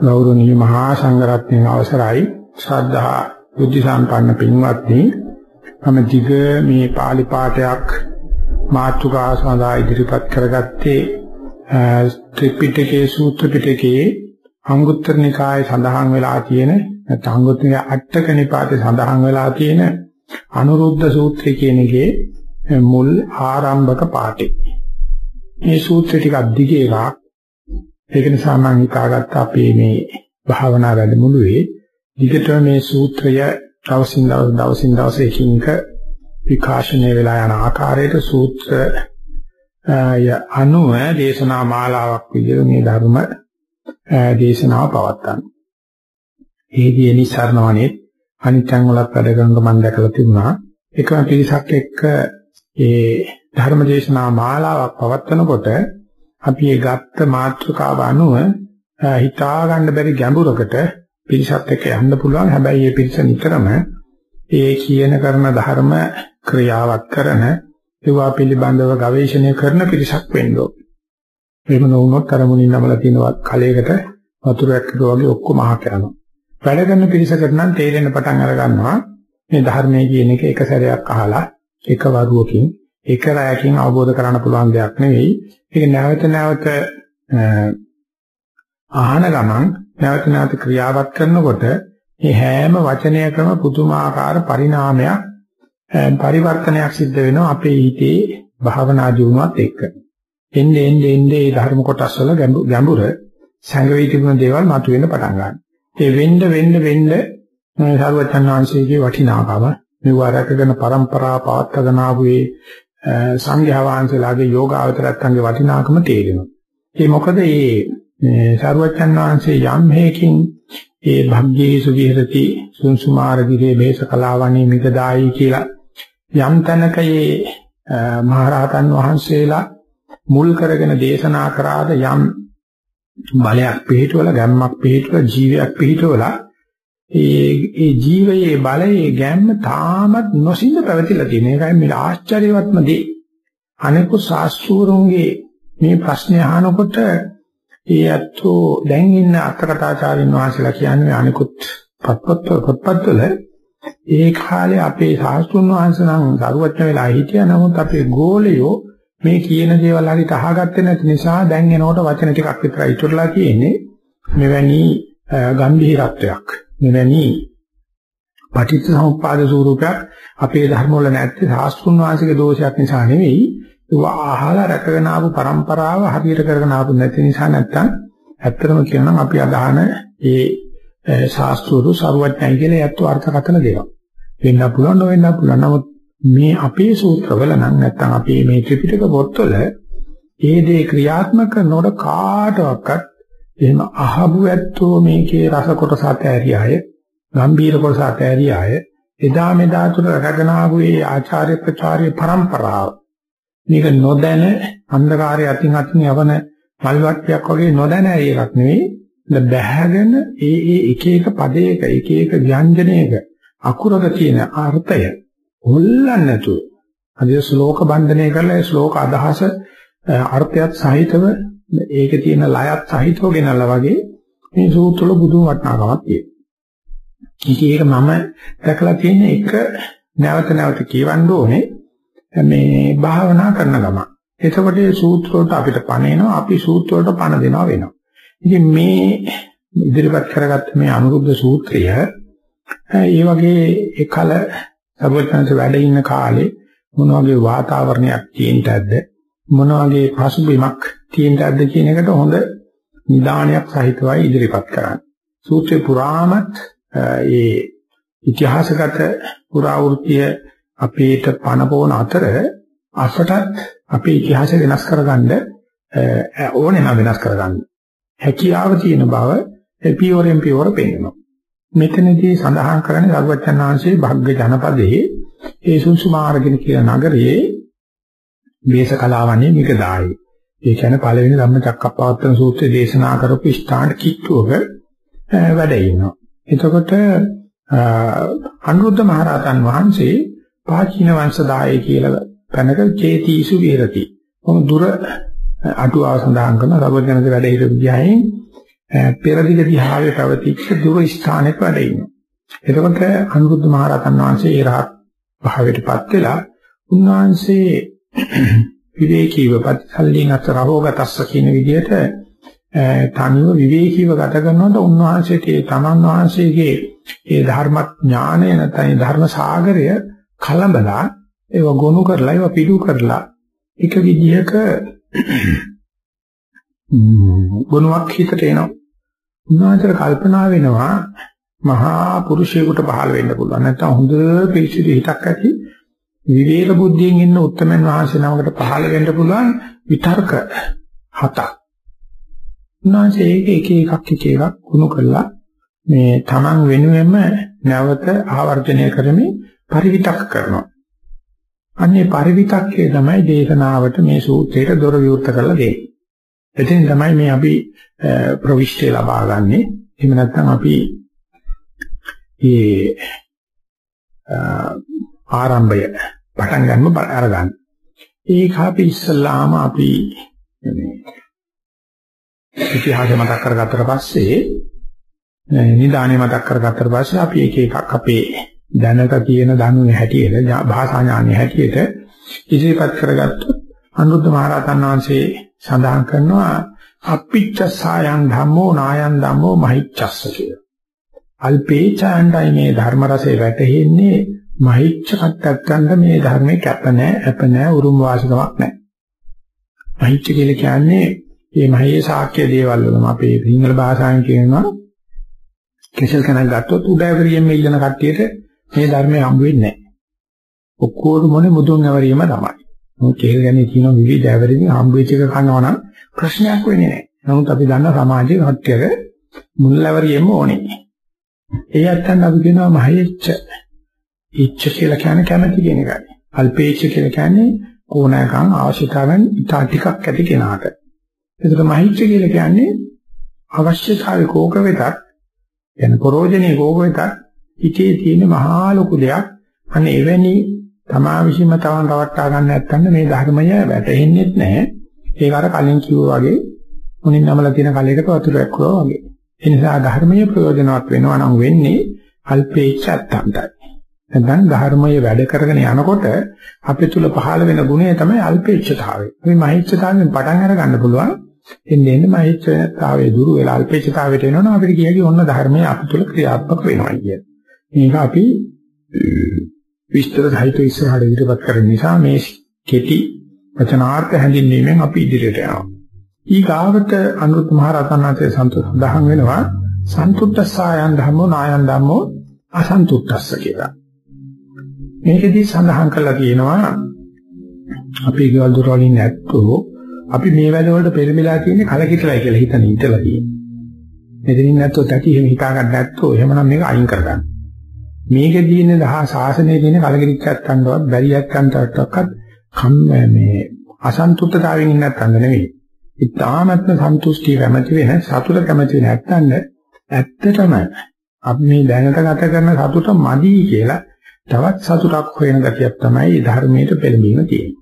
ගෞරවනීය මහා සංඝරත්නයේ අවසරයි ශ්‍රද්ධා බුද්ධ සම්පන්න පින්වත්නි මම දිග මේ pāli පාඨයක් මාතෘකා සඳහා ඉදිරිපත් කරගත්තේ ත්‍රිපිටකයේ සූත්‍ර පිටකයේ අංගුත්තර නිකායේ සඳහන් වෙලා තියෙන නැත්නම් අංගුත්තර අටක නිපාතේ සඳහන් වෙලා තියෙන අනුරුද්ධ සූත්‍රය කියන එකේ මුල් ආරම්භක පාඨේ. මේ සූත්‍රය ටිකක් දිග එකක්. ඒක නිසා මම හිතාගත්ත අපේ මේ භාවනා වැඩමුළුවේ දිගටම මේ සූත්‍රය දවසින් දවස දවසින් දවස එකින් එක විකාශනය වෙලා යන ආකාරයට සූත්‍ර ය අනුව දේශනා මාලාවක් විදිහට මේ ධර්ම දේශනාව පවත්වන්න. ඒදී නිසරණවනේ අනිත්‍යං වලත් වැඩ කරනකොට මම දැකලා තිබුණා එකම පිරිසක් එක්ක ඒ ධර්ම දේශනා මාලාවක් පවත්වනකොට අපි ඒ ගත්ත මාතෘකාව අනුව හිතා ගන්න බැරි ගැඹුරකට පිරිසත් එක්ක යන්න පුළුවන්. හැබැයි මේ පිරිස නිතරම ඒ කියන කරන ධර්ම ක්‍රියාවක් කරන ඒවා පිළිබඳව ගවේෂණය කරන පිරිසක් වෙන්න ඕන. එහෙම නොවුනොත් අර මුලින් නමලා තියෙන කලයකට වතුරක් වගේ ඔක්කොම අහක යනවා. වැඩ කරන පිරිසකට නම් තේරෙන පටන් අර ගන්නවා මේ ධර්මයේ කියන එක එක සැරයක් අහලා එක වරුවකින් එක රැයකින් අවබෝධ කරගන්න පුළුවන් දෙයක් නෙවෙයි. ඒක නැවත නැවත ආහන ගමන් නැවත නැවත ක්‍රියාවත් කරනකොට මේ හැම වචනයකම පුදුමාකාර පරිණාමයක් පරිවර්තනයක් සිද්ධ වෙනවා අපේ හිතේ භාවනා ජීවුණත් එක්ක. එන්නේ එන්නේ එන්නේ මේ ධර්ම කොටස් වල ගැඹුර සංගවී තිබුණ දේවල් මතුවෙන්න පටන් ගන්නවා. ඒ වෙන්න වෙන්න වෙන්න සර්වචන් වහන්සේගේ වටිනාකම මේ වරකගෙන પરම්පරා පවත්වාගෙන ආපු ඒ සංඝයා වහන්සේලාගේ යෝගාවතරත්තන්ගේ වටිනාකම තේරෙනවා. ඒ මොකද මේ සර්වචන් වහන්සේ යම් හේකින් ඒ භග්ගේසු විහෙරති සුන්සුමාර දිගේ මේස කලාවණී මිගදායි කියලා යම් තැනක මේ මහරහතන් වහන්සේලා මුල් කරගෙන දේශනා කරාද යම් බලයක් පිළිටවල ගැම්මක් පිළිටවල ජීවයක් පිළිටවල ඒ ඒ ජීවයේ බලයේ ගැම්ම තාමත් නොසිඳ පැවතිලා තියෙන එකයි මේ ආශ්චර්යවත්ම දේ. අනිකුත් ශාස්ත්‍රූරුන්ගේ මේ ප්‍රශ්නේ අහනකොට ඒ අතෝ දැන් ඉන්න අත්කතාචාරින් වහන්සේලා කියන්නේ අනිකුත් පත්පත් පත්පත්වල ඒ කාලේ අපේ ශාස්ත්‍රුන් වහන්සේ නම් දරුවචන වෙලා හිටියා. නමුත් අපේ ගෝලයෝ මේ කියන දේවල් හරියට අහගත්තේ නැති නිසා දැන් එනකොට වචන ටිකක් විතරයි ඉතුරුලා තියෙන්නේ. මෙවැනි ගම්භීරත්වයක් මෙවැනි පටිච්ච සමුප්පාද ස්වරූපයක් අපේ ධර්ම වල නැත්තේ ශාස්ත්‍රුන් වහන්සේගේ දෝෂයක් නිසා නෙවෙයි. ඒවා අහලා රැකගෙන ආපු પરම්පරාව හරියට කරගෙන ආපු නැති නිසා නැත්තම් ඇත්තටම කියනනම් අපි අදහන ඒ ශාස්ත්‍රවල සරුවත්යයි කියලා යැත්තු අර්ථකථන දෙනවා වෙන්න පුළුවන් නොවෙන්න පුළුවන්. නමුත් මේ අපේ සූත්‍රවල නම් නැත්තම් අපේ මේ ත්‍රිපිටක පොත්වල ඒ දේ ක්‍රියාත්මක කරනකොට කාටවත් එහෙම අහබු ඇත්තෝ මේකේ රස කොටස ඇතෑරියාය ගම්බීර කොටස ඇතෑරියාය එදා මෙදා තුර රැගෙන ආපු ඒ ආචාර්ය ප්‍රචාර්ය પરම්පරාව මේක නොදැන අන්ධකාරය අතින් අතින් යවන මල්වට්ටියක් වගේ නොදැන එකක් නෙවෙයි. බැහැගෙන ඒ ඒ එක එක පදයක එක එක ව්‍යංජනයක අකුරක තියෙන අර්ථය හොල්ලන්නේ නැතුව. අද ශ්ලෝක බන්ධනය කරලා ඒ ශ්ලෝක අදහස අර්ථයත් සහිතව ඒකේ තියෙන ලයත් සහිතව ගෙනල්ලා වගේ මේ සූත්‍රවල බුදුන් වටනාකමක් තියෙනවා. ඒක මම දැකලා තියෙන එක නැවත නැවත කියවන්න ඕනේ මේ භාවනා කරන ගමන්. එතකොට මේ සූත්‍ර වලට අපිට පණ අපි සූත්‍ර වලට පණ දෙනවා වෙනවා. ඉතින් මේ ඉදිරිපත් කරගත්ත මේ අනුරුද්ධ සූත්‍රය ඒ වගේ එකල සර්වඥාන්සේ වැඩ ඉන්න කාලේ මොන වගේ වාතාවරණයක් තියෙන්නද මොන වගේ පසුබිමක් තියෙන්නද කියන එකට හොඳ නිදානයක් සහිතවයි ඉදිරිපත් කරන්නේ. සූත්‍රේ පුරාමත් ඒ ඉතිහාසගත පුරාවෘත්තිය අපේට පනපෝන අතර අපටත් අපේ ඉතිහාසය වෙනස් කරගන්න ඕනේ නම් වෙනස් කරගන්න. හැකියාව තියෙන බව පියවරෙන් පියවර පේනවා. මෙතනදී සඳහන් කරන්නේ සර්වචන් වහන්සේ භග්ග ජනපදයේ ඒ සුසුමාරගෙන කියන නගරයේ වේශ කලාවන්නේ මිගදායි. ඒ කියන්නේ පළවෙනි ධම්මචක්කප්පවත්තන සූත්‍රයේ දේශනා කරපු ස්ථාන කිට්ටුවක වැඩ ඉන්නවා. එතකොට අනුරුද්ධ මහරහතන් වහන්සේ පාචීන වංශදාය කියලා පැනක චේතිසු විහෙරති. කොහොම දුර අටුවාව සඳහන් කරන රබජනක වැඩ හිටපු ගියායින් පෙරදිග දිහාවේ පැවතිච්ච දුර ස්ථානයක වැඩ ඉන්නවා. එතකොට අනුරුද්ධ මහ රහතන් වහන්සේ ඒ රහත් භාවයටපත් වෙලා උන්වහන්සේ විවේකීව පරිසල්ලීන අතරහෝගතස්ස කියන විදිහට තනිව විවේකීව ගත කරනකොට උන්වහන්සේට ඒ තමන් වහන්සේගේ ඒ ධර්ම ඥානය නැත්නම් ධර්ම සාගරය කලබලා ඒව ගොනු කරලා ඒව පිටු කරලා එක විදිහක ගුණයක් හිතට එනවා. උන්වහන්සේට කල්පනා වෙනවා මහා පුරුෂයෙකුට පහළ වෙන්න පුළුවන්. නැත්නම් හොඳ පිළිසිදු හිතක් ඇති විවේක බුද්ධියෙන් ඉන්න උත්තමයන් වහන්සේ නමකට පහළ වෙන්න පුළුවන් විතර්ක හතක්. උන්වහන්සේ ඒක එක එකක් එක එකක් ගුණ කළා මේ Taman වෙනුවෙන්ම නැවත ආවර්ජනය කරමින් පරිවිතක් කරනවා. අන්නේ පරිවිතක්කේ තමයි දේශනාවට මේ සූත්‍රයට දොර විවෘත කරලා දෙන්නේ. එතෙන් තමයි මේ අපි ප්‍රවිෂ්ඨය ලබා ගන්නෙ. එහෙම නැත්නම් අපි මේ ආරම්භය පටන් ගන්නම අරගන්න. ඒක අපි ඉස්සල්ලාම අපි මේ ඉතිහාසය මතක් කරගත්තට පස්සේ නිදානේ මතක් කරගත්තට පස්සේ අපි එක එකක් අපේ දැනට තියෙන දනුනේ හැටියට භාෂා ඥානෙ හැටියට ඉදිරිපත් කරගත්තොත් අනුරුද්ධ මහරහතන් වහන්සේ සඳහන් කරනවා අපිච්ච සායන් ධම්මෝ නායන් ධම්මෝ මහිච්ඡස්ස කියලා. අල්පේචාණ්ඩයි මේ ධර්ම රසය වැටෙන්නේ මහිච්ඡ කත්තක්කන්ද මේ ධර්මේ කැප නැහැ, අප නැහැ, උරුම වාසකමක් නැහැ. මහිච්ඡ කියලා කියන්නේ මේ මහේ ශාක්‍ය දේවල් වලම අපේ සිංහල භාෂාවෙන් කියනවා කෙසල් කනක් ගත්තොත් උඩෑවරියෙන් ඉල්ලන කට්ටියට මේ ධර්මය හම්බ වෙන්නේ නැහැ. ඔක්කොම මොනේ මුදුන් ඇවරීම තමයි. මොකද කෙල් ගැනේ තියෙන විවිධ ඇවරීම් හම්බ වෙච්ච එක කනවා නම් ප්‍රශ්නයක් වෙන්නේ නැහැ. නමුත් අපි දන්න සමාජයේ කට්ටියක මුල් ඇවරියෙම ඕනේ. ඒ අත්තන් අපි කියනවා මහේච්ඡ. ඉච්ඡ කියලා කියන්නේ කැමැති කියන එකයි. අල්පේච්ඡ කියලා කියන්නේ ඕනෑකම් අවශ්‍යතාවෙන් ඉතා ටිකක් ඇති කෙනාට. ඒකට මහිච්ඡ කියලා කියන්නේ අවශ්‍යතාවය කෝක වෙතත් යන ප්‍රෝජනේ කෝක වෙතත් හිතේ තියෙන මහා ලොකු දෙයක්. අනේ එවැනි තමා විසින්ම තවන් රවට්ටා ගන්න නැත්නම් මේ ධර්මය වැටෙන්නේ නැහැ. ඒක අර කලින් කිව්වා වගේ මුනින් නමලා තියෙන කලයකට වතුරක් වුණා වගේ. ඒ නිසා ධර්මයේ ප්‍රයෝජනවත් වෙනවා නම් වෙන්නේ අල්පේච්ඡත්තන්ටයි. නැත්නම් ධර්මයේ වැඩ කරගෙන යනකොට අපේ තුල පහළ වෙන ගුණය තමයි අල්පේච්ඡතාවය. මේ මහිච්ඡතාවයෙන් පටන් අර ගන්න පුළුවන්. එන්නේ එන්නේ මහිච්ඡතාවයේ දුරු වෙලා අල්පේච්ඡතාවයට එනවනම් අපිට කියකි ඔන්න ධර්මයේ අප තුල ක්‍රියාත්මක වෙනවා කියන්නේ. මේක අපි විස්තර සහිත ඉස්සරහට ඉදිරිපත් කරන නිසා මේ කෙටි වචනාර්ථ හැඳින්වීමෙන් අපි ඉදිරියට යනවා. ඊගාවට අනුරුත් මහ රහතන් වහන්සේ සඳහන් වෙනවා සන්තුට්ඨසායන් ධම්මෝ නායන් ධම්මෝ අසන්තුට්ඨස්ස කියලා. මේකෙදි සඳහන් කරලා තියෙනවා අපි ගෙවල් දොර වලින් නැත්තෝ අපි මේ වැඩවලට පෙරමිලා තියෙන්නේ කලකිටලයි කියලා හිතන ඉඳලා තියෙන්නේ. මෙතනින් නැත්තෝ තටි එහෙම හිතාගන්න නැත්තෝ එහෙමනම් මේක අයින් කරගන්න. මේකෙදී ඉන්නේ දහ සාසනයේ තියෙන කලකිරිච්චක් ගන්නවත් බැරියක් ගන්නවටවත් කම් මේ අසන්තුෂ්ඨතාවයෙන් ඉන්නත් අංග නෙවෙයි. ඉතාමත්ම සන්තුෂ්ටි කැමැති වෙන සතුට කැමැති වෙන නැත්තඳ ඇත්තටම අපි මේ දැනට ගත කරන සතුට මදි කියලා තවත් සතුටක් හොයන ගතියක් තමයි ධර්මයට පෙළඹීම තියෙන්නේ.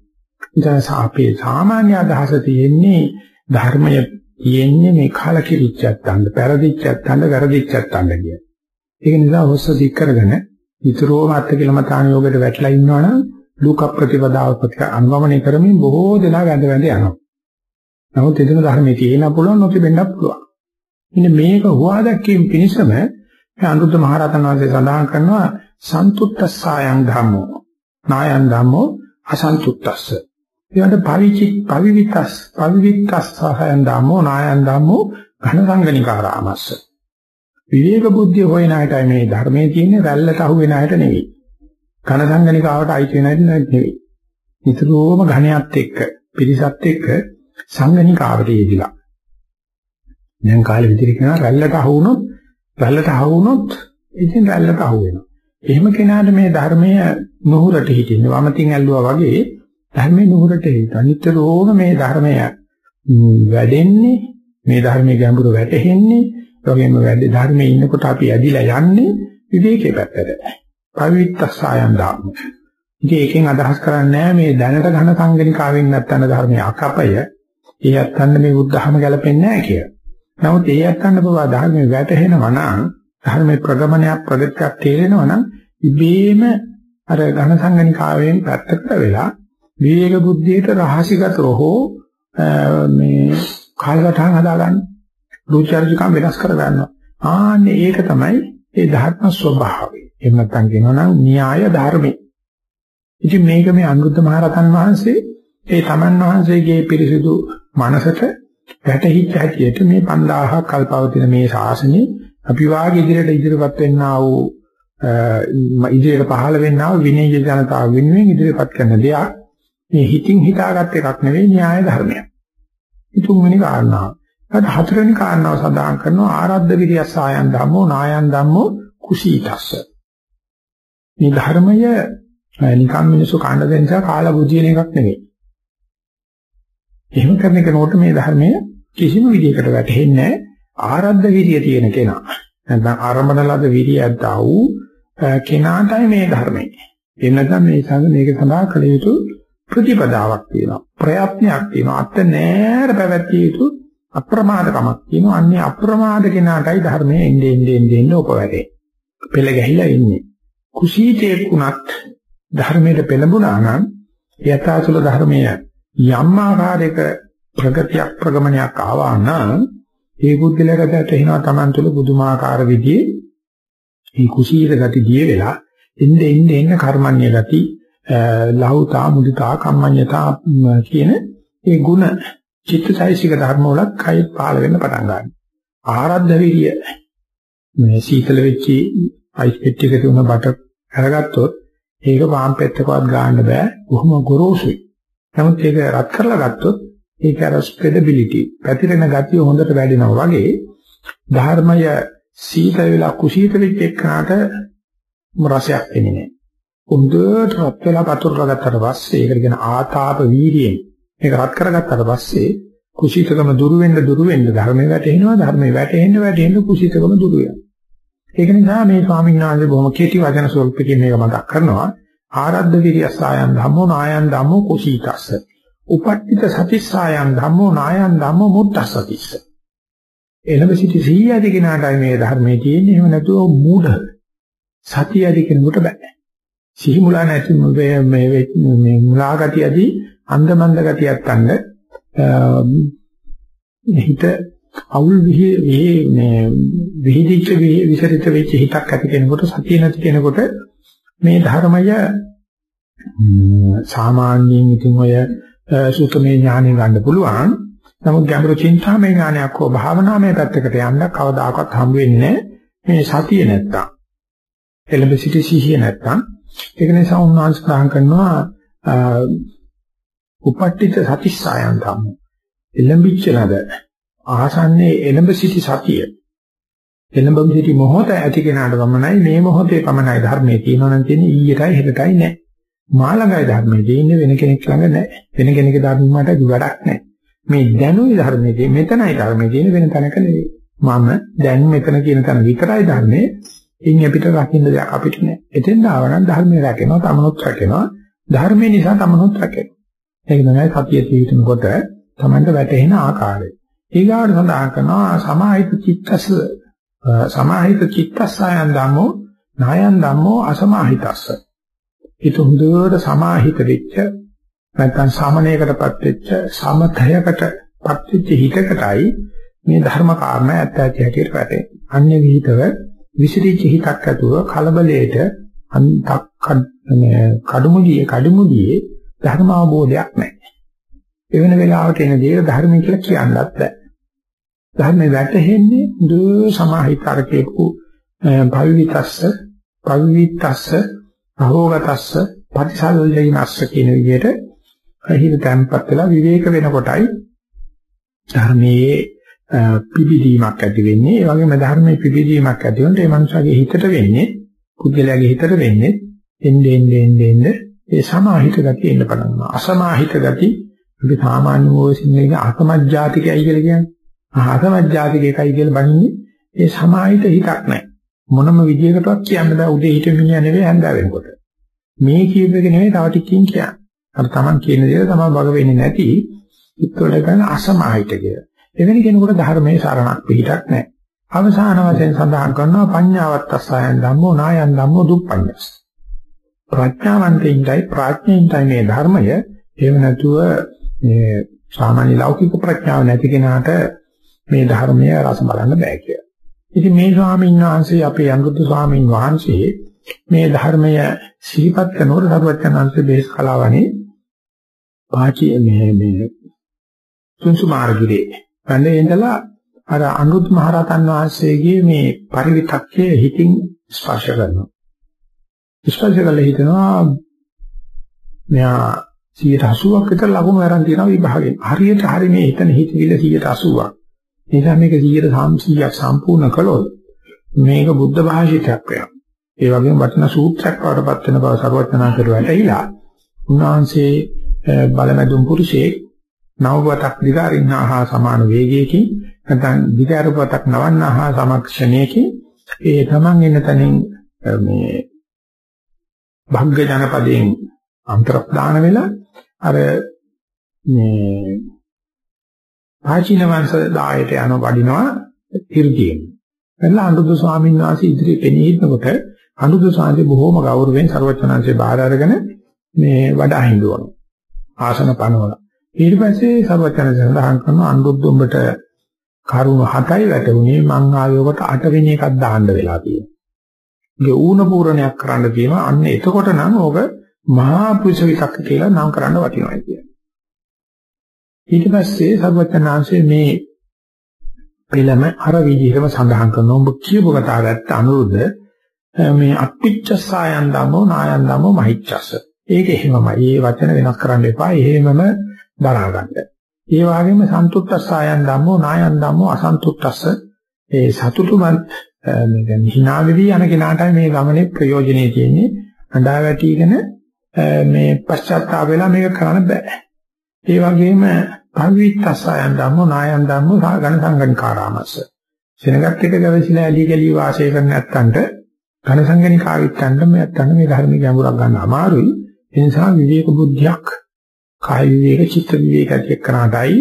ඉතින් අපේ සාමාන්‍ය අදහස තියෙන්නේ ධර්මය තියෙන්නේ මේ කලකිරිච්චක් අංග, පෙරදිච්චක් අංග, වැරදිච්චක් අංග කියන. ඒක නිසා හොස්ස දික් කරගෙන විතරෝම අත්කලමතාන යෝගයට වැටලා ඉන්නවනම් ලෝක ප්‍රතිපදාව ප්‍රතික අනුගමනය කරමින් බොහෝ දෙනා වැඳ වැඳ යනවා. නමුත් එදින ධර්මයේ තියෙන පුළුවන් නොතිබෙන්නත් පුළුවන්. ඉතින් මේක හුවා දැක්වීම පිණිසම අනුරුද්ධ මහරහතන් වහන්සේ සඳහන් කරනවා සන්තුට්ඨස්සායන් ධම්මෝ නායන් ධම්මෝ අසන්තුට්ඨස්ස. ඊට පවිචි පවිවිතස් පවිවිතස්සායන් ධම්මෝ නායන් ධම්මෝ ඝන සංගනිකාරාමස්ස. විවේක බුද්ධිය හොයන අයටයි මේ ධර්මයේ තියෙන්නේ රැල්ලට අහු වෙන අයට නෙවෙයි. ඝන සංගණිකාවට අයිති වෙන අයට නෙවෙයි. නිතරම ඝණයත් එක්ක පිරිසත් එක්ක සංගණිකාවට යෙදිලා. දැන් කාලේ විදිහට කරනවා රැල්ලට අහු වුණොත් රැල්ලට අහු වුණොත් ඉතින් රැල්ලට අහු වෙනවා. එහෙම කෙනාට මේ ධර්මය නුහුරට හිටින්නේ වමතින් ඇල්ලුවා වගේ ධර්මයේ නුහුරට හිටිනවා. නිතරම මේ ධර්මය වැඩෙන්නේ මේ ධර්මයේ ගැඹුර වැටහෙන්නේ වගේම වැඩි ධර්මයේ ඉන්නකොට අපි ඇදිලා යන්නේ විවේකයේ පැත්තට. පවිත්තසයන් දාන්න. ඉතින් ඒකෙන් අදහස් කරන්නේ මේ දැනට ඝන සංගණිකාවෙන් නැත්තන ධර්මයේ අකපය ඒ අත්තන්න මේ බුද්ධහම ගැලපෙන්නේ නැහැ කියලා. නමුත් ඒ අත්න්න බව ධර්මයේ වැටහෙනවා නම් ධර්මයේ ප්‍රගමනයක් ප්‍රගතියක් තේරෙනවා නම් ඉබේම අර ඝන සංගණිකාවෙන් පැත්තකට වෙලා විවේක බුද්ධියට රහසිගතව හෝ මේ කාලගතහන් හදාගන්න රුචර්ජකම් වෙනස් කර ගන්නවා. ආන්නේ ඒක තමයි ඒ ධර්ම ස්වභාවය. එහෙම නැත්නම් කියනවා නම් න්‍යාය ධර්මයි. ඉතින් මේක මේ අනුරුද්ධ මහරහතන් වහන්සේ ඒ තමන් වහන්සේගේ පිරිසිදු මනසට වැටහිච්ච හැටියට මේ 5000ක් කල්පවතින මේ ශාසනය අපි වාගේ ඉදිරියට ඉදිරියපත් වෙන්නා වූ ඉදිරියට පහළ වෙන්නා වූ විනය ජනතාව වෙනුවෙන් ඉදිරියපත් කරන දෙයක් මේ හිතින් හිතාගත් එකක් නෙවෙයි න්‍යාය ධර්මයක්. තුන්වෙනි කාරණාව. ඊට හතරවෙනි කාරණාව සඳහන් කරනවා ආරද්ධ විරියස් ආයන් ධම්මෝ නායන් ධම්මෝ කුසීතස්ස. මේ ධර්මය නිකම් මිනිසු කාණ්ඩ දෙන්න කාලා බුදින එකක් නෙවෙයි. එහෙම කරන කෙනෙකුට මේ ධර්මය කිසිම විදිහකට වැටහෙන්නේ ආරද්ධ විරිය තියෙන කෙනා. නැත්නම් ආරම්භන ලද විරිය ඇත්තා වූ කෙනාටයි මේ ධර්මය. එහෙම නැත්නම් මේ සංග මේක සඳහා කළ යුතු ප්‍රතිපදාවක් තියෙනවා. ප්‍රයත්නයක් තියෙනවා. අත නෑර පැවැත්විය යුතු අප්‍රමාදකමක් තියෙනවා. අන්නේ අප්‍රමාද කෙනාටයි ධර්මයේ එන්නේ එන්නේ එන්නේ ඔපවැටේ. පෙළ ගැහිලා ඉන්නේ. කුසීතේක් උනත් ධර්මයට පෙළඹුණා නම් යථාතුල ධර්මයේ යම් ආකාරයක ප්‍රගතියක් ප්‍රගමනයක් ආවා නම් ඒ බුද්ධලකට ඇතෙනවා Taman තුල පුදුමාකාර විදිහේ මේ කුසීත ගති දිය වෙලා එnde එnde එන්න කර්මන්‍ය ගති ලහුතා මුදිතා කම්මඤ්ඤතා කියන ඒ ಗುಣ චිත්තසයිසික ධර්ම වලත් කයි පාල වෙන්න පටන් ගන්නවා. ආරද්ධ විරිය මේ සීතල වෙච්චි අයිස් පෙට්ටියක තුන බට අරගත්තොත් ඒක පාම් පෙත්තකවත් ගන්න බෑ. කොහොම ගොරෝසුයි. නමුත් ඒක රත් කරලා ගත්තොත් ඒක අර ස්ප්‍රෙඩබිලිටි පැතිරෙන ගතිය හොඳට වැඩිනවා වගේ ධර්මය සීතල වෙලා කුසීත වෙච්ච එකනට රසයක් එන්නේ නැහැ. හොඳට රත් වෙලා පතුරලා ගත්තට පස්සේ ඒකට කියන ආතාප වීර්යයෙන් මේක රත් කරගත්තට පස්සේ කුසීතකම දුරු වෙන්න දුරු වෙන්න ධර්මයේ වැටෙනවා ධර්මයේ වැටෙන්න වැටෙන්න කුසීතකම දුරු වෙනවා. ඒක නිසා මේ ස්වාමීන් වහන්සේ බොහොම කෙටි වචන ස්වල්පකින් මේක මතක් කරනවා. ආරද්ධ විරියසායන් ධම්මෝ නායන් ධම්මෝ කුසීතස්ස. උපට්ඨිත සතිස්සායන් ධම්මෝ නායන් ධම්මෝ මුත්තසතිස්ස. එළඹ සිටි සීයදී කෙනාටයි මේ ධර්මයේ තියෙන්නේ එහෙම නැතුව මූඩ සතියදී කෙනෙකුට බෑ. සිහි මුලා නැති මේ මේ මුලා ගතියදී අන්දමන්ද ගතියක් ගන්න හිත අවුල් විහි මේ විහිදිච්ච විසරිත වෙච්ච හිතක් ඇති කෙනෙකුට සතිය නැති කෙනෙකුට මේ ධර්මය සාමාන්‍යයෙන් ඉතින් ඔය සුතමේ ඥානෙ ගන්න පුළුවන්. නමුත් ගැඹුරු චින්තාමය ඥානයක් හෝ භාවනාමය පැත්තකට යන්න කවදාකවත් හම් වෙන්නේ මේ සතිය නැත්තම්. එළඹ සිටි සිහිය නැත්තම් ඒක නිසා උන්වහන්සේ සඳහන් කරනවා උපට්ඨිත සතිස්සයන් ධම්ම. එළඹිච්ච ලද ආසන්නේ එළඹ සිටි සතිය. එළඹ සිටි මොහොත ඇති කෙනාට පමණයි මේ මොහොතේ පමණයි ධර්මයේ තියෙනවා නම් තියෙන්නේ ඊයටයි හෙටටයි නැහැ. මා ළඟයි ධර්මයේ තියෙන්නේ වෙන කෙනෙක් ළඟ නැහැ. වෙන කෙනෙකුගේ ධර්මයට වැඩක් නැහැ. මේ දැනුයි ධර්මයේ තියෙන්නේ මෙතනයි ධර්මයේ තියෙන්නේ වෙන තැනක නෙවෙයි. මම දැන් මෙතන කියන තැන විතරයි ධර්මයේ ඉන් අපිට රකින්න දෙයක් අපිට නෑ. එතෙන් ආවනම් ධර්මයේ රැකෙනවා, තමනුත් රැකෙනවා. ධර්මයේ නිසා තමනුත් රැකෙනවා. ඒක තමයි සතිය තීතනකොට තමන්ට වැටෙන ආකාරය. ඊගාට සඳහන් කරනවා සමාහිත චිත්තස සමාහිත චිත්තසයන් ධම්මෝ නායන් ධම්මෝ අසමාහිතස්ස. ඊට හොඳට සමාහිත වෙච්ච නැත්නම් සමනයකටපත් වෙච්ච සමතයකටපත් වෙච්ච හිතකටයි මේ ධර්ම කාරණා ඇත්ත ඇති හැටියට වැටෙන්නේ. අන්‍ය විහිතව විසිරිච්ච හිතක් ඇතුව කලබලයට කඩමුදියේ කඩමුදියේ ධර්ම අවබෝධයක් නැහැ. ඒ වෙන වෙලාවට එන දේ ධර්ම කියලා කියන්නත් බෑ. ධර්මයේ වැටෙන්නේ දු සමාහිතරකේකු භවිතස්ස භවිතස්ස අහෝගතස්ස පටිසල්ලේනස්ස කියන විදිහට හිත තැම්පත් වෙලා විවේක වෙනකොටයි ධර්මයේ පිබිදීමක් ඇති වෙන්නේ. ඒ වගේම ධර්මයේ පිබිදීමක් ඇති වෙනකොට ඒ මනුස්සයාගේ හිතට වෙන්නේ පුද්ගලයාගේ හිතට වෙන්නේ එන්නේ එන්නේ එන්නේ ඒ සමාහිත ගතිය එන්න පටන් ගන්නවා. අසමාහිත ගති අපි සාමාන්‍ය මොකද සිංහලෙන් අසමජ්ජාතිකයි කියලා කියන්නේ. අසමජ්ජාතිකයකයි කියලා බණින්නේ ඒ සමාහිත හිතක් නැහැ. මොනම විදියකටවත් කියන්න බෑ. උදේ හිට මිනිහා නෙවෙයි හැන්දා වෙනකොට. මේ කියප එක නෙවෙයි තව ටිකකින් කියන්නේ. අර Taman කියන දේ තමයි බග වෙන්නේ නැති හිතවල ගන්න අසමාහිත කියලා. එවැනි කෙනෙකුට ධර්මයේ සරණක් පිළිටක් නැහැ. අවසාන වශයෙන් සඳහන් කරනවා පඤ්ඤාවත් අස්සයන් ධම්මෝ නායන් ධම්මෝ දුප්පඤ්ඤස්. ප්‍රඥාවන්තයින්ටයි ප්‍රඥයින්ටයි මේ ධර්මය. එහෙම නැතුව මේ සාමාන්‍ය ලෞකික ප්‍රඥාව නැති කෙනාට මේ ධර්මය රස බලන්න බෑ කියලා. ඉතින් මේ ස්වාමීන් වහන්සේ අපේ අනුරුද්ධ ස්වාමීන් වහන්සේ මේ ධර්මය සිහිපත් කරනකොට සරුවචනංශ බේස් කලාවනේ පාචි මේ මේ සුන්සුමාර්ගිරේ වන්දේ ඉඳලා අර අනුරුද්ධ මහරහතන් වහන්සේගේ මේ පරිවිතක්කයේ හිතින් ස්පර්ශ කරනවා. ස්පර්ශ කළා හිතනවා මෙයා 180ක් විතර ලකුණු අරන් තියෙනවා විභාගෙන්. හරියට හරි මේ හිතන හිතවිල්ල 180ක්. නිසා මේක 100ක් සම්පූර්ණ කළොත් මේක බුද්ධ භාෂිතයක් වෙනවා. ඒ වගේම වටිනා සූත්‍රයක් වඩපත් වෙන බව සර්වඥාන්තර වැටහිලා උන්වහන්සේ බලමැදුම් පුරුෂයෙක් නවවතක් දිගාරින්නා හා සමාන වේගයකින් නැත්නම් දිගාරපතක් නවන්නා හා සමක්ෂණයකින් ඒ තමන් ඉන්න තැනින් මේ භග්ග ජනපදයෙන් අන්තරප්‍රදාන වෙලා අර මේ ආචින වංශ දායට යන වඩිනවා හිර්දියෙන්. එන්න අනුරුද්ධ ස්වාමීන් වහන්සේ ඉදිරියේ පෙනී ඉන්නකොට අනුරුද්ධ ස්වාමීන් බොහෝම ගෞරවයෙන් ਸਰවචනංශේ බාර අරගෙන මේ වඩා හිඳුවන ආසන පනවන. ඊට පස්සේ ਸਰවචනංශ සඳහන් කරන අනුරුද්ධ උඹට කරුණ හතයි වැටුනේ මං ආයෝකට අටවෙනි එකක් දාන්න වෙලා තියෙනවා. ඒ ඌන පූර්ණයක් කරන්න තියෙනවා. අන්න එතකොට නම් ඕක මහා පුරුෂ විතක්ක කියලා නම් කරන්න වටිනවා කියන්නේ. ඊට පස්සේ සර්වඥාන්සේ මේ පිළම අර විදිහටම සඳහන් කරනවා. ඔබ කියපු කතාව ඇත්ත අනුරුද්ධ මේ අප්පිච්චසායන් දමෝ නායන් දමෝ මහිච්ඡස. ඒක එහෙමමයි. මේ වචන වෙනස් කරන්න එපා. එහෙමම දරා ගන්න. ඒ වගේම සන්තුට්ඨසායන් ධම්මෝ නායන් ධම්මෝ අසන්තුට්ඨස්ස ඒ සතුටුමත් මේ කියන්නේ hina වෙවි යන කෙනාටයි මේ ගමනේ ප්‍රයෝජනෙයි තියෙන්නේ අඬා වැටිගෙන මේ පශ්චාත්තාප වෙලා මේක කරන්න බෑ ඒ වගේම භවිත්තසායන් ධම්මෝ නායන් ධම්මෝ ඝන සංගණිකාරාමස්ස සෙනගත් එක ගවසිලා ඇලි ගලි වාසය කරන නැත්තන්ට ඝන සංගණිකාවිත්තන්ට මේ නැත්තන්ට මේ ධර්ම ගැඹුරක් ගන්න අමාරුයි ඒ නිසා විවේක බුද්ධියක් කාය විවේක චිත්ත විවේක ඇති එක්කනටයි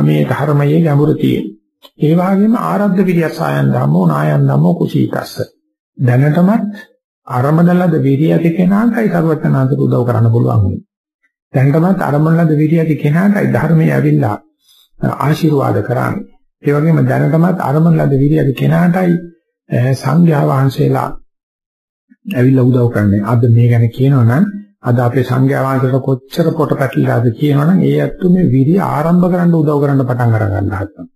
මේ ධර්මයේ ගැඹුර තියෙන්නේ. ඒ වගේම ආරද්ධ විරියසයන් ධම්මෝ නායන් ධම්මෝ කුසීතස්ස. දැනටමත් අරමදලද විරිය ඇති කෙනාටයි සර්වඥාන්තට උදව් කරන්න පුළුවන්. දැනටමත් අරමදලද විරිය ඇති කෙනාටයි ධර්මයේ ඇවිල්ලා ආශිර්වාද කරන්නේ. ඒ වගේම දැනටමත් අරමදලද විරිය ඇති කෙනාටයි සංඝයා වහන්සේලා ඇවිල්ලා උදව් කරන්නේ. අද මේ ගැන කියනවනම් අද අපේ සංඝයා වහන්සේට කොච්චර පොට පැටලිලාද කියනවනම් ඒ ඇත්තු මේ විරිය ආරම්භ කරන්න උදව් කරන්න පටන් අර ගන්න හදනවා.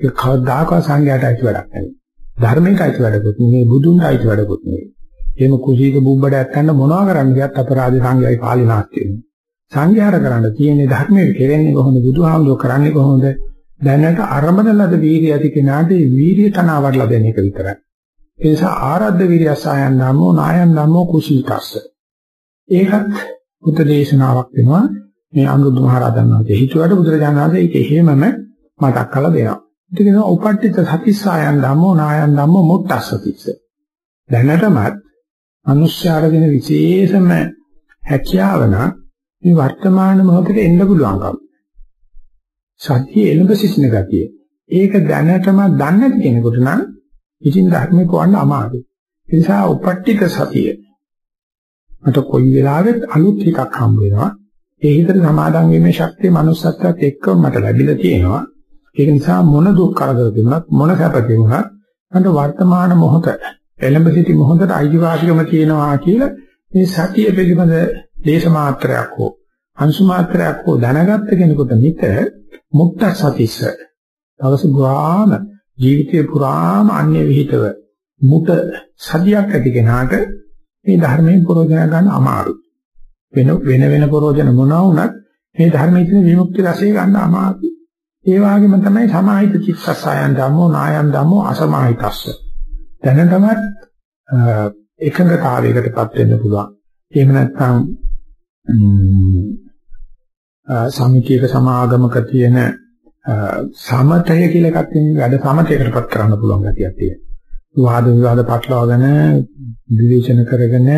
ඒක කවදාකවත් සංඝයාට අයිති වැඩක් නෙවෙයි. ධර්මයට අයිති වැඩකුත් නෙවෙයි බුදුන්ට අයිති වැඩකුත් නෙවෙයි. එහෙම කුසීක බුබ්බඩ ඇත්තන්න මොනවා කරන්න ගියත් අපරාධ සංඝයායි පාලිනාස්ති වෙනවා. සංඝයාර කරන්න තියෙන්නේ ධර්මයේ කෙරෙන්නේ කොහොමද බුදුහාමුදුර කරන්නේ කොහොමද දැනට අරඹන ලද වීර්ය ඇති කෙනාට වීර්ය තනවාරලා දෙන එක විතරයි. ඒ නිසා ආරද්ධ වීර්යසයන් නමෝ නායන් නමෝ කුසීතස්ස ඒකත් බුද්ධ දේශනාවක් වෙනවා මේ අනුරුද්ධ මහ රහතන් වහන්සේ හිතුවට බුදුරජාණන් වහන්සේ ඒක එහෙමම මතක් කරලා දෙනවා. ඒක කියනවා උපට්ඨිත සතිස්සයන් ධම්මෝ නායන් ධම්මෝ මුත්තස්සතිස්ස. දැනටමත් මිනිස්යාට දෙන විශේෂම හැකියාව නම් මේ වර්තමාන මොහොතේ එන්න පුළුවන්කම. සතිය එළඹ සිටින ගතිය. ඒක දැනටම දන්නේ නැති කෙනෙකුට නම් ඉතින් ධර්මේ කොවන්න අමාරුයි. ඒ නිසා උපට්ඨිත සතිය මට කොයි වෙලාවෙත් අලුත් එකක් හම්බ වෙනවා. ඒ හිතට සමාදම් වීමේ ශක්තිය manussත්වයට එක්කම මට ලැබිලා තියෙනවා. ඒක නිසා මොන දුක් කරදර තිබුණත් මොන සැප තිබුණත් මට වර්තමාන මොහොත එළඹ සිටි මොහොතට අයිතිවාසිකම තියෙනවා කියලා මේ සතිය පිළිබඳ දේශ මාත්‍රයක් හෝ අංශු මාත්‍රයක් හෝ දැනගත්ත කෙනෙකුට මිත මුක්ත සතිස්ස දවස පුරාම ජීවිතේ පුරාම අන්‍ය විහිිතව මුත සතියක් ඇති කෙනාට මේ ධර්මයෙන් ප්‍රයෝජන ගන්න අමාරුයි. වෙන වෙන වෙන ප්‍රයෝජන මොනවා වුණත් මේ ධර්මයේ තියෙන විමුක්ති රසය ගන්න අමාරුයි. ඒ වගේම තමයි සමාහිත චිත්තසයන් ධම්මෝ නායන් ධම්මෝ අසමාහිතස්ස. දැනටමත් එකඟතාවයකටපත් වෙන්න පුළුවන්. එහෙම නැත්නම් සමිතියක සමාගමක තියෙන සමතය කියලා එකක් තියෙන වැඩ සමතයකටපත් කරන්න පුළුවන් ගැතියක් තියෙනවා. වාද විවාද පටලවාගෙන විවේචන කරගෙන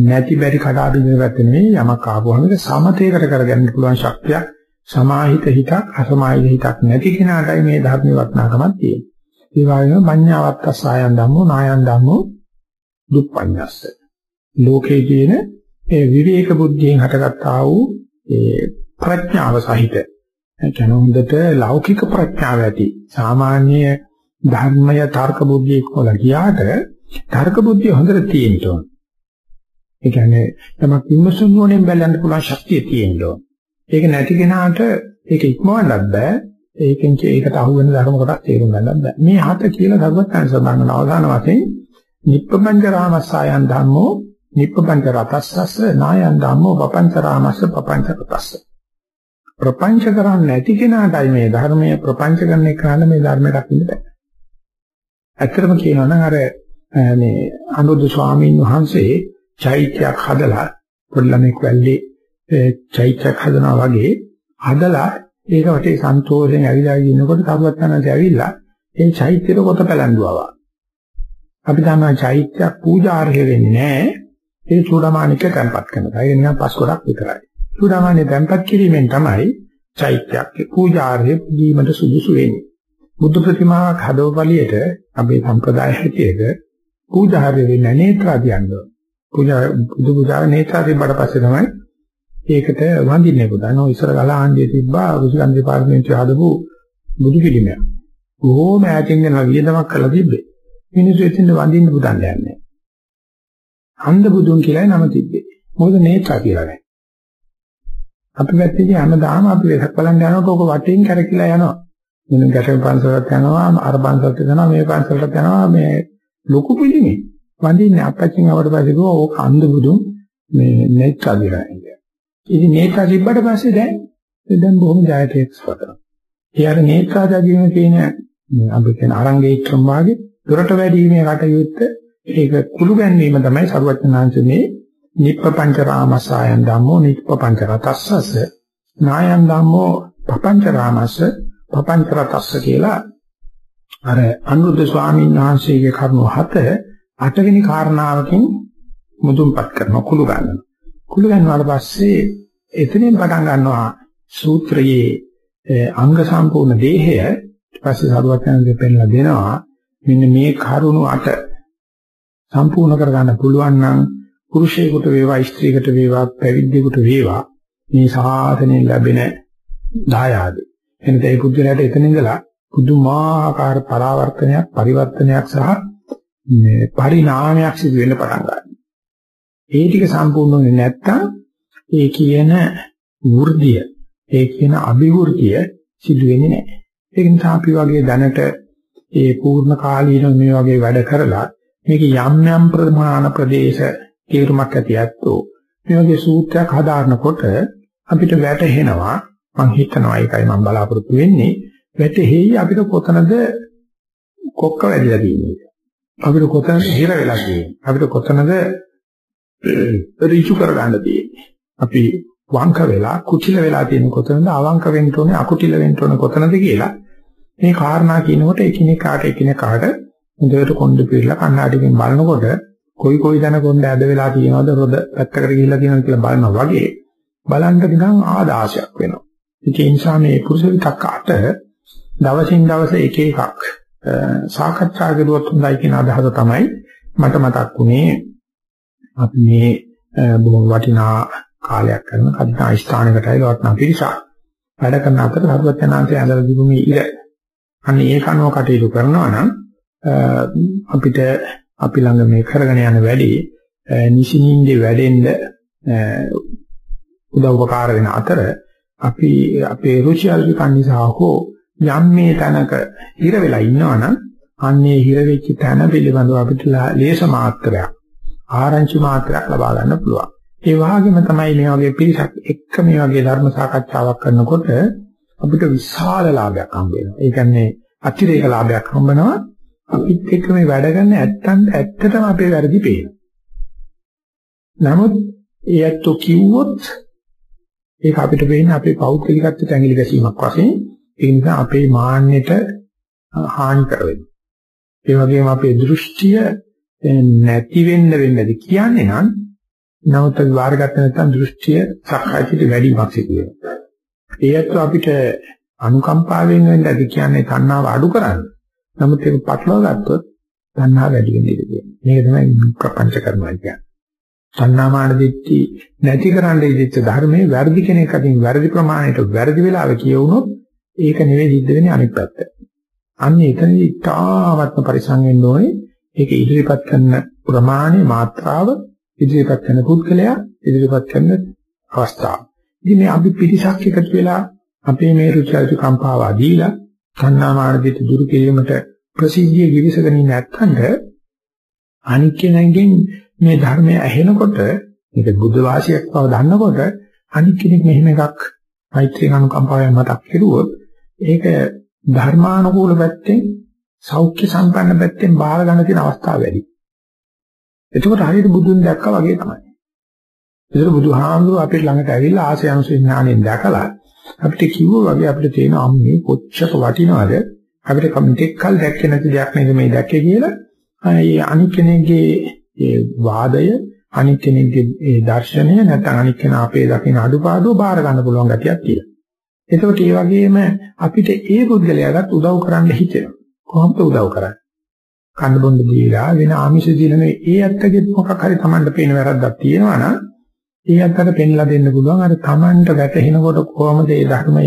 නැති බැරි කඩාබිඳ පැත්ත නෙවෙයි යමක් ආපුවම ඒක සමතේකට කරගන්න පුළුවන් ශක්තියක් සමාහිත හිතක් අසමාහිත හිතක් නැති කෙනාටයි මේ ධර්ම වටනාකමක් තියෙන්නේ. ඒ වගේම මඤ්ඤාවත් අසයන් ධම්මෝ නායන් ධම්මෝ දුප්පඤ්ඤස්ස. ලෝකේ කියන ඒ විවේක බුද්ධියෙන් හටගත්තා වූ ඒ ප්‍රඥාව සහිත කියන හොඳට ලෞකික ප්‍රඥාව ඇති සාමාන්‍ය ධර්මය තර්ක බුද්ධිය කියලා ගියාට තර්ක බුද්ධිය හොඳට තියෙන්න ඕන. ඒ කියන්නේ තමක් විමසුම් වලින් බලන්න පුළුවන් ශක්තිය තියෙන්න ඕන. ඒක නැති කෙනාට ඒක ඉක්මවන්නත් බෑ. ඒකෙන් ඒකට අහු වෙන ධර්ම කොටස් තේරුම් ගන්නත් බෑ. මේ හත කියලා සර්වඥයන් සඳහන් අවසාන වශයෙන් නිප්පංච රාමස්සයන් ධම්මෝ නිප්පංච රතස්සස්ස නායන් ධම්මෝ පపంచ රාමස්ස පపంచ රතස්ස ප්‍රපංච කරන්නේ නැති කෙනාටයි මේ ධර්මය ප්‍රපංච කරන එකාන මේ ධර්මයට අකින්න බෑ. ඇත්තටම කියනවා නම් අර මේ අනුරුද්ධ ස්වාමීන් වහන්සේ චෛත්‍යයක් හදලා පොළමෙක් වැල්ලේ චෛත්‍යයක් හදනවා වගේ හදලා ඒක වටේ සන්තෝෂයෙන් ඇවිලා ඉන්නකොට කරුවත් යනදී ඇවිල්ලා ඒ චෛත්‍යෙට කොට පැලඳුවා අපි දන්නවා චෛත්‍යයක් පූජාර්හ වෙන්නේ නැහැ ඒ චූඩාමානික තැන්පත් කරනවා. ඒක නිකන් පස් කොටක් විතරයි. චූඩාමානික තැන්පත් කිරීමෙන් තමයි චෛත්‍යයක් පූජාර්හ දීමට සුදුසු වෙන්නේ. බුදු ප්‍රතිමාවක් හදවපලියට අපේ සම්ප්‍රදාය හැටියට පූජාර්ය වෙන්නේ නේත්‍රා කියන්නේ. පූජා බුදු පූජාව නේත්‍රා තිබ්බට පස්සේ තමයි ඒකට වඳින්නේ පුතන. ඔය ඉස්සර ගලහන්දියේ තිබ්බා රුසිකන් දෙපාර්තමේන්තුවේ හදපු බුදු පිළිමයක්. කොහොම ඈතින් යන වියදමක් කරලා තිබ්බේ. මිනිස්සු එතන වඳින්න පුතන් යන්නේ. අන්ධ බුදුන් කියලායි නම තිබ්බේ. මොකද නේත්‍රා කියලා නෑ. අපි පැත්තේදී හැමදාම අපි වෙසක් බලන්න යනකොට ඕක වටෙන් කැරකිලා යනවා. මෙන්න ගැටේ පන්සලට යනවා, අර පන්සලට යනවා, මේ පන්සලට යනවා, මේ ලොකු පිළිමේ. වඳින්නේ අපච්චින් අවඩ පස්සේ ගෝ ඕක අන්ධ බුදුන් මේ නේත්‍රා කියලා නෑ. ඉතින් නේත්‍රා තිබ්බට පස්සේ දැන් දැන් බොහොම ජයතේක්ස් වතන. ඒ අර නේත්‍රා දගීම කියන අපි කියන අරංගේත්‍රම් වාගේ දොරට වැඩිීමේ කටයුත්ත ඒක කුළු ගැන්වීම තමයි සරුවචනාංශනේ නිප්පපංච රාමසායන් ධම්මෝ නිප්පපංච රතස්සස නායන් ධම්මෝ පපංච රාමස්ස පපංච රතස්ස කියලා අර අනුරුද්ධ ස්වාමීන් වහන්සේගේ කරුණු හත අටවෙනි කාරණාවකින් මුදුන්පත් කරනවා කුළු ගන්නවා කුළු ගන්නාට පස්සේ එතනින් පටන් ගන්නවා සූත්‍රයේ අංග සම්පූර්ණ දේහය. ඊට පස්සේ සරුවත් යන දෙපෙන්නලා දෙනවා මෙන්න මේ කරුණු අට සම්පූර්ණ කරගන්න පුළුවන් නම් පුරුෂයෙකුට වේවා ස්ත්‍රීකට වේවා පැවිද්දෙකුට වේවා. මේ සාසනයෙන් ලැබෙන දායාද. එනද ඒ පුද්ගලයාට එතන ඉඳලා පුදුමාකාර පරාවර්තනයක් පරිවර්තනයක් සහ මේ පරිණාමයක් සිදු වෙන්න පටන් ගන්නවා. ඒ ටික සම්පූර්ණ වෙන්නේ නැත්තම් ඒ කියන වෘද්ධිය, ඒ කියන අභිවෘද්ධිය සිදු වෙන්නේ නැහැ. ඒක නිසා අපි වගේ දැනට ඒ පූර්ණ කාලීන මේ වගේ වැඩ කරලා මේක යම් යම් ප්‍රමාණ ප්‍රදේශ තීරමක් ඇති ඇත්තෝ. මේ වගේ සූත්‍රයක් හදාarnකොට අපිට වැටහෙනවා මම හිතනවා ඒකයි මම බලාපොරොත්තු වෙන්නේ. වැටෙහි අපිට කොතනද කොක්ක වැඩිලා තියෙන්නේ. අපිට කොතනද හිර වෙලා තියෙන්නේ. අපිට කොතනද ඍජු කරගන්න තියෙන්නේ. අපි වංක වෙලා කුචිල වෙලා තියෙන කොතනද අවංක වෙන්න ඕනේ අකුටිල වෙන්න ඕනේ කොතනද කියලා. මේ කාරණා කියනකොට එකිනෙකාට එකිනෙකාට හොඳට කොණ්ඩ පිරලා කණ්ණාඩියකින් බලනකොට කොයි කොයි දන කොණ්ඩ ඇද වෙලා තියෙනවද රොද පැත්තකට ගිහිල්ලා තියෙනවද කියලා බලනවා වගේ බලන්න නිකන් ආදාසයක් වෙනවා. ඒ නිසා මේ පුරුෂ විතක් අට දවසින් දවස එක එකක් සාකච්ඡා කරුවොත් හොඳයි කියන අදහස තමයි මට මතක් වුණේ. අපි මේ බොහොම වටිනා කාලයක් කරන කදිනා ස්ථානයකටයි වටනා පිරිසක්. වැඩ කරන අතර සර්වඥාන්සේ ඇඳලා දීපු මේ ඉර අන්න ඒ කනුව කටයුතු කරනවා නම් අපිට අපි ළඟ මේ කරගෙන යන වැඩි නිසින්ින්දේ වැඩෙන්න උදව් උපකාර වෙන අතර අපි අපේ රුචි අරුචිකන් නිසා හෝ යම් මේ තැනක හිර වෙලා ඉන්නවනම් අන්නේ හිර වෙච්ච තැන පිළිබඳව අපිට ලේස මාත්‍රයක් ආරංචි මාත්‍රයක් ලබා ගන්න පුළුවන්. ඒ වගේම තමයි මේ වගේ පිරිසක් එක්ක මේ වගේ ධර්ම සාකච්ඡාවක් කරනකොට අපිට විශාල ලාභයක් හම්බ වෙනවා. ඒ කියන්නේ අතිරේක ලාභයක් හම්බනවා. අපිත් එක්ක මේ වැඩ කරන ඇත්තන් ඇත්තටම අපේ වැරදි පේනවා. නමුත් ඒත් කිව්වොත් ඒක අපිට වෙන්නේ අපේ පෞද්ගලිකත්වයට ඇඟිලි ගැසීමක් වශයෙන් ඒ නිසා අපේ මාන්නයට හානි කරවෙනවා. ඒ වගේම අපේ දෘෂ්ටිය නැති වෙන්න වෙන්නද කියන්නේ නම් නමුත් වාරගත්ත නැත්නම් දෘෂ්ටිය සක්කායිතිට වැඩිමක් සිදු වෙනවා. ඒත් අපිට අනුකම්පාවෙන් වෙන්න ඇති කියන්නේ තණ්හාව අඩු කරන්න. නමුත් ඒක පටලවා ගත්තොත් තණ්හාව වැඩි වෙන ඉඩ තියෙනවා. මේක තමයි ප්‍රපංච කරනවා කියන්නේ. තණ්හාමාන දිට්ඨි නැති කරන්න ඉදිච්ච ධර්මයේ වැරදි කෙනෙක් අතින් වැරදි ප්‍රමාණයට වැරදි වෙලාව කියවුනොත් ඒක නෙවෙයි සිද්ධ වෙන්නේ අනිත් පැත්ත. අන්න එතනදී තාවත්ම පරිසං වෙන්න ඕනේ. ඒක ඉදිරිපත් කරන ප්‍රමාණය මාත්‍රාව ඉදිරිපත් කරන පුද්ගලයා ඉදිරිපත් කරන අවස්ථාව. ඉතින් මේ අපි පිටිසක් එකතු වෙලා අපේ මේ රුචිජු කම්පාවා දීලා තණ්හාමාන දිට දුරු කිරීමට ප්‍රසිද්ධිය ගිවිසගෙන නැත්නම් අනික් කෙනෙක්ගෙන් මේ ධර්මය ඇහෙනකොට මේක බුද්ධ වාසියක් බව දන්නකොට අනික් කෙනෙක් මෙහෙම එකක් මෛත්‍රී අනුකම්පාවෙන් මතක් කෙරුවොත් ඒක ධර්මානුකූල පැත්තෙන් සෞඛ්‍ය සම්පන්න පැත්තෙන් බාර ගන්න තියෙන අවස්ථාව වැඩි. එතකොට හරියට බුදුන් දැක්කා වගේ තමයි. ඒතර බුදුහාමුදුරුවෝ අපේ ළඟට ඇවිල්ලා ආසය අනුසය ඥාණයෙන් දැකලා අපිට කිව්වා වගේ අපිට තියෙන අම්මේ කොච්චර වටිනවද අපිට කමිටෙක් කල් දැක්කේ නැති දෙයක් නේද මේ දැක්කේ කියලා ඒ අනික් කෙනෙක්ගේ ඒ වාදය අනික් කෙනෙක්ගේ ඒ දර්ශනය නැත්නම් අනික් කෙනා අපේ දකින අඩුපාඩු බාර ගන්න පුළුවන් ගතියක් තියෙනවා. එතකොට ඒ වගේම අපිට ඒ පුද්ගලයාට උදව් කරන්න හිතෙනවා. කොහොමද උදව් කරන්නේ? කන්න බොන්න දීලා වෙන ආමිෂ දීලා නෙවෙයි ඒ ඇත්තගේ මොකක් හරි Tamanට පේන වැරද්දක් තියෙනවා නම් ඒ අතට පෙන්ලා දෙන්න පුළුවන් අර Tamanට වැටහෙනකොට කොහොමද ඒ ධර්මය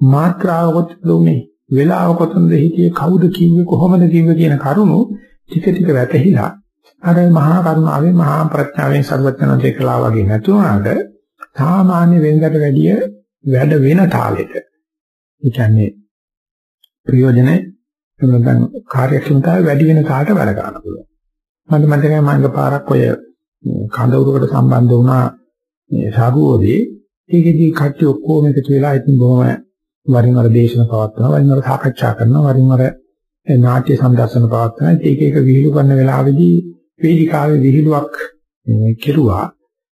මාත්‍රාව කොතනද උනේ වෙලාව කොතනද හිටියේ? කවුද කිව්වේ? කොහොමද කිව්වේ කියන කරුණු ටික ටික වැටහිලා අර මහා කරුණාවෙන් මහා ප්‍රඥාවෙන් සර්වඥාන්සේ කළා වගේ නැතුණාට සාමාන්‍ය වෙනකට වැඩිය වැඩ වෙන තාලෙට. ඒ කියන්නේ ප්‍රයෝජන නැත්නම් කාර්යක්ෂමතාවය වැඩි වෙන කාට වැඩ ගන්න පුළුවන්. මට මතකයි මම එකපාරක් ඔය කඳවුරකට සම්බන්ධ වුණා. මේ සාගුවෝදී ඒකෙදී කට්ටිය ඔක්කොම එකතු වෙලා ඉතින් බොහොම වරින් වර දේශන පවත්වනවා වරින් වර සාකච්ඡා කරනවා වරින් වර නාට්‍ය සම්දර්ශන පවත්වනවා. ඒක එක විහිළු කරන වෙලාවේදී වේදිකාවේ විහිළුවක් කෙරුවා.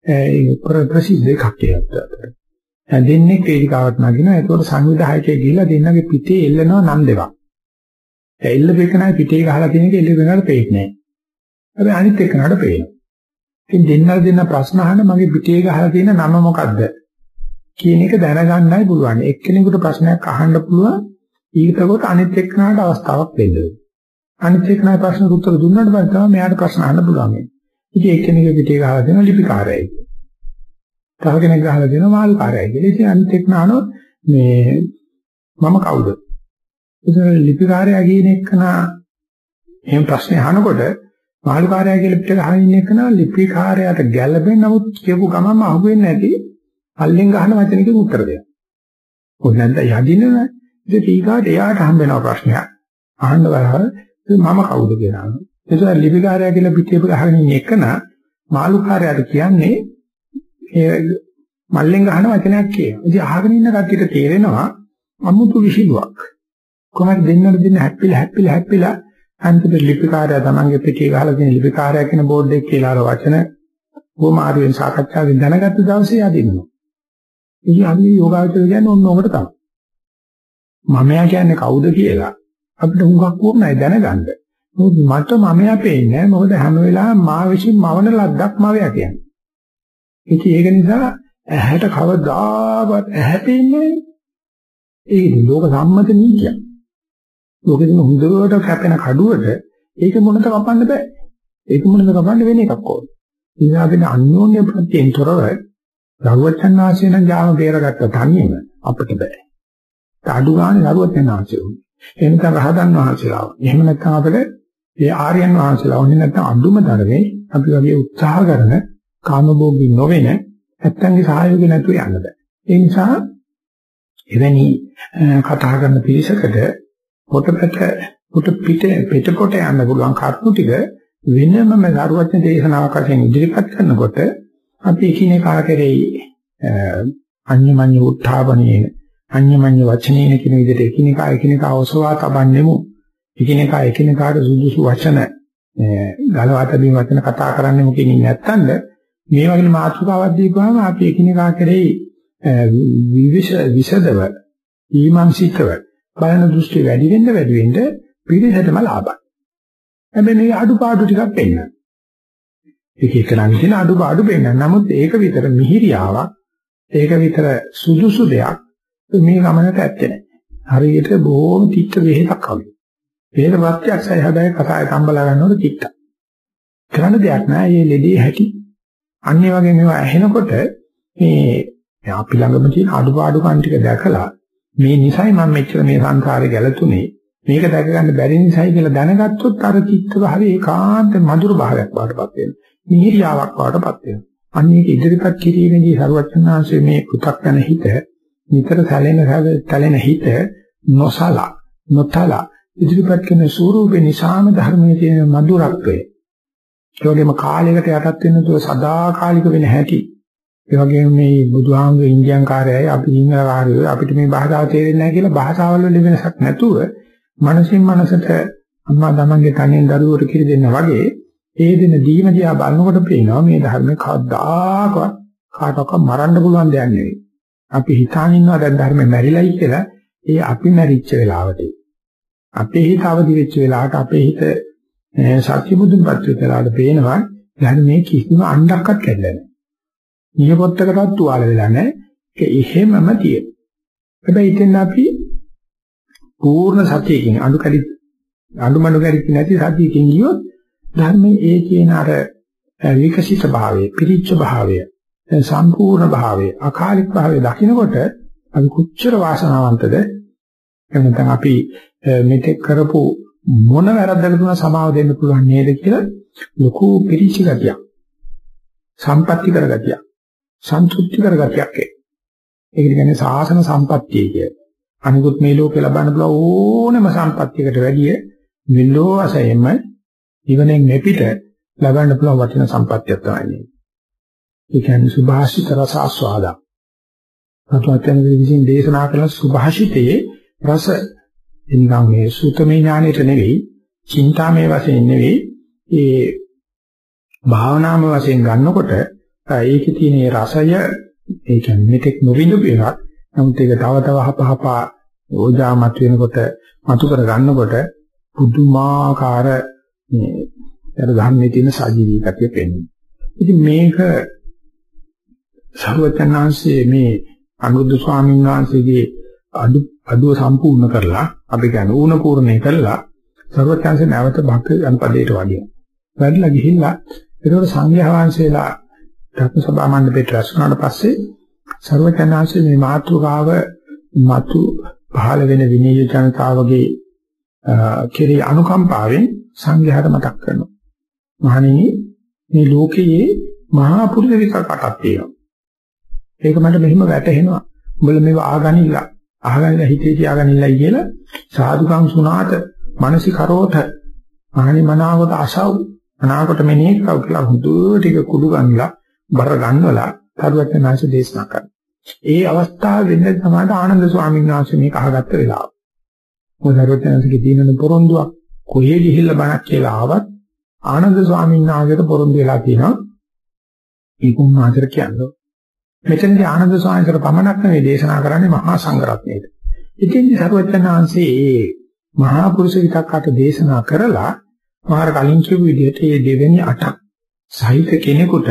ඒ ප්‍රසිද්ධ එකක් ඒකට දෙන්නේ වේදිකාවට නගිනවා. ඒකෝට සංවිධායකයෙක් ගිහිල්ලා දෙන්නගේ පිටේ එල්ලනවා නම් දෙකක් එල්ල බෙකනයි පිටේ ගහලා තියෙන එක එල්ල බෙකනට පේන්නේ නැහැ. හැබැයි අනිත් එකනට පේනවා. ඉතින් දෙන්නලා දෙන්න ප්‍රශ්න අහන මගේ පිටේ ගහලා තියෙන නම මොකද්ද කියන එක දැනගන්නයි පුළුවන්. එක්කෙනෙකුට ප්‍රශ්නයක් අහන්න පුළුවන් ඊටකොට අනිත් එක්කනට අවස්ථාවක් දෙන්න. අනිත් එක්කනට ප්‍රශ්න උත්තර දුන්නාට පස්සේ තමයි මෙයාට ප්‍රශ්න අහන්න පුළුවන්. ඉතින් එක්කෙනෙක් පිටේ ගහලා දෙන ලිපිකාරයයි. තව කෙනෙක් ගහලා දෙන මාල්කාරයයි කියලා. ඉතින් අනිත් එක්කන අහනවා මේ මම කවුද? ඉතින් ලිපිකාරයා කියන එක්කන එහෙම ප්‍රශ්නේ අහනකොට මාළුකාරයා කියලා පිට ගහන ඉන්න එක නා ලිපිකාරයාට ගැළපෙන්නේ නමුත් කියපු ගමන්ම අහුවෙන්නේ නැති අල්ලෙන් ගහන වචනකින් උත්තර දෙනවා. මොකද නැත්නම් යදින්නේ නැහැ. ඉතින් ටීකාට එයාට හම්බ වෙන ප්‍රශ්නයක්. අහන්න බලහම මම කවුද කියලා. ඒක ලිපිකාරයා කියලා පිටේ ගහගෙන ඉන්න එක නා මාළුකාරයාට කියන්නේ ඒ මල්ලෙන් ගහන වචනයක් කියනවා. ඉතින් අහගෙන ඉන්න කට්ටියට තේරෙනවා අමුතු විහිළුවක්. කොහොමද දෙන්නට දෙන්න හැප්පිලා හැප්පිලා හැප්පිලා අන්තිම ලිපිකාරයා තමන්ගේ පිටේ ගහලා තියෙන ලිපිකාරයා කියන බෝඩ් එකේ කියලා අර වචන කොමාරුවෙන් සාකච්ඡාවෙන් දැනගත්ත දවසේ යදිනවා. ඉතින් අපි යෝගාවචර කියන්නේ ඔන්න ඔකට තමයි. මමයා කියන්නේ කවුද කියලා අපිට හුඟක් වුණයි දැනගන්න. මොකද මට මමයා පේන්නේ මොකද හැම වෙලාවෙම මා විසින් මවන ලද්දක් මවයා කියන්නේ. ඉතින් ඒක නිසා ඇහැට කවදාවත් ඇහැ පේන්නේ ඒක ලෝක සම්මත නීතියක්. ලෝකෙදින හොඳට කැපෙන කඩුවට ඒක මොනද කපන්න බෑ. ඒක මොනද කපන්න වෙන එකක් ඕන. ඊළඟට අන්‍යෝන්‍ය ප්‍රත්‍යයෙන් තොරව දරුවචන් ආශ්‍රය නම් ජාම බේරගත්ත තනියම අපිට බෑ. අඩු ගානේ දරුවචන් ආශ්‍රය උනේ. එහෙම නැත්නම් රහතන් වහන්සේලා. එහෙම නැත්නම් අපිට ඒ ආර්යයන් වහන්සේලා වුණේ නැත්නම් අඳුම ධර්මේ අපි වගේ උත්සාහ කරන කාමභෝගී නොවන නැත්නම්ගේ සහයෝගය නැතුව යන්න බෑ. ඒ නිසා එවැනි කතා කරන පිරිසකට පොටපැට පොට පිට පිටකොට යන්න පුළුවන් කරුණු ටික වෙනමම දරුවචන දේශනාවක් වශයෙන් ඉදිරිපත් කරනකොට අපි එකිනෙකා කෙරෙහි අඤ්ඤමඤ්ඤ උත්ථාපනයේ අඤ්ඤමඤ්ඤ වචනේන කියන විදිහට එකිනෙකා එකිනෙකා ඔසවා තබන්නෙමු. එකිනෙකා එකිනෙකාට සුදුසු වචන ගලවා තබින් වචන කතා කරන්නෙමු කියන්නේ නැත්තඳ මේ වගේ මාතෘකාවක් දීපුවාම අපි එකිනෙකා කෙරෙහි විවිෂ විසදව ඊමංසිකව බලන දෘෂ්ටි වැඩි වෙන්න වැඩි වෙන්න පිළිසෙටම ලාභයි. හැබැයි මේ අඩුපාඩු ටිකක් පෙන්නන. එක එක නම් තියෙන අඩුපාඩු පෙන්නන. නමුත් ඒක විතර මිහිරියාවක් ඒක විතර සුදුසු දෙයක් මේ ගමනට ඇත්තේ නැහැ. හරියට බොහොම තිත්ත වෙහෙසක් වගේ. වේද ප්‍රත්‍යක්ෂය හැබැයි කසාය තම්බලා ගන්නකොට තිත්ත. කරන්න දෙයක් නැහැ. මේ ලෙඩේ හැටි. අන්නේ වගේ මේවා ඇහෙනකොට මේ අපි ළඟම තියෙන අඩුපාඩුකම් ටික දැකලා මේ නිසයි මම මෙච්චර මේ සංසාරේ ගැලතුනේ. මේක දැක ගන්න බැරි නිසයි කියලා දැනගත්තොත් අර චිත්ත භාවයේ ඒකාන්ත මధుර භාවයක් වඩපත් වෙනවා. මිහිරියාවක් වඩපත් වෙනවා. අන්න ඒක ඉදිරිපත් කිරීමේදී සරුවචනාංශයේ මේ පු탁න හිත නිතර සැලෙන සැලෙන හිත නොසලා නොතලා ඉදිරිපත් කරන ස්වරූපේ නිසාම ධර්මයේ තියෙන මధుරත්වය ඒ වගේම කාලයකට යටත් වෙන තුර සදාකාලික වෙන හැටි ඒ වගේම මේ බුදුහාමුදුරු ඉන්දියන් කාර්යයයි අපි සිංහල කාර්යයයි අපිට මේ භාෂාව තේරෙන්නේ නැහැ කියලා භාෂාවල් වල වෙනසක් නැතුව මනසින් මනසට අම්මා තමන්ගේ තනියෙන් දරුවෝට කිරි දෙන්න වගේ ඒ දෙන දීම දිහා බලනකොට පේනවා මේ ධර්ම කවදාකවත් කාටවත් මරන්න පුළුවන් දෙයක් නෙවෙයි. අපි හිතාන ඉන්නවා දැන් ධර්ම මැරිලයි කියලා ඒ අපි මැරිච්ච වෙලාවට. අපේ හිත අවදි වෙච්ච වෙලාවට අපේ හිත සත්‍ය බුදුන් පත්‍රිකාවට පේනවා ධර්මයේ කිසිම අණ්ඩක්වත් කැඩලා නැහැ. නියපොත්තකටවත් තුවාල වෙලා නැහැ. ඒක එහෙමම තියෙනවා. හැබැයි ඉතින් අපි පූර්ණ සතියකින් අඩු කැඩි අඩු මඩු කැඩි නැති සතියකින් ගියොත් ධර්මයේ ඒ කියන අර විකසිත භාවය, පිරිච්ච භාවය, සම්පූර්ණ භාවය, අකාලික භාවය දකිනකොට අපි කොච්චර වාසනාවන්තද එහෙනම් අපි මෙතෙක් කරපු මොන වැරද්දකට තුන සමාව දෙන්න පුළුවන් නේද කියලා ලොකු පිරිච්ච ගතියක්. සම්පත්‍ති කරගතියක්. සන්තුෂ්ටි කරගතියක් ඒක. ඒක කියන්නේ සාසන සම්පත්තිය කිය. අනිකුත් මේ ලෝකේ ලබන්න පුළුවන් ඕනම සම්පත්තියකට වැඩිය මෙලෝ වශයෙන්ම ඉවනෙන් මෙපිට ලබන්න පුළුවන් වටිනා සම්පත්තියක් තමයි. ඒ කියන්නේ සුභාෂිත රස ආස්වාදා. අතුත්යන් විසින් දේශනා කළ සුභාෂිතයේ රස එන්නම් මේ සූතමේ ඥානෙට නෙවෙයි, චින්තාමේ වශයෙන් නෙවෙයි, ඒ භාවනාම වශයෙන් ගන්නකොට ඒකේ තියෙන රසය ඒ කියන්නේ මෙතෙක් නොවිඳපු එකක්. නමුත් ඒක තව තව හපහපා ඕජාමත් වෙනකොට මතු කර ගන්නකොට පුදුමාකාර මේ අර ධර්මයේ තියෙන සජීවී ගතිය පෙන්වනවා. ඉතින් මේක සර්වඥාන්සේ මේ අනුරුද්ධ ස්වාමීන් වහන්සේගේ අඩු අඩුව සම්පූර්ණ කරලා අපි කියන ඌණ පූර්ණේ කරලා සර්වඥාන්සේ නැවත භක්ති අනුපදයට වදිනවා. වැඩිලා ගිහිල්ලා ඒකවල සංඝයා වහන්සේලා ධර්ම සභා මණ්ඩපයට රැස් වුණාට පස්සේ සර්වඥාන්සේ මේ මාතෘකාව මතු පහළ වෙන විනය ජනතාවගේ කෙරේ අනුකම්පාවෙන් සංඝයාට මතක් කරනවා. මහණෙනි මේ ලෝකයේ මහා පුරුෂ විකල්පයක් තියෙනවා. ඒක මට මෙහිම වැටහෙනවා. උඹලා මේව ආගනින්න අහගන්න හිතේ තියාගන්නilla කියලා සාදුකම් සුණාත මානසිකරෝත මහණි මනාවත අසව් අනාකට මෙනේ කව කියලා හුදුව ටික කුඩු ගන්නලා බර ගන්නවලා තරුවචනාංශ දේශනා කරනවා. ඒ අවස්ථාව වෙන්න තමයි ආනන්ද ස්වාමීන් වහන්සේ මේක අහගත්ත වෙලාව. මොකද තරුවචනාංශගේ දිනන පොරොන්දුවක් කොහේ ගිහිල්ලා බණක් කියලා ආවත් ආනන්ද ස්වාමීන් වහන්සේට පොරොන්දු වෙලා තියෙනවා. ඒක උන්වහන්සේට කියන්නේ. මෙතනදී ආනන්ද ස්වාමීන්ට පමණක් නෙවෙයි දේශනා කරන්නේ මහා සංඝරත්නයට. ඉතින්දී සරුවචනාංශේ මේ මහා පුරුෂ විතක්කට දේශනා කරලා මාර කලින් කියපු විදිහට මේ දෙවෙනි අටක් සහිත කෙනෙකුට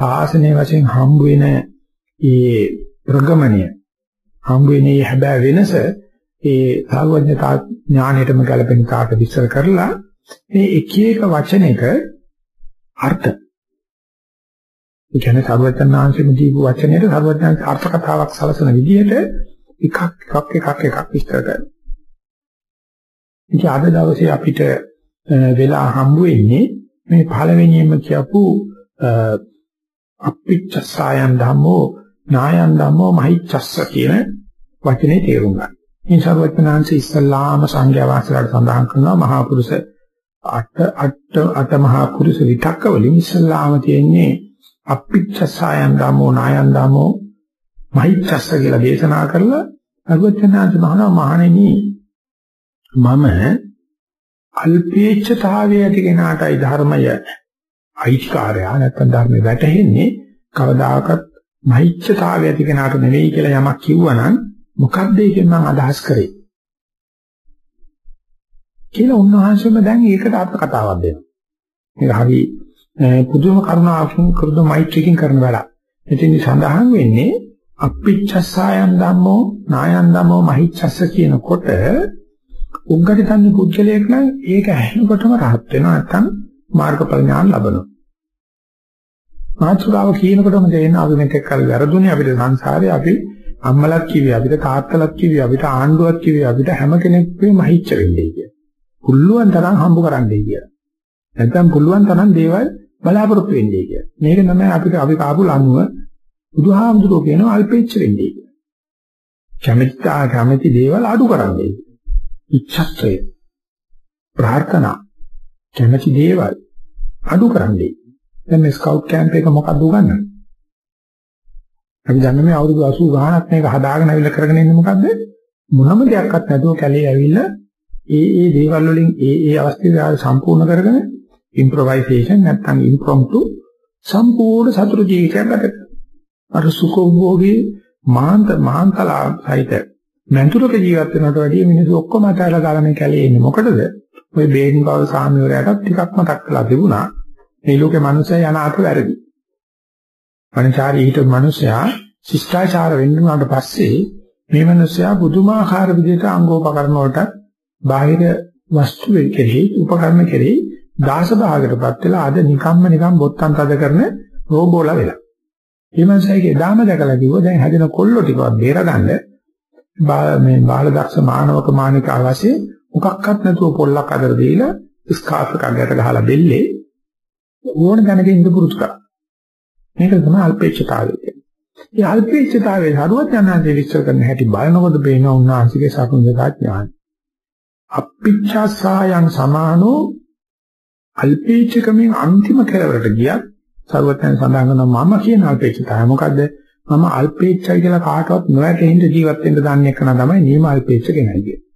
පාසනේ වශයෙන් හම්බ වෙන ඒ ප්‍රගමණය හම්බ වෙන්නේ හැබැයි වෙනස ඒ සාර්වඥතා ඥාණයටම ගැලපෙන තාට විස්තර කරලා මේ එක එක වචනයක අර්ථ ඒ කියන්නේ සර්වඥාන්සේම දීපු වචනයට සර්වඥාන්සේ අර්ථ කතාවක් සලසන විදිහට එකක් එකක් එකක් එකක් විස්තර කරනවා. ඉතින් අද දවසේ අපිට වෙලා හම්බ වෙන්නේ මේ පළවෙනියෙන්ම කියපු අප්පිච්චසයන් ධම්මෝ නායන් ධම්මෝ මහිච්ඡස්ස කියන වචනේ තේරුම් ගන්න. මේ සර්වඥාන්සේ ඉස්සල්ලාම සංඝයා වහන්සේලාට සඳහන් කරනවා මහා පුරුෂ අට අට අට මහා පුරුෂ විතක්ක වලින් ඉස්සල්ලාම තියෙන්නේ අප්පිච්චසයන් ධම්මෝ නායන් ධම්මෝ මහිච්ඡස්ස කියලා දේශනා කරලා සර්වඥාන්සේ මහා මහණෙනි මම අල්පේච්ඡතාවයේ ඇති කෙනාටයි ධර්මය අයිතිකාරය නැත්නම් ධර්මේ වැටහෙන්නේ කවදාකවත් මහිච්ඡතාවය ඇති කෙනාට නෙවෙයි කියලා යමක් කිව්වනම් මොකක්ද ඒකෙන් මම අදහස් කරේ කියලා උන්වහන්සේම දැන් ඒකට අර්ථ කතාවක් දෙනවා. මේක හරි පුදුම කරුණාවකින් කරුණ මෛත්‍රියකින් කරන වැඩක්. ඉතින් සඳහන් වෙන්නේ අප්පිච්ඡස්සායන් ධම්මෝ නායන් ධම්මෝ මහිච්ඡස්ස කියනකොට උග්ගටිතන්නේ පුද්ගලයෙක් නම් ඒක ඇහෙනකොටම rahat වෙනවා නැත්නම් මාර්ගඵල ඥාන ලබනවා. මාත්‍රාව කියනකොටම තේරෙන අපි මෙතෙක් කල් වැරදුනේ අපිට සංසාරේ අපි අම්මලක් කිව්වේ අපිට තාත්තලක් කිව්වේ අපිට ආණ්ඩුවක් කිව්වේ අපිට හැම කෙනෙක්ම මහිච්ච වෙන්නේ කියලා. පුළුවන් තරම් හම්බ කරන්නයි කියලා. නැත්නම් පුළුවන් තරම් දේවල් බලාපොරොත්තු වෙන්නේ කියලා. මේක තමයි අපිට අපි කාපු ලනුව බුදුහාමුදුරුවෝ කියනවා අල්පේච්ච වෙන්නේ කියලා. කැමැත්තා කැමැති දේවල් අඩු කරන්නේ. ඉච්ඡත්‍රය. ප්‍රාර්ථනා කැමැති දේවල් අඩු කරන්නේ. දැන් මේ ස්කවුට් කැම්ප් එක මොකක්ද උගන්වන්නේ? අපි දන්නේ මේ අවුරුදු 80 ගාණක් මේක හදාගෙන අවිල කරගෙන ඉන්නේ මොකද්ද? මොනම දෙයක්වත් නැතුව කැලේ ඇවිල්ලා ඒ ඒ දේවල් වලින් ඒ ඒ අවස්ථාව සම්පූර්ණ කරගෙන ඉම්ප්‍රොවයිසේෂන් නැත්නම් ඉම්ප්‍රොම්ප්ටු සම්පූර්ණ සතුරු ජීවිතයක් ගත කරනවා. අර සුඛෝභෝගී මාන්ත මාන්තලා සහිත මන්තුරක ජීවත් වෙනවට වැඩිය මිනිස්සු ඔක්කොම අතහැරලා දාලා මේ කැලේ ඉන්නේ මොකටද? ওই බේන් බව සාමිවරයටත් ටිකක් මතක් කරලා තිබුණා. මේ ලෝකේ මිනිස්සයා යන අත වැරදි. අනිචාරී හිට මිනිස්සයා ශිෂ්ටාචාර වෙන්නාට පස්සේ මේ මිනිස්සයා බුදුමාහාර විදිහට අංගෝපකරණ වලට බාහිර වස්තු කෙරෙහි උපකරණ කෙරෙහි දාස භාගයටපත් වෙලා අද නිකම්ම නිකම් බොත්තම් තද කරන රෝබෝලා වෙලා. මේ මිනිස්සයිගේ දාම දැකලා කිව්වා දැන් හැදෙන කොල්ලෝ ටිකවත් බේරගන්න මේ බාලදක්ෂ මානවක මානික අවශ්‍ය මොකක්වත් නැතුව පොල්ලක් අතර දීලා ස්කාර්ෆ් එකක් ගැට ගහලා බෙල්ලේ ඕන දැනක ඉඳ පුරුදු කරා. මේක තමයි අල්පේච්ඡතාවය කියන්නේ. මේ අල්පේච්ඡතාවයේ හරුවත් යනාදී විස්තර කරන හැටි බලනකොට බේනවා උන්වහන්සේගේ සකුන්දතා ඥාන. අප්පිච්ඡාසායන් සමානෝ අල්පේච්ඡකමින් අන්තිම කෙලවරට ගියත් සර්වඥයන් සඳහන් කරනවා මම කියන අල්පේච්ඡතාවය මොකද්ද? මම අල්පේච්ඡයි කියලා කාටවත් නොවැටෙන්න ජීවත් වෙන්න දන්නේ කන තමයි නියම අල්පේච්ඡ කෙනයි කියන්නේ.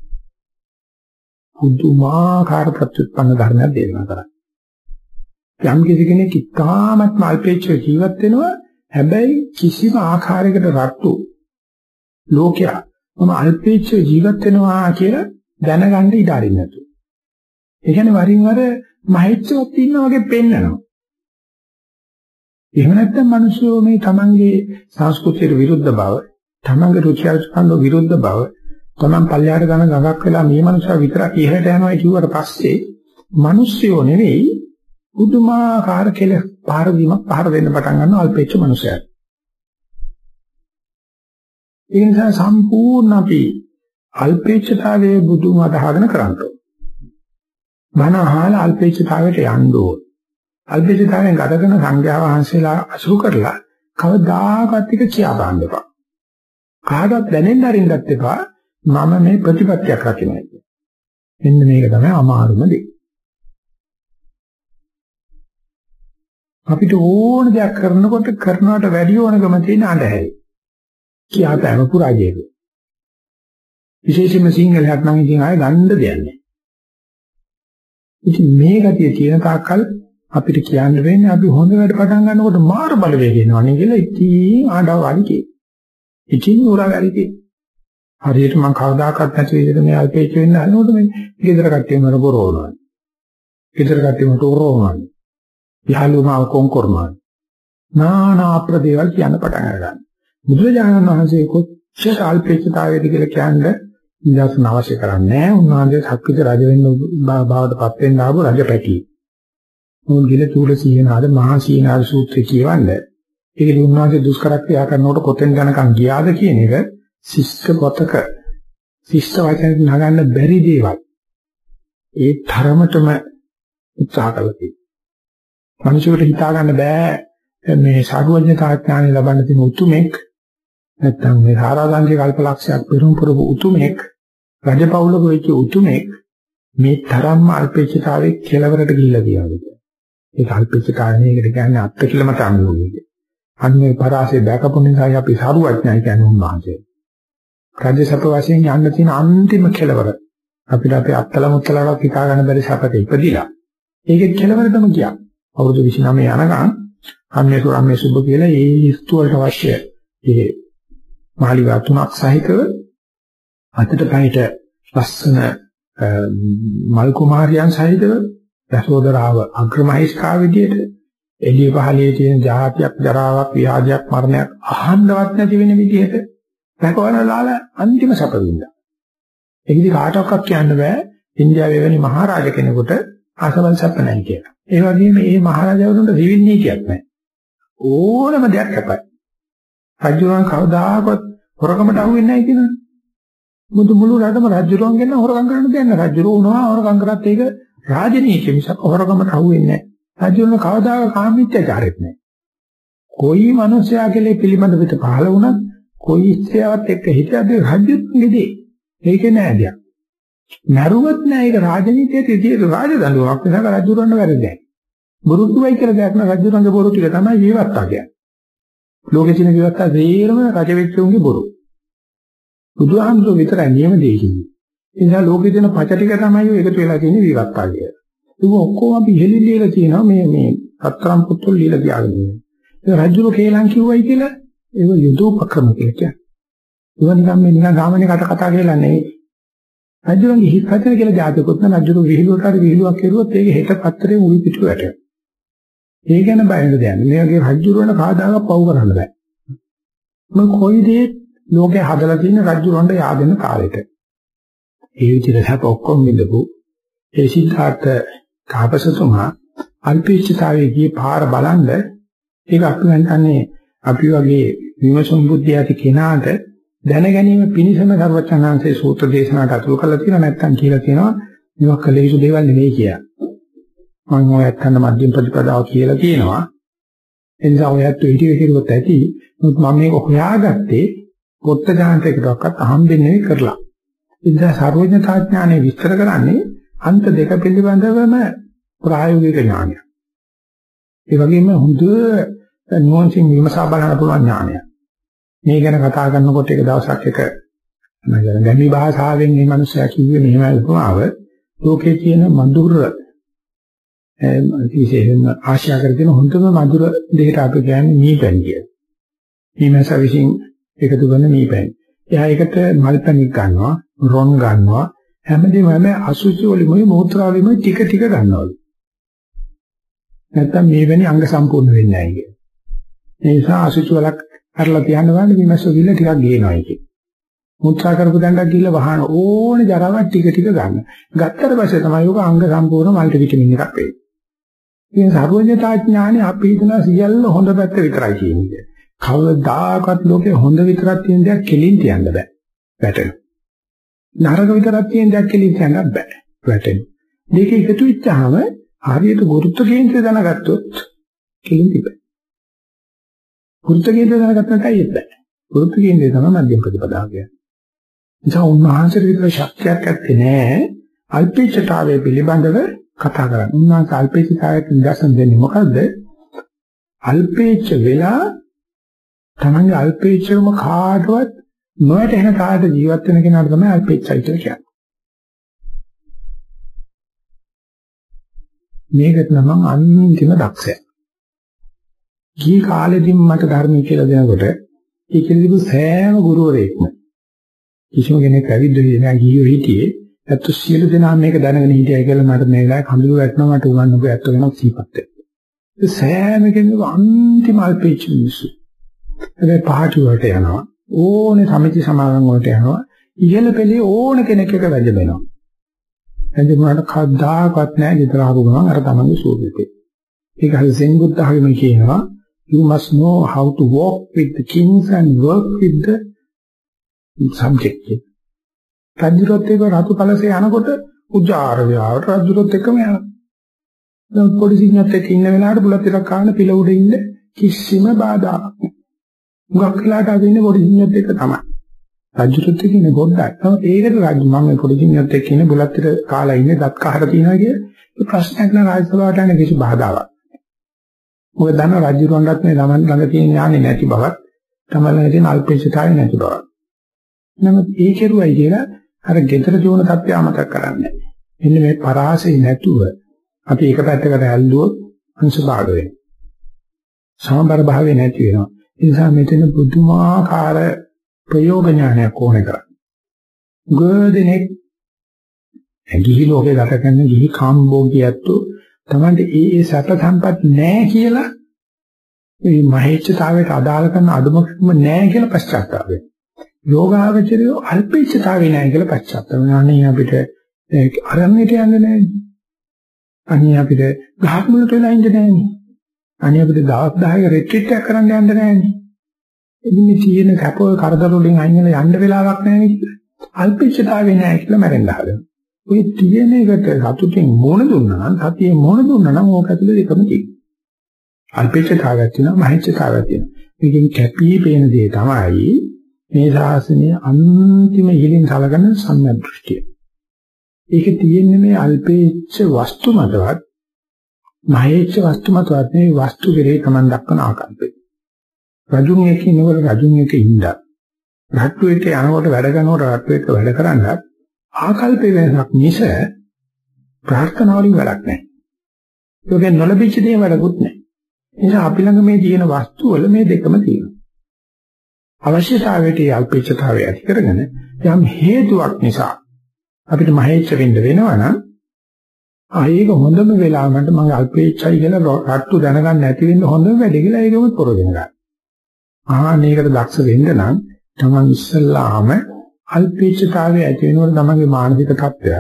පුදුමාකාර ප්‍රතිඋත්පන්න ධර්මයක් දේශනා කරා. යම් කිසි කෙනෙක් ඉතාමත් මල්පේච්ච ජීවත් වෙනවා හැබැයි කිසිම ආකාරයකට රට්ටු ලෝකයා මම අල්පේච්ච ජීවත් වෙනවා කියලා දැනගන්න ඉඩ අරින්න නැතු. ඒ කියන්නේ වරින් වර මහච්චවත් ඉන්නා වගේ පෙන්නනවා. එහෙම නැත්නම් මිනිස්සු මේ තමන්ගේ සංස්කෘතියට විරුද්ධ බව, තමන්ගේ රුචි අරුචිකන්ට විරුද්ධ බව, තමන් පල්ලයට ගන ගඟක් වෙලා මේ මනුස්සයා විතරක් ඉහළට යනවා කියුවට පස්සේ මිනිස්සුયો නෙවෙයි පුදුමාකාර කෙල පහර දීමක් පහර දෙන්න පටන් ගන්නවා අල්පේච්ච මනුස්සයන්. ඒ නිසා සම්පූර්ණ අපි අල්පේච්ඡතාවයේ බුදුන් අදහගෙන කරන්නේ. බණ අහලා අල්පේච්ඡතාවයට යන්න ඕන. අල්පේච්ඡතාවයෙන් ගත කරන සංඝයා වහන්සේලා අසුරු කරලා කවදාකවත් එක කියා ගන්න එපා. කාටවත් දැනෙන්න අරින්නත් එපා මම මේ ප්‍රතිපත්තියක් රකින්නයි. මෙන්න මේක තමයි අමාරුම දේ. අපිට ඕන දෙයක් කරනකොට කරනවට වැඩි ඕනකම තියෙන අඳහැරි. කියාපෑම පුරාජේක. විශේෂයෙන්ම සිංහලයක් නම් ඉතින් ආයෙ ගන්න දෙයක් නැහැ. ඉතින් මේ ගතිය තියෙන තාක්කල් අපිට කියන්න වෙන්නේ අපි හොඳ වැඩ පටන් ගන්නකොට මාර බලවේග එනවනේ කියලා ඉතින් ආඩව අනිකේ. ඉතින් උරා වැඩි හරියට මම කවදාකවත් නැති විදිහට මේ අල්පේච වෙන්න හදනකොට මේ ගෙදර කට්ටිය මර බොරවනවා. ගෙදර කට්ටිය මට උරවනවා. යහළුමාව කොන් කරනවා. නානා අප්‍රදේවල් කියන්න පටන් ගන්නවා. බුදුරජාණන් වහන්සේ කොච්චර අල්පේච්ඡතාවයද කියලා කියන්නේ ඉඳන් අවශ්‍ය කරන්නේ නැහැ. උන්වහන්සේ සක්විත රජ වෙන්න බවටපත් වෙන්න ආපු රජපැටි. මොන් ගිල තුල සීනාද මහා සීනාද සූත්‍රය කියවන්නේ. ඒකේ උන්වහන්සේ දුෂ්කර ක්‍රියා කරනකොට කොතෙන් යනකම් ගියාද කියන එක ශිෂ්ට පොතක ශිෂ්ට වචන නගන්න බැරි දේවල්. ඒ තරමටම උත්සාහ කළා තියෙනවා. මිනිසෙකුට හිතා ගන්න බෑ මේ සාධුවඥතා ඥානය ලබන්න තියෙන උතුමෙක් නැත්නම් මේ සාරාංශික කල්පලක්ෂයක් පෙරම් පුරපු උතුමෙක් රජපෞලක වෙච්ච උතුමෙක් මේ තරම්ම අල්පේච්ඡතාවයේ කෙලවරට ගිහිල්ලා කියනවා. ඒක අල්පේච්ඡතාවයේකට කියන්නේ අත්කලමත අනුභවය. අන්නේ පරාසය දැකපු නිසායි අපි සාරුවඥයි කියන්නේ උන්වහන්සේ. රජසප වශයෙන් යන්න තියෙන අන්තිම කෙලවර අපිට අපේ අත්තල මුත්තලට හිතා ගන්න බැරි සපට ඉපදිලා. ඒකේ කෙලවරටම ගියා. අවුරුදු 29 යනකම් අන්නේ සුරම්මේ සුබ කියලා ඒ ස්තු වලට අවශ්‍ය ඒ මාලිගා තුනක් සහිතව අතට පහට ලස්සන මල් කුමාරයන් සහිතව යසෝදරාව අග්‍රමහේස්කා විදියට එළිය පහලේ තියෙන ජාතියක් ජරාවක් ව්‍යාධියක් මරණයක් අහන්නවත් නැති වෙන විදිහට රැකවලලාල අන්තිම සැප වින්දා. ඒකදි කාටවත් කියන්න බෑ ඉන්දියාවේ වෙනි මහරජා කෙනෙකුට ආසවල් සැප නැහැ කියලා. ඒ වගේම මේ මහරජාවරුන්ට සිවිල් නීතියක් නැහැ. ඕනම දෙයක් කැපයි. රජුරන් කවදාකවත් හොරකමට අහු වෙන්නේ නැහැ කියනවනේ. මුදු මුළු රටම රජුරන් ගෙන හොරකම් කරන්න දෙන්න රජුර උනවා හොරකම් කරත් ඒක රාජනීතිය මිසක් හොරකමට අහු වෙන්නේ නැහැ. රජුරන් කවදාක කාමීත්‍යචාරෙත් නැහැ. කොයි මිනිසයා කෙලේ පිළිබඳ විත පහළ වුණත් කොයි ස්ත්‍රියවත් එක්ක හිටියද රජුගේ දේ. ඒකේ නෑ දෙයක්. මරුවත් නෑ ඒක රාජනීතියේ තියෙන රාජදඬුවමක් නිසා රජුරන්න වැරදියි. බුරුද්දුවයි කියලා දෙයක් නෑ රජුරන්ගේ බොරු ටික තමයි විවත්තා කියන්නේ. ලෝකේ තියෙන විවත්තා සේරම රජ වෙච්චුන්ගේ බොරු. බුදුහාමුදුරුවෝ විතරයි නියම දෙය කියන්නේ. ඒ නිසා ලෝකේ තියෙන පච ටික තමයි එකතු වෙලා තියෙන විවත්තා කිය. ඒක ඔක්කොම අපි හෙලි ලියලා තියෙනවා මේ මේ අත්තරම් පුතුල් ලියලා තියාගෙන ඉන්නේ. ඒ රජුරෝ කේලම් කිව්වයි කියලා ඒක යුදෝපක්‍රම කියලා කියන්නේ. ඒක නිකන් මේ නිකන් ගාමනේ කට කතා කියලා නෙවෙයි. රජුරන්ගේ හිත් හදන කියලා જાතකොත් නම් රජුරු විහිළුවට හරි විහිළුවක් කෙරුවොත් ඒක හෙට පත්‍රේ මුල් පිටු වැටෙනවා. ඒ ගැන බය වෙන දෙයක් නෑ. මේ වගේ රජුරවන කාදාක පව් කරන්න බෑ. මම කොයි දේ ලෝකේ හදලා තියෙන රජුරවන්ට yaadෙන කාලෙට. ඒ විදිහට හැප ඔක්කොම මිදපු ඒ සිද්ධාර්ථ තාපසතුමා අල්පීච්ඡතාවයේ ගියේ පාර බලන්ද ඒක අපි හිතන්නේ අපි වගේ විමසුම් බුද්ධිය ඇති කෙනාට දැන ගැනීම පිණිසම සර්වචනාංශයේ සූත්‍ර දේශනාවට අතුල් කරලා තියෙනවා නැත්නම් කියලා තියෙනවා මේවා කළ යුතු දේවල් නෙවෙයි කියලා. මම ඔය ඇත්තන්න මධ්‍යම ප්‍රතිපදාව කියලා කියනවා. ඒ නිසා ඔය ඇත්ත හිටියේ කෙරුවොත් ඇති. නමුත් මම මේක හොයාගත්තේ පොත්ත ඥානයකටවත් අහම්බෙන්නේ කරලා. ඒ නිසා සර්වඥතා ඥානය විස්තර කරන්නේ අන්ත දෙක පිළිබඳවම ප්‍රායෝගික ඥානය. ඒ වගේම හොඳ නුවණින් විමසා බලන්න පුළුවන් ඥානය. මේ ගැන කතා කරනකොට එක දවසක් එක මම ගැමි භාෂාවෙන් මේ මිනිස්සයා කිව්වේ මෙහෙමයි උපමාව ලෝකේ තියෙන මధుර විශේෂයෙන්ම ආශා කර තියෙන හොඳම මధుර දෙයට අපි කියන්නේ මීපැන් කිය. මීමැස විසින් එකතු කරන මීපැන්. එයා ඒකට මල්පැණික් ගන්නවා, රොන් ගන්නවා, හැමදේම හැම අසුචි වලින්ම මෝත්‍රා වලින්ම ටික ටික ගන්නවලු. නැත්තම් මේ වෙන්නේ අංග සම්පූර්ණ වෙන්නේ නැහැ කිය. ඒ නිසා අසුචි වලක් අරලා තියන්න බලන්න විමස්ස ගිල්ල ටිකක් ගේනවා ඒකේ. මුත්‍රා කරපු දණ්ඩක් ගිල්ල වහන ඕනේ ජරාවක් ටික ටික ගන්න. ගත්තට පස්සේ තමයි ඔක අංග සම්පූර්ණ මල්ටි විටමින් එකක් වෙන්නේ. ඉතින් සර්වඥතා ඥානෙ අපි හිතන සියල්ල හොඳ පැත්ත විතරයි කියන්නේ. කවදාකවත් ලෝකේ හොඳ විතරක් තියෙන දෙයක් කෙලින් තියන්න බෑ. වැටෙන. නරක විතරක් තියෙන දෙයක් කෙලින් තියන්න බෑ. වැටෙන. මේක එකතු වෙච්චාම හරියට ගුරුත්ව කේන්ද්‍රය දැනගත්තොත් කෙලින් තිබෙයි. වෘත්ත කේන්ද්‍රය දැනගත්ත නැත්නම් ඒත් බෑ. වෘත්ත කේන්ද්‍රය තමයි මධ්‍යම ප්‍රතිපදාව කියන්නේ. නිසා උන්වහන්සේට විතර ශක්තියක් ඇත්තේ නෑ අල්පේච්ඡතාවය පිළිබඳව කතා කරන්න. උන්වහන්සේ අල්පේච්ඡතාවයට නිදර්ශන දෙන්නේ මොකද්ද? අල්පේච්ඡ වෙලා තමන්ගේ අල්පේච්ඡකම කාටවත් නොයටෙන කාට ජීවත් වෙන කෙනාට තමයි අල්පේච්ඡයි කියලා කියන්නේ. මේකට නම් අන්තිම දක්ෂයා. ගිහි කාලෙදිම මට ධර්මය කියලා දෙනකොට ඒකෙදිබු සෑම ගුරුවරයෙක්ම කිසිම කෙනෙක් ඇවිල්ලා නෑ ගිහියෝ හිටියේ ඇත්ත සියලු දෙනා මේක දැනගෙන හිටියයි කියලා මට මේ වෙලාවේ කඳුළු වැටෙනවා මට උගන්නපු ඇත්ත වෙනක් සීපත් වෙනවා. සෑම කෙනෙකු අන්තිම අල්පේච්ච මිනිස්සු. ඒ පහටි වලට යනවා ඕනේ සමිති සමාගම් වලට යනවා ඉහළ පෙළේ ඕන කෙනෙක් එක වැඩ වෙනවා. එදිනකට කද්දාකවත් නෑ ගෙදර ආපු ගමන් අර තමන්ගේ සූපිතේ. ඒක හරි සෙන් බුද්ධ ආගම කියනවා you must know how to walk with the kings and work with the subject. රජුරත් එක්ක රතු කලසේ යනකොට උජාර ව්‍යාවට රජුරත් එක්කම යනවා. දැන් පොඩි සිංහත් එක්ක ඉන්න වෙලාවට බුලත් ටිකක් කාන පිළ උඩ ඉන්න කිසිම බාධාවක් නැහැ. මුගක් වෙලාට අද ඉන්නේ පොඩි සිංහත් එක්ක තමයි. රජුරත් එක්ක ඉන්නේ පොඩ්ඩක්. ඒකට රජු මම මේ පොඩි සිංහත් එක්ක ඉන්නේ බුලත් ටික කාලා ඉන්නේ දත් කහර තියනවා කිය ප්‍රශ්නයක් නෑ රාජසභාවට යන කිසි බාධාවක්. මොකද දන්න රජුරවන්ටත් මේ ළමන් ළඟ තියෙන ඥානෙ නැති බවත් තමයි ළඟ තියෙන අල්පේශතාවය නැති බවත්. නමුත් ඒ කෙරුවයි කියලා අර gedara ජීවන තත්ත්වය අමතක කරන්නේ. එන්න මේ පරාසෙයි නැතුව අපි එක පැත්තකට ඇල්ලුවොත් අංශ භාග වෙනවා. සමබර භාවය නැති වෙනවා. ඒ නිසා මෙතන බුදුමාකාර ප්‍රයෝග ඥානයක් ඕනේ කරන්නේ. ගොඩනෙක් ගිහි ලෝකේ ගත කරන ගිහි කාම්භෝගියත්තු තමන්ට ඒ ඒ සැප සම්පත් නැහැ කියලා මේ මහේච්ඡතාවයට අදාළ කරන අඩුමකම නැහැ කියලා පශ්චාත්තාප වෙනවා. යෝගාවචරය අල්පේච්ඡතාවේ නැහැ කියලා පශ්චාත්තාප වෙනවා. අනේ අපිට අරන්නේට යන්නේ නැහැ. අනේ අපිට ගහක් මුලට වෙලා ඉන්න නැහැ. අනේ අපිට දවස් 10ක රිට්‍රීට් එකක් කරන්න යන්න නැහැ. ඉතින් මේ තියෙන කැපෝ කරදර වලින් අයින් වෙලා යන්න වෙලාවක් නැහැ නේද? අල්පේච්ඡතාවේ නැහැ කියලා මැරෙන්න හදනවා. ඔය තියෙන එකට සතුටින් මොන දුන්නා නම් සතියේ මොන දුන්නා නම් ඕක ඇතුලේ එකම තියෙනවා. අල්පේච්ඡතාවයක් තියෙනවා මහේච්ඡතාවයක් තියෙනවා. මේකෙන් කැපී පේන දේ තමයි මේ ශාසනයේ අන්තිම ඉහිලින් සලකන සම්මදෘෂ්ටිය. ඒක තියෙන්නේ මේ අල්පේච්ඡ වස්තු මතවත් මහේච්ඡ වස්තු මතවත් මේ වස්තු කෙරේ Taman දක්වන ආකල්පය. රජුන් එක ඉන්නකොට රජුන් එක ඉඳලා රට්ටු එක යනකොට වැඩ කරනකොට රට්ටු එක වැඩ කරන්නත් ආකල්ප වෙනසක් මිස ප්‍රාර්ථනා වලින් වැඩක් නැහැ. ඒකෙන් නොලබිච්ච දේ වැඩකුත් නැහැ. ඒ නිසා අපි ළඟ මේ තියෙන වස්තු වල මේ දෙකම තියෙනවා. අවශ්‍යතාවයට අල්පේච්ඡතාවය ඇති කරගෙන යම් හේතුවක් නිසා අපිට මහේච්ඡ වෙන්න වෙනවා නම් ආයේක හොඳම වෙලාව මට මම අල්පේච්ඡයි කියලා රට්ටු දැනගන්න නැති වෙන්න හොඳම වැඩි කියලා ඒකම පොරගෙන ගන්න. ආ මේකට දක්ෂ වෙන්න නම් තමන් ඉස්සල්ලාම අල්පේච්ඡතාවය ඇති වෙනකොට තමන්ගේ මානසික තත්ත්වය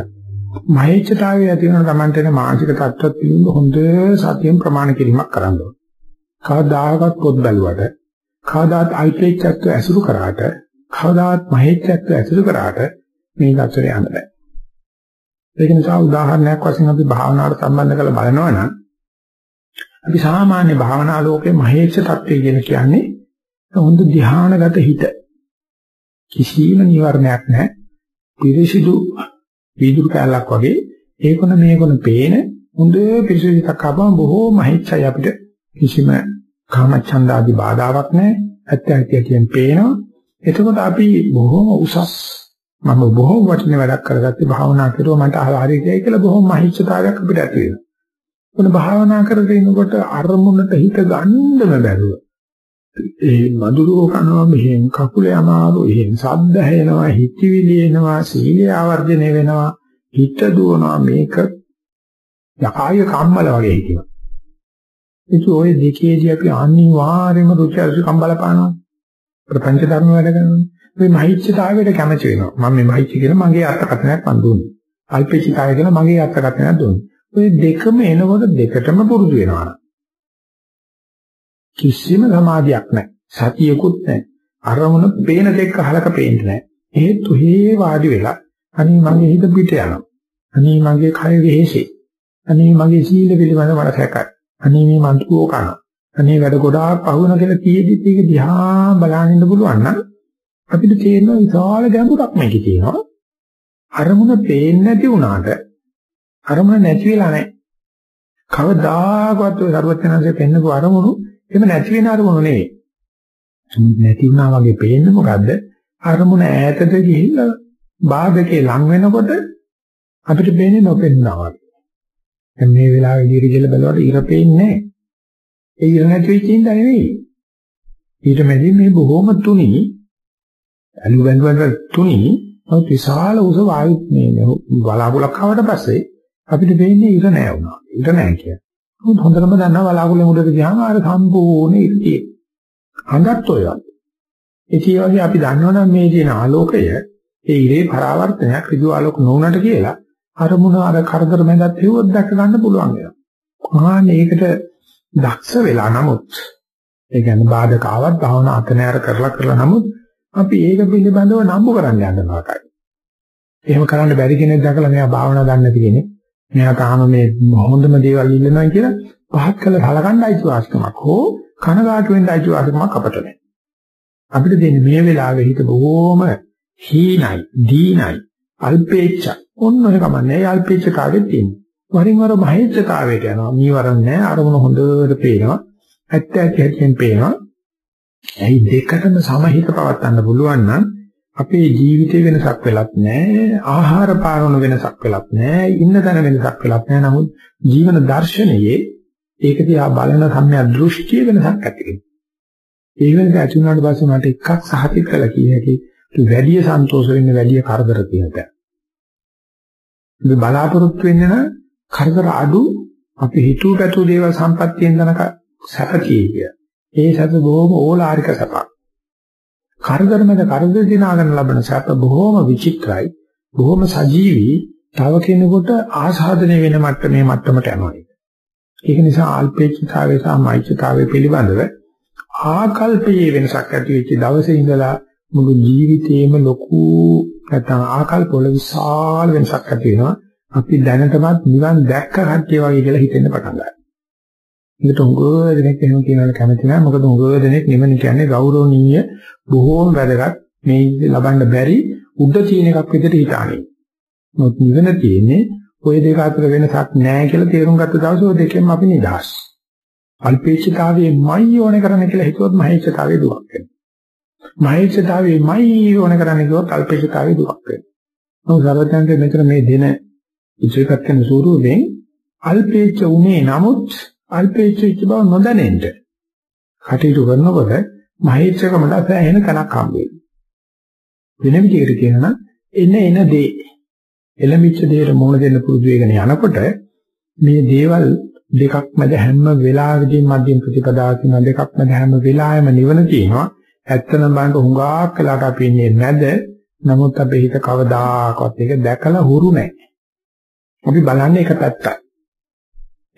මහේච්ඡතාවය ඇති වෙනකොට තමන්ට එන මානසික තත්ත්වයක් පිළිබඳ හොඳ සතියෙන් ප්‍රමාණ කිරීමක් කරන්න ඕනේ. කවදාකවත් පොත් බැලුවට කවදාත් අල්පේච්ඡත්වය ඇසුරු කරාට කවදාත් මහේච්ඡත්වය ඇසුරු කරාට මේ අතර යන්න බෑ. ඒක නිසා උදාහරණයක් වශයෙන් අපි භාවනාවට සම්බන්ධ කරලා බලනවා නම් අපි සාමාන්‍ය භාවනා ලෝකේ මහේච්ඡ තත්ත්වය කියන කියන්නේ හොඳ ධානාගත හිත. කිසිම නිවර්ණයක් නැහැ. පිරිසිදු වීදුරු කැලක් වගේ ඒකොන මේකොන පේන හොඳ පිරිසිදු එකක් ආවම බොහෝ මහේච්ඡයි අපිට කිසිම කාමච්ඡන්ද ආදී බාධාවක් නැහැ. ඇත්ත ඇත්ත කියන පේනවා. එතකොට අපි බොහොම උසස් මම බොහොම වටින වැඩක් කරගත්තේ භාවනා කරුවා මට හරි ගියයි කියලා බොහොම මහිච්ඡතාවයක් අපිට ඇති වෙනවා. මොන භාවනා කරගෙන ඉනකොට අරමුණට හිත ගන්නම බැරුව. ඒ මధుරෝ කනවා මෙහෙන් කකුලේ අමාරු, එහෙන් සද්ද හැෙනවා, හිතවිලි එනවා, සීලය ආවර්ජනය වෙනවා, හිත දුවනවා මේක යකාය කම්මල වගේ හිතෙනවා. ඒක ඔය දෙකේදී අපි අනිවාර්යයෙන්ම රුචි අරුචිකම් බලපානවා. ප්‍රපංච ධර්ම වැඩ කරනවා. මේ මහිච්ඡතාවයට කැමති වෙනවා. මම මේ මහිච්ඡ කියලා මගේ අර්ථකථනයක් මන් දුන්නේ. අල්පේච්ඡතාවය කියලා මගේ අර්ථකථනයක් දුන්නේ. ඔය දෙකම එනකොට දෙකටම පුරුදු වෙනවා. කිසිම සමාධියක් නැහැ. සතියකුත් නැහැ. අරමුණ පේන දෙක අහලක පේන්නේ නැහැ. හේතු හේ වාඩි වෙලා අනේ මගේ හිත පිට යනවා. අනේ මගේ කය වෙහෙසේ. අනේ මගේ සීල පිළිබඳ මට සැකයි. අනේ මේ මන්තුකෝ කන. අනේ වැඩ ගොඩාක් පහුවන කියලා කීයදිත් ඒක දිහා බලන්න ඉන්න පුළුවන් නම් අපිට තේරෙනවා විශාල ගැඹුරක් මේකේ තියෙනවා. අරමුණ පේන්නේ නැති වුණාට අරමුණ නැති වෙලා නැහැ. කවදාකවත් ඔය සරුවචනanse පෙන්නපු අරමුණු එහෙම නැති වෙන අරමුණු නෙවෙයි. නැති වුණා වගේ පේන්නේ මොකද්ද? අරමුණ ඈතට ගිහිල්ලා බාධකේ ලං වෙනකොට අපිට පේන්නේ නොපෙන්නවා වගේ. දැන් මේ වෙලාවේ ඉදිරි කියලා බලවට ඉර පේන්නේ නැහැ. ඒ ඉර නැති වෙච්ච ඉඳා නෙවෙයි. ඊට මැදි මේ බොහොම තුනි ඇලු බැඳුවට තුනි නමුත් විශාල උස වායු මේ බලාකුලක් ආවට පස්සේ අපිට වෙන්නේ ඉර නෑ වුණා. ඉර නෑ කියන්නේ. මොකද හොඳටම දන්නවා බලාකුලෙ මුඩට ගියාම අර සම්පූර්ණ ඉර්තිය. හඳත් ඔය වගේ. ඒ වගේ අපි දන්නවනම් මේ තියෙන ආලෝකය ඒ ඉරේ පරාවර්තනයක් ඍජු ආලෝක නොවුනට කියලා අරමුණ අර කරදර මැදත් හේවොත් දැක ගන්න පුළුවන් වෙනවා. ආන්න ඒකට දක්ෂ වෙලා නමුත් ඒ කියන්නේ බාධක ආවත් භාවනා අතනෑර කරලා කරලා නමුත් අපි ඒක පිළිබඳව නම්බු කරන්න යන්න නරකයි. එහෙම කරන්න බැරි කෙනෙක් දැකලා මෙයා භාවනා දන්නේ නැති කෙනෙක්. මෙයා තාම මේ හොඳම දේවල් ඉල්ලනවා කියලා පහත් කළ හලගන්න අයිතිවාසිකමක් හෝ කනගාටු වෙන්න අයිතිවාසිකමක් අපට නැහැ. අපිට දෙන්නේ මේ වෙලාවේ හිත බොහොම හීනයි, දීනයි, අල්පේච්ඡ. ඔන්න ඔය කමන්නේ අල්පේච්ඡතාවෙත් තියෙනවා. වරින් වර මහේච්ඡතාවයට යනවා. නීවරණ නැහැ. අරමුණ හොඳට පේනවා. ඇත්ත ඇත්ත හැටියෙන් පේනවා. ඇයි දෙකටම සමහිත පවත්වන්න පුළුවන් නම් අපේ ජීවිතේ වෙනසක් වෙලත් නැහැ ආහාර පානන වෙනසක් වෙලත් නැහැ ඉන්න තැන වෙනසක් වෙලත් නැහැ නමුත් ජීවන දර්ශනයේ ඒක දිහා බලන සම්මිය දෘෂ්ටිය වෙනසක් ඇති වෙනවා ඒ වෙනස ඇති වුණාට පස්සේ මට එකක් සහතික කළා කිය හැකි වැඩි සන්තෝෂ වෙන්න වැඩි කරදර තියෙනවා මේ බලාපොරොත්තු වෙන්නේ නම් කරදර අඩු අපි හිතුව පැතුව දේවල් සම්පත්තියෙන් දනක සැපකී කිය. ඒ සැප බොහොම ඕලාරික සැපක්. කරදර මැද කරදර දිනාගෙන ලබන සැප බොහොම විචිත්‍රයි. බොහොම සජීවී. තව කෙනෙකුට ආසාදනය වෙන මට්ටමේ මට්ටමට යනවා. ඒක නිසා අල්පේච්ඡතාවය සහ මෛත්‍රිතාවය පිළිබඳව ආකල්පයේ වෙනසක් ඇති වෙච්ච දවසේ ඉඳලා මුළු ජීවිතේම ලොකු නැත්නම් ආකල්ප වල විශාල වෙනසක් ඇති වෙනවා. අපි දැනටමත් නිවන් දැක්ක කට්ටිය වගේ කියලා හිතෙන්න පටන් ගන්නවා. ඒකට උගෝ දෙනෙක් එහෙම කියනවා කැමති නැහැ. මොකද උගෝ දෙනෙක් නිවන කියන්නේ ගෞරවණීය බොහෝම වැදගත් මේ ලබන්න බැරි උඩ තියෙන එකක් විදිහට හිතානේ. මොකද නිවන තියෙන්නේ ওই දෙක අතර වෙනසක් නැහැ කියලා තේරුම් ගත්ත දවසේ ওই දෙකෙන්ම අපි නිදහස්. අල්පේච්ඡතාවයේමයි ඕනේ කරන්නේ කියලා හිතුවොත් මහේච්ඡතාවයේ දුක් වෙනවා. මහේච්ඡතාවයේමයි ඕනේ කරන්නේ කිව්වොත් අල්පේච්ඡතාවයේ දුක් වෙනවා. මොකද සර්වඥාන්ගේ මෙතන මේ දෙන ඉතිරිපත් කරන ස්වරූපයෙන් අල්පේච්ඡ උනේ නමුත් අල්පේච්ඡ ඉච්ඡ බව නොදැනෙන්න. කටයුතු කරනකොට මහේච්ඡකමට සෑහෙන තනක් හම්බ වෙනවා. වෙන විදිහකට කියනවා එන එන දේ එළමිච්ච දේට මොන දෙන්න පුරුදු වෙගෙන යනකොට මේ දේවල් දෙකක් මැද හැම වෙලාවෙදීම මධ්‍යම ප්‍රතිපදාව කියන දෙකක් මැද හැම වෙලාවෙම නිවන තියෙනවා. ඇත්තම බලන්න හුඟක් වෙලාට අපි ඉන්නේ නැද. නමුත් අපේ හිත කවදාකවත් ඒක දැකලා හුරු නැහැ. අපි බලන්නේ එක පැත්තක්.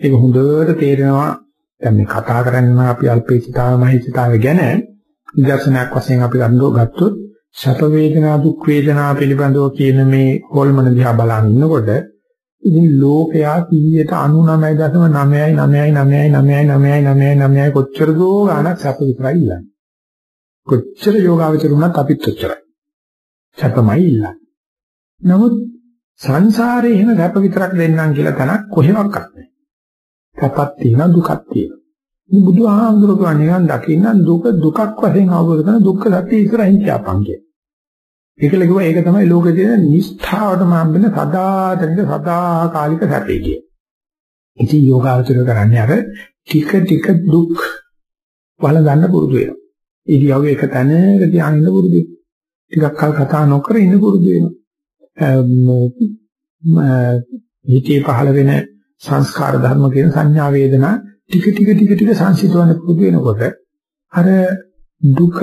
ඒක හොඳට තේරෙනවා දැන් මේ කතා කරන්නේ අපි අල්පේචිතාව මහිචිතාව ගැන නිදර්ශනයක් වශයෙන් අපි ගත්තොත් සැප වේදනා දුක් වේදනා පිළිබඳව කියන මේ හොල්මන දිහා බලන ඉන්නකොට ඉතින් ලෝකයා 99.999999999 කොච්චර දෝ ගාණක් සැප විතරයි ඉල්ලන්නේ. කොච්චර යෝගාවචර වුණත් අපිත් ඔච්චරයි. සැපමයි ඉල්ලන්නේ. නමුත් සංසාරේ එහෙම සැප විතරක් දෙන්නම් කියලා තනක් කොහෙවත් නැහැ. සැපක් තියෙනවා දුකක් තියෙනවා. මේ බුදුහාමුදුරුවෝ නිකන් දකින්න දුක දුකක් වශයෙන් අවබෝධ කරන දුක්ඛ සත්‍ය ඉස්සරහින් කියපන් කිය. ඒකල කිව්වා ඒක තමයි ලෝකේ තියෙන නිෂ්ඨාවටම හම්බෙන සදාතනික සදාකාලික සැපේ කිය. ඉතින් යෝගාවචර කරන්නේ අර ටික ටික දුක් වල ගන්න පුරුදු වෙනවා. ඉරියව්ව එක තැනක තියාගෙන ඉන්න පුරුදු වෙනවා. ටිකක් කල් කතා නොකර ඉන්න පුරුදු වෙනවා. හිතේ පහළ වෙන සංස්කාර ධර්ම කියන සංඥා වේදනා ටික ටික ටික ටික සංසිඳවන්න පුරුදු වෙනකොට අර දුක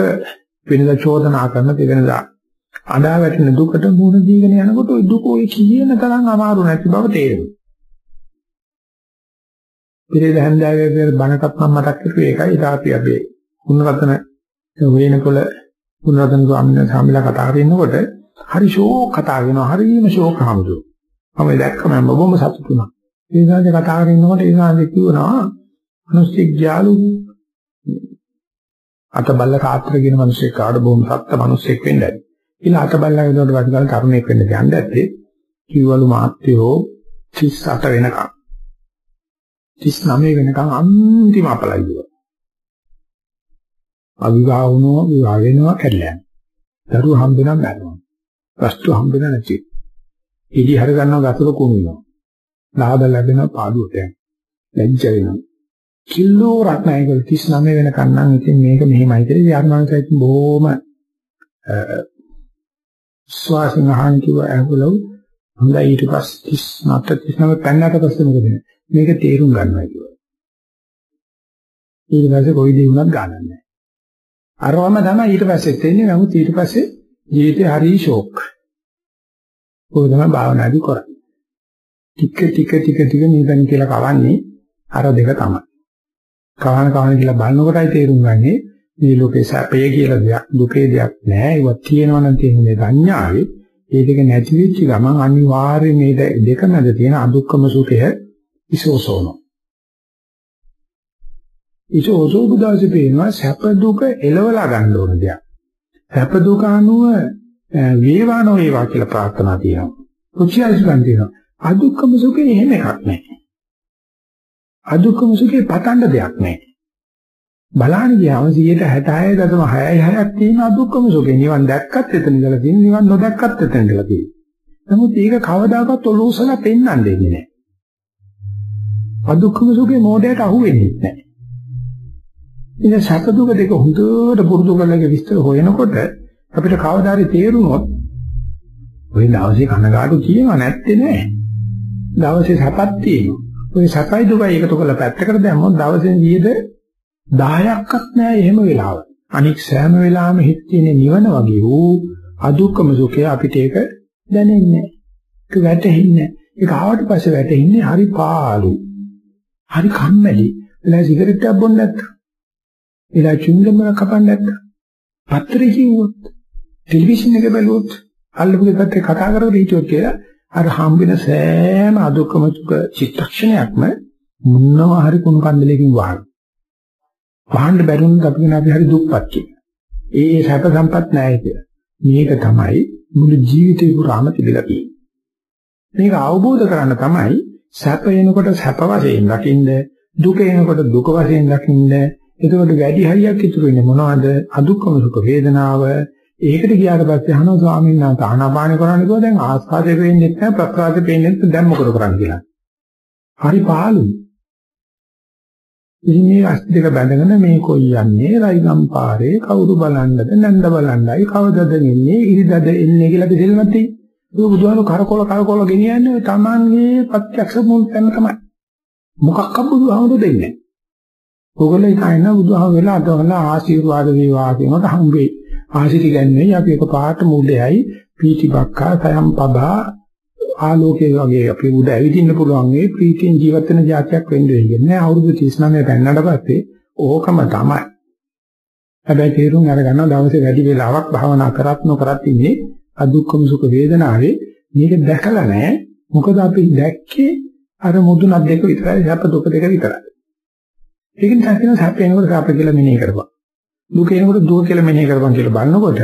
වෙනදා චෝදනා කරන දෙවෙනදා අඬා වැටෙන දුකට මුහුණ දීගෙන යනකොට ওই දුක ඔය කියන තරම් අමාරු නැති බව තේරෙනවා. පිළිද හැන්දාවේ බණකත් මම මතක් කරුවේ ඒකයි ඉතාලි අපි කුණරතන වේනකොළ කුණරතන ස්වාමීන් වහන්සේ කතා කරනකොට හරි ෂෝක් කතා වෙනවා හරිම ෂෝක් හමුදු. මම දැක්කම මම බොහොම සතුටු වුණා. ඒ සාන්දේ කතා කරනකොට ඒ සාන්දේ කිව්වනවා මිනිස්සෙක් යාළු අතබල්ල කාත්‍ර කියන මිනිස්සෙක් කාඩ බොහොම සත්ත්ව මිනිස්සෙක් වෙන්නයි. ඊළ අතබල්ලා විතර වඩගල් තරුණයෙක් වෙන්න යන්න ඇත්තේ කිව්වලු මාත්‍යෝ 38 වෙනකම් 39 වෙනකම් අන්තිම අපලයිව. අවිවාහ වුණෝ විවාහ වෙනවා කැඩලා යනවා. දරුවෝ හම්බෙනම් මැරෙනවා. වස්තු හම්බෙන්න නැති. ඉදි හර ගන්නවා ගතර කුණුනවා. ලාභ ලැබෙනවා පාඩුවට යනවා. ලැජ්ජ වෙනවා. කිලෝ රත්නයකල් 39 වෙනකන් නම් ඉතින් මේක මෙහෙමයි කියලා යාර්මානසයිත් බොහොම ස්වාසින් අහන් කිව්ව ඇහුලව හොඳයි ඊට පස්සේ 39 39 පන්නට පස්සේ මොකද මේක තේරුම් ගන්නවා කිව්වා. ඊට පස්සේ කොයි දේ වුණත් ගන්නෑ නැහැ. අරවම තමයි ඊට පස්සේ තෙන්නේ නමුත් ඊට පස්සේ ජීවිතේ හරි ෂෝක්. ඔය තමයි භාවනාදි කරන්නේ. ටික ටික ටික ටික නිදන් කියලා කවන්නේ අර දෙක තමයි. කවන කවන කියලා බලනකොටයි තේරුම් ගන්නේ මේ ලෝකේ සැපය කියලා දෙයක් දුකේ දෙයක් නැහැ. ඒවා තියෙනවනම් තියෙන්නේ සංඥාවේ. ඒ දෙක නැති වෙච්ච ගමන් අනිවාර්යයෙන් මේ දෙක මැද තියෙන අදුක්කම සුඛය ඉසෝසෝනෝ. ඉසෝසෝ බුදාසේ පේනවා සැප දුක එලවලා ගන්න ඕන දෙයක්. සැප දුක අනුව වේවානෝ වේවා කියලා ප්‍රාර්ථනා තියෙනවා. රුචියල්සුකම් තියෙනවා. අදුක්කම සුඛේ එහෙම එකක් නැහැ. අදුක්කම සුඛේ පතන්න දෙයක් නැහැ. බලන්න ගියාම 166.66ක් තියෙන අදුක්කම සුඛේ නිවන් දැක්කත් එතන ඉඳලා තියෙන නිවන් නොදැක්කත් එතන ඉඳලා තියෙන. නමුත් ඒක කවදාකවත් ඔලෝසලා පෙන්වන්න දෙන්නේ නැහැ. අදුක්කම සුඛේ මොඩයට අහු වෙන්නේ නැහැ. ඉතින් සැප දුක දෙක හොඳට පුරුදු කරලා විස්තර හොයනකොට අපිට කවදාරි තේරුනොත් ඔය දවසේ කනගාටු කියව නැත්තේ නෑ. දවසේ සැපක් තියෙනවා. ඔය සැපයි දුකයි එකතු කරලා පැත්තකට දැම්මොත් දවසෙන් 10ක්වත් නෑ එහෙම වෙලාව. අනික සෑම වෙලාවෙම හිත තියෙන නිවන වගේ වූ අදුක්කම සුඛය අපිට ඒක දැනෙන්නේ නෑ. ඒක වැටෙන්නේ නෑ. ඒක ආවට පස්සේ වැටෙන්නේ හරි පාළු. හරි කම්මැලි. එලා සිගරට් එකක් බොන්න නැත්තම්. එලා චුංගම කපන්න නැත්තම්. පත්‍රේ කිව්වොත් ටෙලිවිෂන් එක බැලුවොත් අල්ලපු දෙපැත්තේ කතා කරගෙන හිටියොත් කියලා අර හම්බෙන සෑම අදුක්කම සුඛ චිත්තක්ෂණයක්ම මුන්නව හරි කුණු කන්දලකින් වහන. වහන්න බැරුණොත් අපි කියන අපි හරි දුක්පත් කියන. ඒ ඒ සැප සම්පත් නැහැ කියලා. මේක තමයි මුළු ජීවිතේ පුරාම තිබිලා තියෙන්නේ. මේක අවබෝධ කරගන්න තමයි සැප එනකොට සැප වශයෙන් දකින්න, දුක එනකොට දුක වශයෙන් දකින්න. එතකොට වැඩි හරියක් ඉතුරු වෙන්නේ මොනවද? අදුක්කම සුඛ වේදනාව. ඒකට ගියාට පස්සේ අහනවා ස්වාමීන් වහන්සේ ආනාපාන කරන්නේ කොහොමද? දැන් ආස්වාදේ වෙන්නේ නැහැ, ප්‍රසආදේ වෙන්නේ නැහැ. දැන් මොකද කරන්නේ කියලා. හරි පාළුයි. ඉතින් මේ අස් දෙක බැඳගෙන මේ කොයි යන්නේ රයිගම් පාරේ කවුරු බලන්නද නැන්ද බලන්නයි කවදද එන්නේ ඉරිදද එන්නේ කියලා දෙසෙල්මත් තියෙන්නේ. ඒ බුදුහාම කරකොල කරකොල ගෙනියන්නේ තමන්ගේ ප්‍රත්‍යක්ෂ මුල් තැන තමයි. මොකක්ක බුදුහාමුදුරු දෙන්නේ. ඕගොල්ලෝ ඉතින් බුදුහාම වෙලා අදවලා ආශිර්වාද වේවා කියනකොට හම්බෙයි. ආශිර්වාද ගන්නේ අපි එක පාට මුඩයයි පීටි බක්කා සයම් පබා ආලෝකයේ වගේ අපි උඩ ඇවිදින්න පුළුවන් මේ ප්‍රීතියෙන් ජීවත් වෙන જાතියක් වෙන්න වෙන්නේ අවුරුදු 39 පෙන්නට පස්සේ ඕකම තමයි. හැබැයි තේරුම් අරගන්න දවසේ වැඩි වෙලාවක් භාවනා කරත් නොකරත් ඉන්නේ අදුක්කම සුඛ වේදනාවේ මේක දැකලා නැහැ. මොකද අපි දැක්කේ අර මුදුනක් දෙක විතරයි සැප දුක දෙක විතරයි. ඒක නිසා කියන සැප එනකොට සැප කියලා මෙනෙහි කරපන්. දුක එනකොට දුක කියලා මෙනෙහි කරපන් කියලා බලනකොට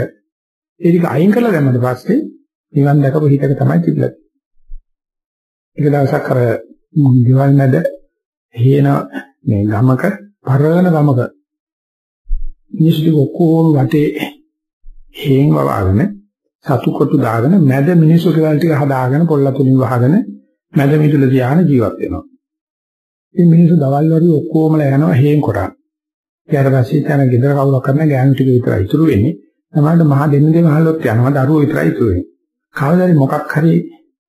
ඒක අයින් කරලා දැම්මට පස්සේ නිවන් දැකපු හිතක තමයි තිබිලා එක දවසක් අර ගෙවල් මැද හේන මේ ගමක පරණ ගමක මිනිස්සු ඔක්කොම වටේ හේන් වවාගෙන සතු කොටු දාගෙන මැද මිනිස්සු ගෙවල් ටික හදාගෙන පොල්ලතුලින් වහගෙන මැද මිදුල තියාගෙන ජීවත් වෙනවා. ඉතින් මිනිස්සු දවල් වරු ඔක්කොමලා යනවා හේන් කොටා. ඊට පස්සේ තන ගෙදර කවුරක් කරන ගෑනු ටික විතරයි ඉතුරු වෙන්නේ. සමහරවිට මහ දෙන්න දෙම අහලොත් යනවා දරුවෝ විතරයි ඉතුරු වෙන්නේ. කවදාද මොකක් හරි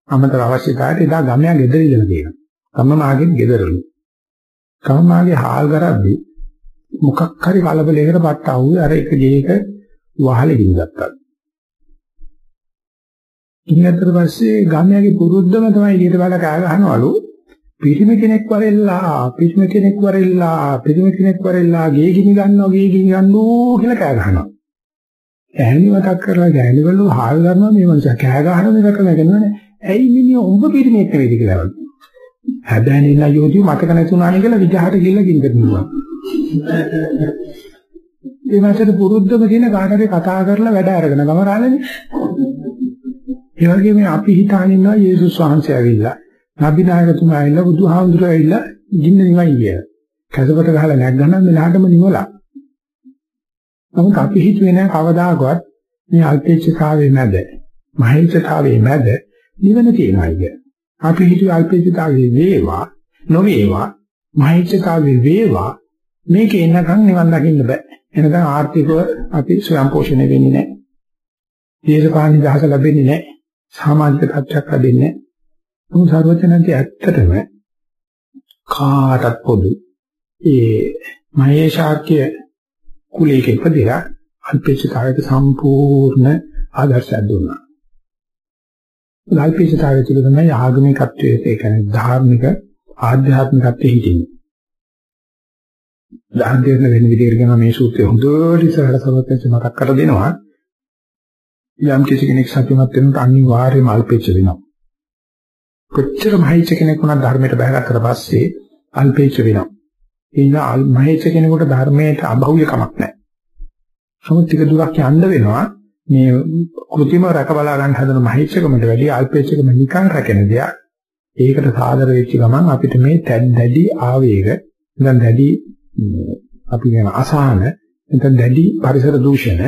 අමතර අවශ්‍යතාවයට එදා ගමයා ගෙදර ඉඳලා තියෙනවා. ගම මාගේ ගෙදරලු. ගම මාගේ හාල් කරද්දී මොකක් හරි කලබලයකට පට්ට ආවුවේ අර එක ගේක වහලෙ ගින්ගත්තා. ඉන්නතර පස්සේ ගමයාගේ පුරුද්දම තමයි ඊට බල කෑ ගහනවලු පිරිමි කෙනෙක් වරෙල්ලා පිරිමි කෙනෙක් වරෙල්ලා පිරිමි කෙනෙක් වරෙල්ලා ගේ ගිනි ගන්නවා ගේ ගිනි ගන්නෝ කියලා කෑ ගහනවා. ඇහෙනි මතක් කරලා ගෑනිවලු හාල් ගන්නවා මේ මනුස්සයා කෑ ගහනවා මේක කරනවනේ ඇයි මිනිහ උඹ පිරිමේක් නෙවෙයිද කියලා. හැබැයි නේන යෝධිය මතක නැතුණානේ කියලා විජහට ගිහිල්ලා ගින්දෙන්නවා. ඒ මාසෙට පුරුද්දම කියන කාටරි කතා කරලා වැඩ අරගෙන ගමරාලනේ. ඒ වගේ මේ අපි හිතාගෙන ඉන්නවා යේසුස් වහන්සේ ඇවිල්ලා. නබි නායකතුමා ඇවිල්ලා බුදුහාමුදුරුවෝ ඇවිල්ලා ගින්න නිවයි කියලා. කැසපට ගහලා නැග්ගනම් මෙලහටම නිවලා. නමුත් අපි හිතුවේ නෑ කවදාකවත් මේ අල්පේච්ඡතාවයේ මැද, මහේච්ඡතාවයේ මැද නිවන තියෙනවා කිය. අපි හිතුවේ අල්පේච්ඡතාවයේ වේවා, නොවේවා, මහේච්ඡතාවයේ වේවා මේක එන්නකම් නිවන් දකින්න බෑ. එනකම් ආර්ථිකව අපි ස්වයං පෝෂණය වෙන්නේ නැහැ. දේශපාලන දහස ලැබෙන්නේ නැහැ. සමාජික තත්ත්වයක් ලැබෙන්නේ නැහැ. මොහොත සර්වඥාන්ති ඇත්තටම කාටත් පොදු ඒ මහේශාක්‍ය කුලයක ඉපදිලා අල්පේච්ඡතාවයට සම්පූර්ණ ආදර්ශයක් දුන්නා. ලාල්පේශතාවය තුළ තමයි ආගමිකත්වයේ ඒ කියන්නේ ධාර්මික ආධ්‍යාත්මිකත්වයේ හිටින්නේ. ධාර්මික වෙන විදිහට කියන මේ සූත්‍රය හොඳට ඉස්සරහට සමත්යෙන් මතක් කර දෙනවා. යම් කිසි කෙනෙක් සත්‍යමත් වෙනකොට අනිවාර්යයෙන්ම අල්පේච්ඡ වෙනවා. කොච්චර මහේච්ඡ කෙනෙක් වුණත් ධර්මයට බහැගත්තට පස්සේ අල්පේච්ඡ වෙනවා. ඒ නිසා මහේච්ඡ කෙනෙකුට ධර්මයට අභෞවිය කමක් නැහැ. නමුත් ටික දුරක් යන්න වෙනවා මේ කෘතිම රැක බලා ගන්න හදන මහේච්ඡකමට වැඩිය අල්පේච්ඡකම නිකන් රැකෙන දෙයක්. ඒකට සාදර වෙච්ච ගමන් අපිට මේ දැඩි ආවේග නැත්නම් දැඩි අපි කියන අසහන නැත්නම් දැඩි පරිසර දූෂණ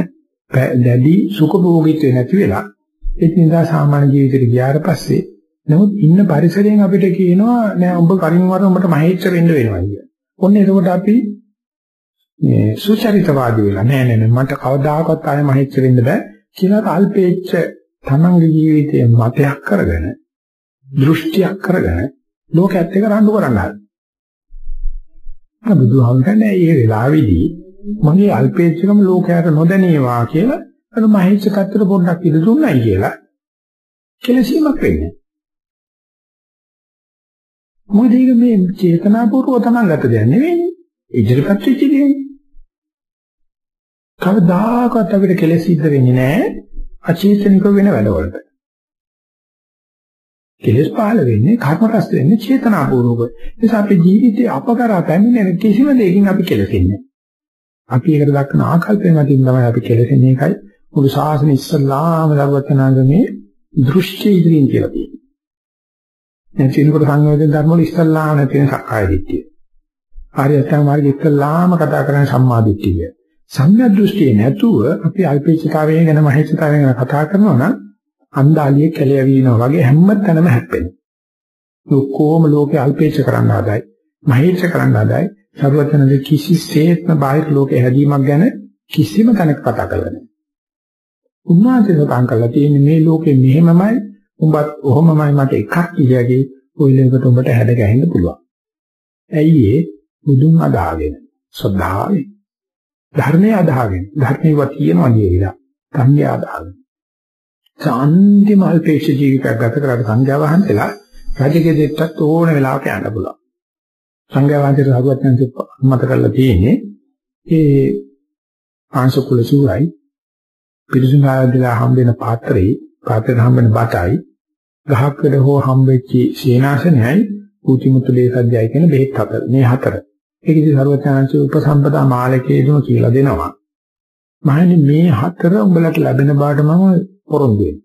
දැඩි සුඛභෝගීත්වය නැති වෙලා ඒ නිසා සාමාන්‍ය ජීවිතේට ගියාට පස්සේ නමුත් ඉන්න පරිසරයෙන් අපිට කියනවා නෑ ඔබ කරින් වර ඔබට මහේච්ඡ වෙන්න වෙනවා කියලා. ඔන්න එතකොට අපි මේ සුචරිතවාදී වෙලා නෑ නෑ මට කවදාකවත් ආයෙ මහේච්ඡ වෙන්න බෑ කියලා අල්පේච්ඡ තමන්ගේ ජීවිතයේ මතයක් කරගෙන දෘෂ්ටියක් කරගෙන ලෝකයේත් එක රණ්ඩු කරන්න හදන. බුදුහාමුදුරනේ මේ වෙලාවේදී මගේ අල්පේච්ඡකම ලෝකයට නොදැනේවා කියලා අර මහේච්ඡ කත්තර පොඩ්ඩක් ඉඳ දුන්නයි කියලා කෙලසීමක් වෙන්නේ. මොකද ඒක මේ චේතනාපූර්වව තමයි ගත දෙයක් නෙවෙයි. ඉදිරිපත් වෙච්ච දෙයක්. කවදාකවත් අපිට කෙලෙස් සිද්ධ වෙන්නේ නැහැ අචේතනික වෙන වැඩවලට. කෙලෙස් පහළ වෙන්නේ කර්ම රස වෙන්නේ චේතනාපූර්වක. ඒ නිසා අපේ ජීවිතේ අපකරා පැමිණෙන කිසිම දෙයකින් අපි කෙලෙසෙන්නේ අපි ඒකට දක්වන ආකල්පයෙන් මතින් තමයි අපි කෙලෙසෙන්නේ ඒකයි මුළු ශාසන ඉස්සල්ලාම දරුවචනාංගමේ දෘෂ්ටි ඉදිරියෙන් කියලා තියෙනවා. දැන් චිනකොට සංයෝජන ධර්ම වල ඉස්සල්ලාම නැති වෙන සක්කාය දිට්ඨිය. ආර්ය අෂ්ටාංග මාර්ගය ඉස්සල්ලාම කතා කරන්නේ සම්මා දිට්ඨිය. සම්‍යක් දෘෂ්ටිය නැතුව අපි අල්පේච්ඡතාවය ගැන මහේච්ඡතාවය ගැන කතා කරනවා නම් අන්දාලිය කැලෑවිනවා වගේ හැම තැනම හැප්පෙනවා. ඔක්කොම ලෝකේ අල්පේච්ඡ කරන්න ආදයි. මහේච්ඡ කරන්න ආදයි. සරුවචනද කිසිසේත්ම බාහිර ලෝකේ හැදීමක් ගැන කිසිම තැනක කතා කරලා නැහැ. උන්වහන්සේ සඳහන් කරලා තියෙන්නේ මේ ලෝකේ මෙහෙමමයි උඹත් ඔහොමමයි මට එකක් කියලාගේ ওই ලේකට උඹට හැඩ ගැහෙන්න පුළුවන්. ඇයි ඒ? බුදුන් අදාගෙන ශ්‍රද්ධාවෙන්. ධර්මයේ අදාගෙන. ධර්මේව තියෙනවා කියලා සංඥා අදාගෙන. සාන්ති මල්පේක්ෂ ජීවිතයක් ගත කරලා සංඥා වහන්සේලා රජකෙ දෙට්ටත් ඕන වෙලාවක යන්න පුළුවන්. සංඥා වහන්සේට හරුවත් නැන්ති මත කරලා තියෙන්නේ ඒ ආංශකුල සූරයි. පිරිසුදු ආයතලා හම්බෙන පාත්‍රේ පාත්‍රේ හම්බෙන බතයි ගහක් වල හෝ හම්බෙච්ච සේනාසනයයි කුතිමුතුලේ සද්දයයි කියන බෙහෙත් හතර. මේ හතර. ඒකදී සර්වඥාන්සේ උපසම්පදා මාලකයේදීම කියලා දෙනවා. මහණනි මේ හතර උඹලට ලැබෙන බාට මම පොරොන්දු වෙනවා.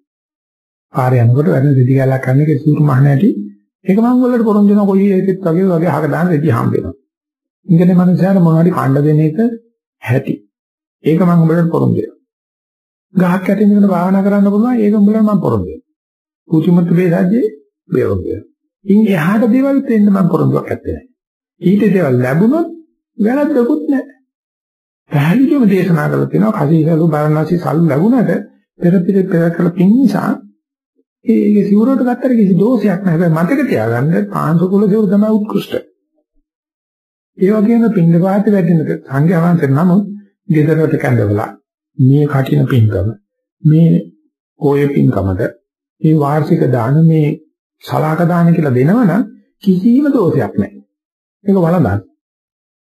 ආරය යනකොට වැඩ දෙදි ගැලක් කරන එක සූරු මහණැටි. ඒක මම උඹලට පොරොන්දු වෙනවා කොයි එකෙත් වගේ වගේ අහක දාන දෙදි හම්බ වෙනවා. ඉංගනේ මනුස්සයාට මොනවද කණ්ඩ දෙන එක හැටි. ඒක මම උඹලට පොරොන්දු වෙනවා. ගහක් යටින් ඉඳගෙන භාවනා කරන්න පුළුවන් ඒක උඹලා මම පොරොන්දු වෙනවා. කුචිමුත් බේසජ්ජේ බේරොන්දු. ඉන් එහාට දේවල් දෙන්න මම පොරොන්දුවක් නැත්තේ. ඊට දේවල් ලැබුණොත් වැරද්දකුත් නැහැ. පැහැදිලිවම දේශනා කරලා තියෙනවා කසීසලු බරණසි සල්ලු ලැබුණාට පෙර පිට පෙර කළ පින් නිසා ඒකේ සිවුරට ගත්තට කිසි දෝෂයක් නැහැ. හැබැයි මතක තියාගන්න පාංශ කුල සිවුර තමයි උත්කෘෂ්ඨ. ඒ වගේම පින්න වාත වැඩෙන සංඝයා වහන්සේ නමුත් ගෙදරට කැඳවලා මේ කටින පින්කම මේ කෝය පින්කමද මේ වාර්ෂික දාන මේ සලාක දාන කියලා දෙනවනම් කිසිම දෝෂයක් නැහැ. ඒක වළඳන්න.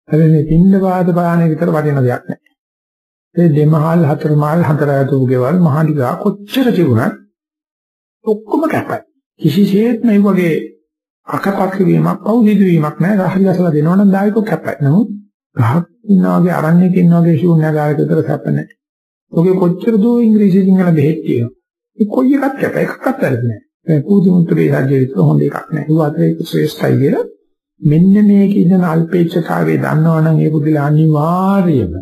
හැබැයි මේ පින්න වාද බාහනේ විතර වටින දෙයක් නැහැ. ඒ දෙමහල් හතර මහල් හතර ඇතුළු ගෙවල් මහලිගා කොච්චර තිබුණත් ඔක්කොම කැපයි. කිසිසේත් මේ වගේ අකපක් වීමක් පෞද්ගලික වීමක් නැහැ. රහරි ගසලා දෙනවනම් දායකව කැපයි. නමුත් ගහක් ඉන්නා වගේ අරණ්‍යක ඉන්නා වගේ ශූන්‍යකාරයක විතර කැප නැහැ. ඔගේ කොච්චර දෝ ඉංග්‍රීසි සිංහල බෙහෙත් තියෙනවා. ඒ කොයි එකක් කැප එකක්වත් වැරදි නෑ. ඒ පූජමුත්‍රේ රාජ්‍ය විතර හොඳ එකක් නෑ. ඒ අතර ඒක ශ්‍රේෂ්ඨයි කියලා මෙන්න මේක ඉඳන් අල්පේච්ඡතාවයේ දන්නවනම් ඒ බුදුලා අනිවාර්යයෙන්ම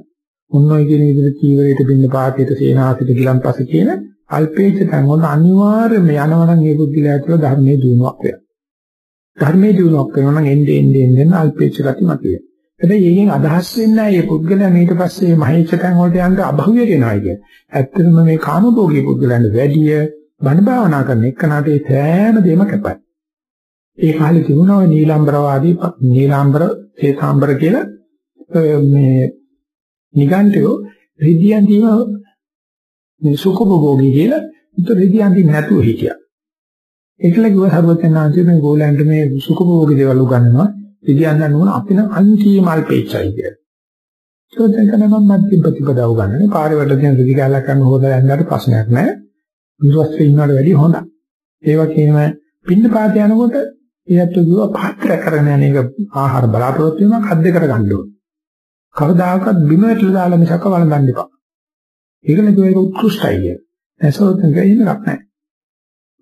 මොනෝයි කියන විදිහට චීවරයට බින්න පාතයට සේනාසිත ගිලන්පස කියන අල්පේච්ඡතන් වල අනිවාර්යයෙන්ම යනවනම් ඒ බුදුලා ඇතුළ ධර්මයේ දිනුවක් වෙනවා. ධර්මයේ දිනුවක් වෙනවා නම් එන්නේ එන්නේ එන්නේ අල්පේච්ඡ ගති මතුවේ. හැබැයි ඒකෙන් අදහස් වෙන්නේ නැහැ මේ පුද්ගලයා ඊට පස්සේ මහේච්ඡතන් වලට යන්න අභව්‍ය වෙනවා කිය. ඇත්තටම මේ කාමභෝගී පුද්ගලයන්ට වැඩිය බණ භාවනා කරන එකනට ඒ සෑම දෙයක්ම කැපයි. ඒ කාලේ තිබුණා නීලාම්බරවාදී නීලාම්බර හේතාම්බර කියලා මේ නිගන්ඨයෝ රිදියන් දීම මේ සුඛභෝගී කියලා උතර රිදියන් දී නැතුව හිටියා. ඒකල කිව්ව සර්වඥාන්සේ මේ ගෝලයන්ට මේ සුඛභෝගී දේවල් උගන්වනවා පිළියන්න නෝන අපි නම් අන්තිම අල්පේච්චයි කියලා. ඒක දැන් මම මධ්‍ය ප්‍රතිපදාව ගන්නනේ පාරේ වල තියෙන රිදි කැලක් කරන හොදලා යන්නට ප්‍රශ්නයක් නැහැ. විශ්වාසයෙන් ඉන්නවට වැඩිය හොඳයි. ඒ වගේම පින්න පාත යනකොට ඒත් කිව්වා පාත්‍ර කරගෙන යන එක ආහාර බලාපොරොත්තු වීමක් අද්ද කරගන්න ඕනේ. කවදාකවත් බිම වැටලා දාලා මිසක වළඳන්න එපා. ඒකනේ කිව්වේ ඒක උත්කෘෂ්ටයි කිය. නැසොත් ගෙයින් එකක් නැහැ.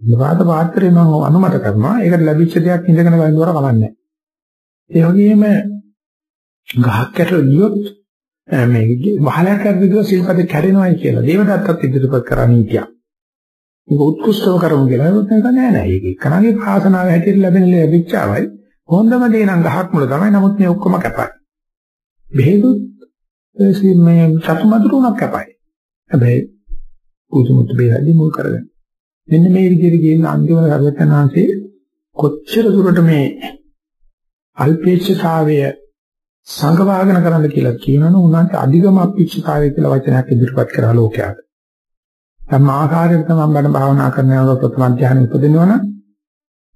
විවාද පාත්‍රේ මම අනුමත කරනවා. ඒකට ලැබිච්ච දෙයක් ඉඳගෙන බලනවර කවන්නේ ඒ වගේම ගහක් ඇතුළේ ගියොත් මේ වහලයක් ඇතුළේ සිල්පද කැඩෙනවායි කියලා දේවදත්තත් ඉදිරිපත් කරන්නේ කියා. ඒක උත්කෘෂ්ඨව කරමු කියලා නේද නෑ නෑ ඒක කනගේ ආසනාව හැටියට ලැබෙන ලැබිච්චාවයි හොඳම දේ නම් ගහක් මුල තමයි නමුත් මේ ඔක්කොම කැපයි. බෙහෙදුත් මේ චතුමදුරුණක් කැපයි. හැබැයි පුදුමුත් බෙහෙදි මුල් කරගෙන. මෙන්න මේ විදිහට කියන අන්තිම සර්වඥාන්සේ කොච්චර දුරට මේ අල්පේච්ඡතාවය සංගවාගෙන කරන්න කියලා කියනවනේ උනාට අධිගම අපේක්ෂතාවය කියලා වචනයක් ඉදිරිපත් කරා ලෝකයාට. තම ආකාරයට තමයි බණ භාවනා කරනකොට ප්‍රථම ධ්‍යානෙ උපදිනවනම්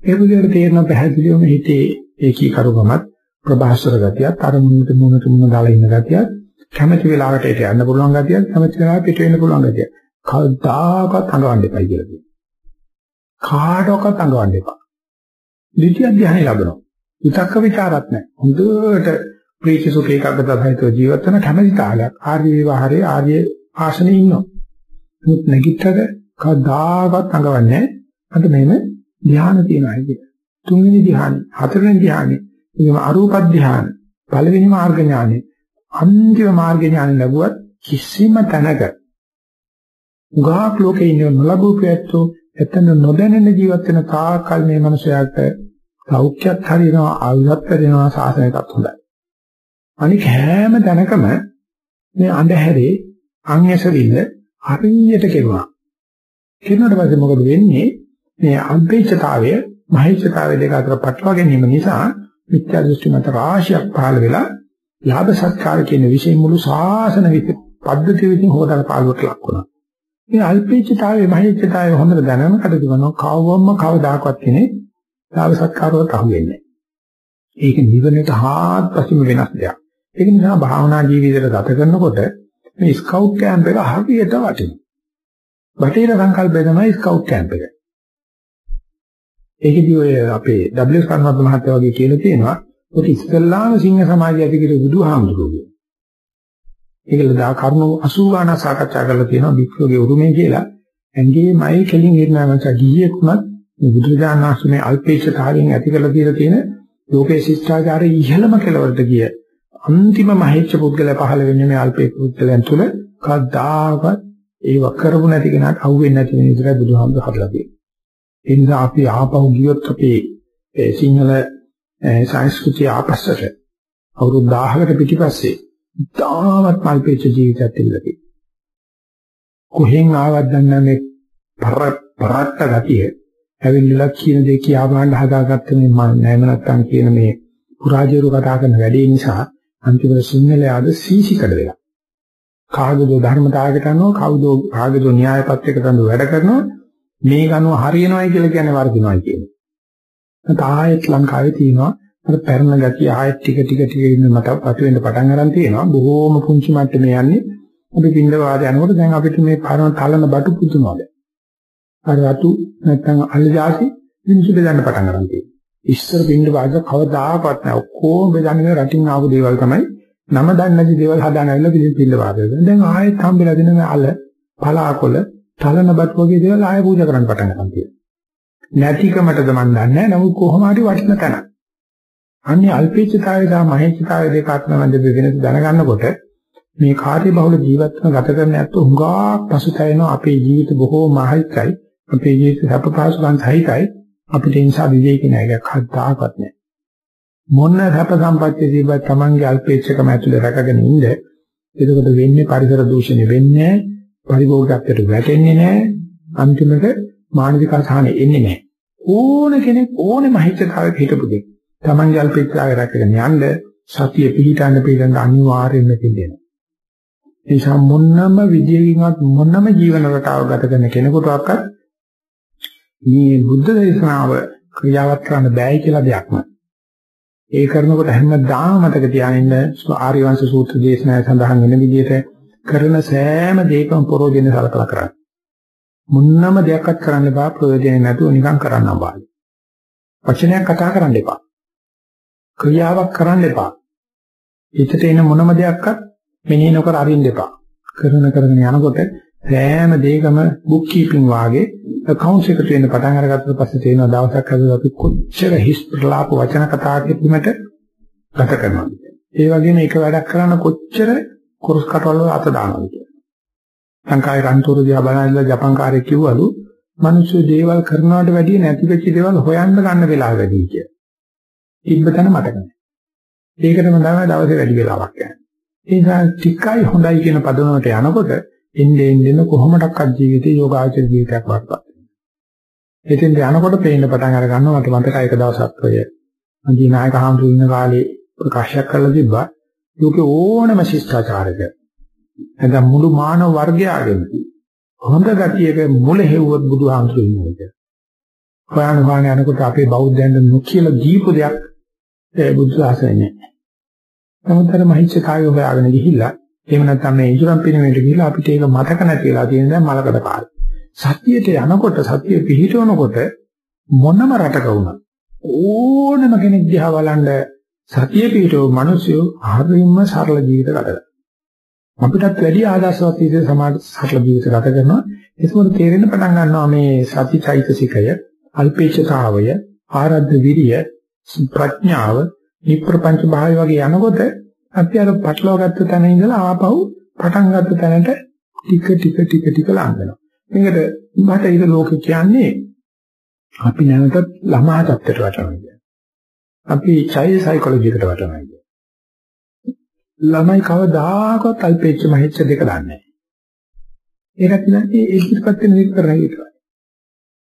ඒ විදිහට තේරෙන පැහැදිලිවම හිතේ ඒකී කරුකමත් ප්‍රභාස්වර ගතියත් අරමුණට මුණට මුණ දාලා ඉන්න ගතියත් කැමැති වෙලාවට ඒක යන්න පුළුවන් ගතියත් කැමැති වෙලාවට පිට වෙන්න පුළුවන් ගතිය. කවදාකවත් අඟවන්න එපා කියලා කියනවා. කාටවත් අඟවන්න එපා. ද්විතිය ධ්‍යානෙ ලැබෙනවා. විතක්ක ਵਿਚාරත් නැහැ. හොඳට ප්‍රීති සුඛ ඒකාග්‍රතාවයිතෝ ජීවත් වෙන කැමැති තාලයක් ආර්ය විවහාරයේ ආර්ය ආසනේ ඉන්නවා. මුත් නැගිටතර කවදාකවත් අඟවන්නේ නැහැ. අද මෙහෙම ධ්‍යාන තියනවා කියන. තුන්වෙනි ධ්‍යානෙ, හතරවෙනි ධ්‍යානෙ, ඊගම අරූප ධ්‍යාන, පළවෙනි මාර්ග ඥානෙ, අන්තිම මාර්ග ඥානෙ ලැබුවත් කිසිම තැනක උගාක් ලෝකේ ඉන්න නොලබූ පැත්තෝ එතන නොදැනෙන ජීවත් වෙන තාකල් මේ මනුස්සයාට සෞඛ්‍යත් හරිනවා ආයුධත් හරිනවා සාසනයටත් හොඳයි. අනික හැම තැනකම මේ අඳුරේ අංයසවිල්ල හරියට කෙරුණා. කෙරුණාට පස්සේ මොකද වෙන්නේ? මේ අල්පේච්ඡතාවය මහේච්ඡතාවය දෙක අතර පටලවා ගැනීම නිසා මිත්‍යා දෘෂ්ටි මත රාශියක් පහළ වෙලා ලාභ සත්කාර කියන විශේෂ මුළු සාසන විත් පද්ධතිය විදිහින් හොදලා පාළුවට ලක් වුණා. මේ අල්පේච්ඡතාවය මහේච්ඡතාවය හොඳට දැනගෙන කටයුතු කරනවා කවවම කවදාකවත් කෙනෙක් ලාභ සත්කාරවලට අහු වෙන්නේ නැහැ. ඒක නිවනට හාත්පසින්ම වෙනස් දෙයක්. ඒක නිසා භාවනා ජීවිතයට ගත කරනකොට මේ ස්කවුට් කැම්ප් එක හරියට වටිනවා. බටේර සංකල්පය තමයි ස්කවුට් කැම්ප් එක. ඒකදී ඔය අපේ W කර්මවත් මහත්තයා වගේ කියලා තියෙනවා ඔක ඉස්ලාම සිංහ සමාජය ඇති කියලා බුදුහාමුදුරුවෝ. ඒකල දා කරුණු 80 ගානක් සාකච්ඡා කරලා තියෙනවා භික්ෂුවගේ උරුමය කියලා. ඇඟේ මයි කෙලින් හිටනා මංස ගිහියෙකුණත් බුදුරජාණන් වහන්සේ අල්පේක්ෂතාවයෙන් ඇති කරලා කියලා තියෙන ලෝකේ ශිෂ්ටාචාරයේ ඉහළම කෙලවරට ගිය අන්තිම මහේච්ඡ පුද්ගලයා පහළ වෙන්නේ මේ අල්පේ පුද්ගලයන් තුල කවදාකවත් ඒව කරපු නැති කෙනාට අහුවෙන්නේ නැති වෙන විදිහට බුදුහාමුදුර හදලා තියෙනවා. ඒ නිසා අපි ආපහු ගියොත් අපේ සිංහල සංස්කෘතිය ආපස්සට අවුරුදු 1000කට පිටිපස්සේ තාමත් මල්පේච්ච ජීවිතයක් තිබුණා. කොහෙන් ආවද දන්නේ මේ පරත්ත ගතිය ඇවිල්ලා කියන දේ කියා ගන්න හදාගත්ත මේ නැම නැත්තම් කියන මේ පුරාජේරු කතා කරන වැඩේ නිසා අන්තිමට සිංහලයාද සීසිකඩ වෙලා. කාගේදෝ ධර්මතාවයකට අනුව කවුදෝ කාගේදෝ න්‍යාය පත්‍රයකට අනුව වැඩ කරනවා? මේ ගනුව හරියනවායි කියලා කියන්නේ වර්ධිනවායි කියන්නේ. තායෙත් ලංකාවේ තියෙනවා. අර පැරණ ගතිය ආයෙත් ටික ටික ටික ඉන්න මට අතු වෙන්න පටන් ගන්න තියෙනවා. බොහෝම පුංචි මට්ටමේ යන්නේ. අපි පින්ද වාද යනකොට දැන් අපිට මේ පරණ තලන බටු පුදුනවාද අර අතු නැත්තම් අල්ලජාසි මිනිස්සු බෙදන්න පටන් ගන්න තියෙනවා. ඉස්සර පින්ද වාද කවදාකවත් නැහැ. ඔක්කොම බෙදන්නේ රටින් ආපු දේවල් තමයි. නම දන්නේ නැති දේවල් හදාගෙන ආවිල්ලා පිළින් පින්ද වාද දැන් ආයෙත් හම්බෙලා දෙන මේ අල පලාකොළ තලන බත් වගේ දේවල් ආයෙ පූජා කරන්න පටන් ගන්න තියෙනවා. නැතිකමටද මන් දන්නේ නැහැ. නමුත් කොහොම හරි වටින තැනක් අන්නේ අල්පේච්ඡතාවය සහ මහේච්ඡතාවය දෙක අතර මැද වෙනස දැනගන්නකොට මේ කාර්ය බහුල ජීවිතන ගත කරන ඇත්ත හුඟා පසුතැවෙනවා අපේ ජීවිත බොහෝ මහයිකයි අපේ ජීවිත සැප පහසුකම් සහිතයි අපිට ඒ නිසා විවේක නෑයක් හදාගත් නෑ මොන සැප සම්පත්තිය තිබ්බත් Tamange අල්පේච්ඡකම ඇතුලේ රැකගෙන ඉන්න එතකොට වෙන්නේ පරිසර දූෂණය වෙන්නේ පරිභෝගකත්වයට වැටෙන්නේ නෑ අන්තිමට මානසික අසහනෙ එන්නේ නෑ ඕන කෙනෙක් ඕනේ මහිතතාවයක හිටපු දෙයක් Taman යල්පිටාවේ රැකගෙන යන්න සතිය පිහිටන්න පිළිඳ අනිවාර්යෙන්ම තියෙනවා. ඒ නිසා මොන්නම විදියකින්වත් මොන්නම ජීවන රටාව ගත කරන කෙනෙකුටවත් මේ බුද්ධ දේශනාව ක්‍රියාවත් කරන්න බෑයි කියලා දෙයක් නෑ. ඒ කරනකොට හැමදාම මතක තියාගන්න ආර්යවංශ සූත්‍ර දේශනාවේ සඳහන් වෙන විදිහට කරන සෑම දෙයකම ප්‍රෝජන සලකලා කරන්න. මොන්නම දෙයක්වත් කරන්න බෑ ප්‍රයෝජන නැතුව නිකන් කරන්න බෑ. වචනයක් කතා කරන්න එපා. ක්‍රියාවක් කරන්න එපා. හිතට එන මොනම දෙයක්වත් මෙනෙහි නොකර අරින්න එපා. කරන කරගෙන යනකොට සෑම දෙයකම බුක් කීපින් වාගේ accounts එකට වෙන්න පටන් අරගත්තට පස්සේ තේරෙනවා දවසක් හදලා අපි කොච්චර හිස් ප්‍රලාප වචන කතා කිරීමට ගත කරනවද. ඒ වගේම එක වැඩක් කරන්න කොච්චර කුරුස් කටවල වල අත දානවද කියලා. ලංකාවේ රන්තෝර දිහා බලනදලා ජපන් කාර්යය කිව්වලු මිනිස්සු දේවල් කරනවට වැඩිය නැති වෙච්ච දේවල් හොයන්න ගන්න වෙලාව වැඩි කියලා. තිබ්බ තැන මතක නැහැ. ඒකටම තමයි දවසේ වැඩි වෙලාවක් යන්නේ. ඒ නිසා ටිකයි හොඳයි කියන පදනමට යනකොට එන්නේ එන්නේ කොහොමඩක්වත් ජීවිතේ යෝගාචර ජීවිතයක් වත්පත්. එතෙන් යනකොට පේන්න පටන් අර ගන්නවා මට මතකයි එක දවසක් ඔය අන්ති නායක හාමුදුරු ඉන්න කාලේ ප්‍රකාශයක් කරලා තිබ්බා ලෝකේ ඕනම ශිෂ්ටාචාරයක නැත්නම් මුළු මානව වර්ගයාගෙම හොඳ ගතියක මුල හෙව්වොත් බුදුහාමුදුරු ඉන්නේ කියලා. හොයන හොයන යනකොට අපේ බෞද්ධයන්ට නොකියලා දීපු දෙයක් ඒ බුදු සාසනේ නැහැ. නමුත් අර මහිච්ඡකාරය හොයාගෙන ගිහිල්ලා එහෙම නැත්නම් මේ ඉඳුරම් පිනමේට ගිහිල්ලා අපිට ඒක මතක නැතිලා තියෙන දැන් මලකඩ පාර. සතියට යනකොට සතිය පිහිටවනකොට මොනම රටක වුණත් ඕනම කෙනෙක් දිහා බලන්න සතිය පිහිටව මිනිස්සු හරියම සරල ජීවිත ගත කරනවා. අපිටත් වැඩි ආදර්ශවත් විදිහට සමාජ සරල ජීවිත ගත කරනවා. ඒකවල තේරෙන්න පටන් ගන්නවා මේ සතිචෛතසිකය, අල්පේක්ෂතාවය, ආරද්ධ විරිය, ප්‍රඥාව, විප්‍රපංච භාවය වගේ යනකොට අපි අර පටලවා ගත්ත තැන ඉඳලා ආපහු පටන් ගත්ත තැනට ටික ටික ටික ටික ලංගනවා. මේකට බටහිර ලෝකෙ කියන්නේ අපි නැවතත් ළමා තත්ත්වයට වැටෙනවා කියන්නේ. අපි චෛල්ඩ් සයිකොලොජි එකට වැටෙනවා කියන්නේ. ළමයි කවදාකවත් අල්පේච්ච මහෙච්ච දෙක දන්නේ නැහැ. ඒකත් නෑ ඒ ඉදිරිපත් වෙන විතරයි විතරයි.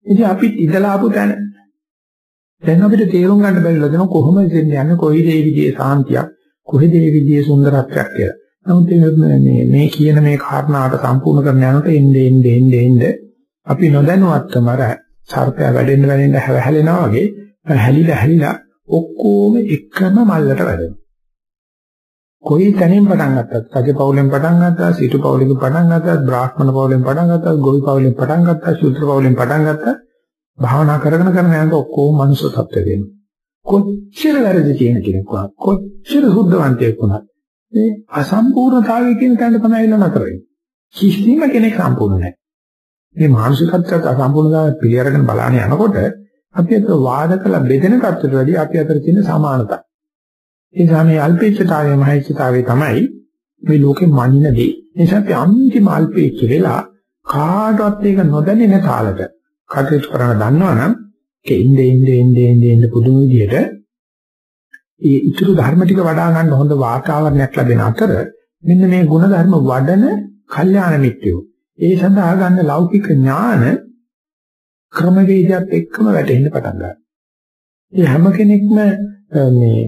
ඉතින් අපි ඉඳලා ආපු තැන දැන් අපිට තේරුම් ගන්න බැරිලා දෙන කොහොමද යන්නේ කොයි දේ විදිහේ සාන්තියක් කොහෙද මේ විදිහේ සුන්දරත්වයක් කියලා. නමුත් මේ මේ කියන මේ කාරණාවට සම්පූර්ණ කරන යනකොට එන්නේ එන්නේ එන්නේ එන්නේ අපි නොදැනුවත්වම අර සර්පය වැඩෙන්න වැඩෙන්න හැලෙනවා වගේ හැලිලා හැලිලා ඔක්කොම එකම මල්ලට වැඩෙනවා. කොයි තැනින් පටන් ගත්තත් රජ පවුලෙන් පටන් ගත්තා, සිටු පවුලෙන් පටන් ගත්තා, බ්‍රාහ්මණ පවුලෙන් පටන් ගත්තා, ගෝවි පවුලෙන් පටන් ගත්තා, ශුද්‍ර පවුලෙන් පටන් ගත්තා. භාවනා කරගෙන කරගෙන යනකොට ඔක්කොම මනුස්ස තත්ත්වෙ වෙනවා. කොච්චර වැරදි තියෙන කෙනෙක් වුණත් කොච්චර සුද්ධවන්තයෙක් වුණත් මේ අසම්පූර්ණතාවය කියන තැනට තමයි එන්න නතර වෙන්නේ. කිසිම කෙනෙක් සම්පූර්ණ නැහැ. මේ මානසිකත්වයට අසම්පූර්ණතාවය පිළිඅරගෙන බලන්න යනකොට අපි අතර වාද කළ බෙදෙන තත්ත්වයට වැඩි අපි අතර තියෙන සමානතා. ඒ නිසා මේ අල්පේච්ඡතාවය මහේච්ඡතාවය තමයි මේ ලෝකෙ මනින දේ. ඒ නිසා අපි අන්තිම අල්පේච්ඡ වෙලා කාටවත් ඒක නොදැනෙන තාලට කටයුතු කරන්න දන්නවනම් එන්නේ එන්නේ එන්නේ එන්නේ එන්නේ පුදුම විදිහට ඒ ඉතුරු ධර්ම ටික වඩා ගන්න හොඳ වාතාවරණයක් ලැබෙන අතර මෙන්න මේ ගුණ ධර්ම වඩන කල්යාණ මිත්‍රයෝ ඒ සඳහා ගන්න ලෞකික ඥාන ක්‍රමවේදයක් එක්කම වැටෙන්න පටන් ගන්නවා. ඒ හැම කෙනෙක්ම මේ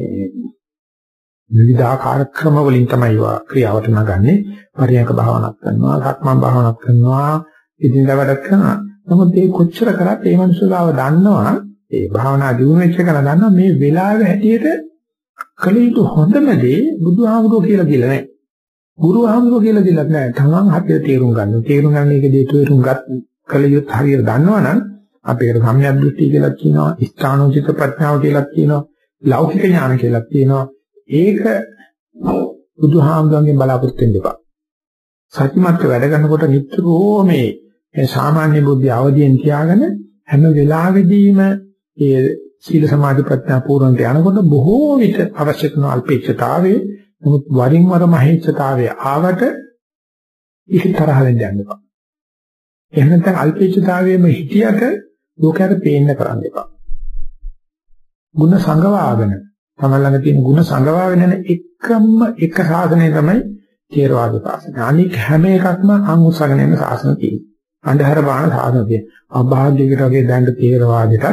විවිධාකාර ක්‍රම වලින් තමයි ඒවා ක්‍රියාවට නගන්නේ. පරියන්ක භාවනාවක් කරනවා, සක්මන් භාවනාවක් කරනවා, ඉදින්දා වැඩ කරනවා. නමුත් මේ කොච්චර කරත් මේ මනුස්සයාව දන්නවා ඒ භාවනා දියුණු වෙච්ච කෙනා දන්නවා මේ වෙලාවේ හැටියට කළ යුතු හොඳම දේ බුදුහාමුදුරුවෝ කියලා දෙලා නැහැ. ගුරුහාමුදුරුවෝ කියලා දෙලත් නැහැ. තමන් හරියට තේරුම් ගන්න. තේරුම් ගන්න එක දේ තේරුම් ගත් කළ යුතු හරියට දන්නවනම් අපේට සම්‍යක් දෘෂ්ටි කියලා කියනවා, ස්ථානෝචිත ප්‍රඥාව කියලා කියනවා, ලෞකික ඥාන කියලා කියනවා. ඒක බුදුහාමුදුරන්ගෙන් බලාපොරොත්තු වෙන්න එපා. සත්‍යමත් වැඩ කරනකොට නිතරම මේ මේ සාමාන්‍ය බුද්ධි අවදියෙන් තියාගෙන හැම වෙලාවෙදීම ඒ සීල සමාධි ප්‍රඥා පූර්ණට යනකොට බොහෝ විට අවශ්‍ය කරන අල්පේච්ඡතාවයේ නමුත් වරින් වර මහේච්ඡතාවයේ ආවට ඒක තරහ වෙන්න යන්න එපා. එහෙම නැත්නම් අල්පේච්ඡතාවයේම හිටියට ලෝකයට පේන්න කරන්න එපා. ಗುಣ සංගවාගෙන තමයි ළඟ තියෙන ಗುಣ සංගවාගෙන යන එකම එක සාධනය තමයි තේරවාද සාසනය. අනික හැම එකක්ම අං උසගෙන යන සාසන තියෙනවා. අන්ධහර බාන සාධන තියෙන. අභාග්‍යයකට වගේ දැන් තේරවාදයට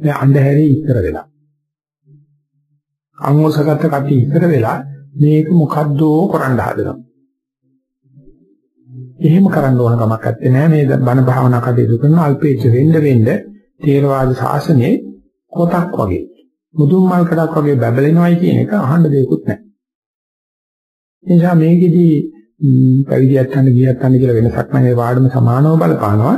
දැන් අන්ධහැරේ ඉස්සර වෙලා. අංගොසගත කටි ඉස්සර වෙලා මේක මොකද්ද කරන්න හදනවා. එහෙම කරන්න ඕන කමක් නැත්තේ නෑ මේ බණ භාවනා කටයුතු කරන අල්පේච්ච වෙන්න වෙන්න තේරවාද ශාසනයේ කොටක් වගේ මුදුන් මල් කඩක් වගේ බබලෙනවයි කියන එක අහන්න දෙයක්වත් නැහැ. ඒ නිසා මේකෙදී පැවිදියත් යන ගියත් යන කියලා වෙනසක් නැහැ වාඩම සමානව බලපානවා.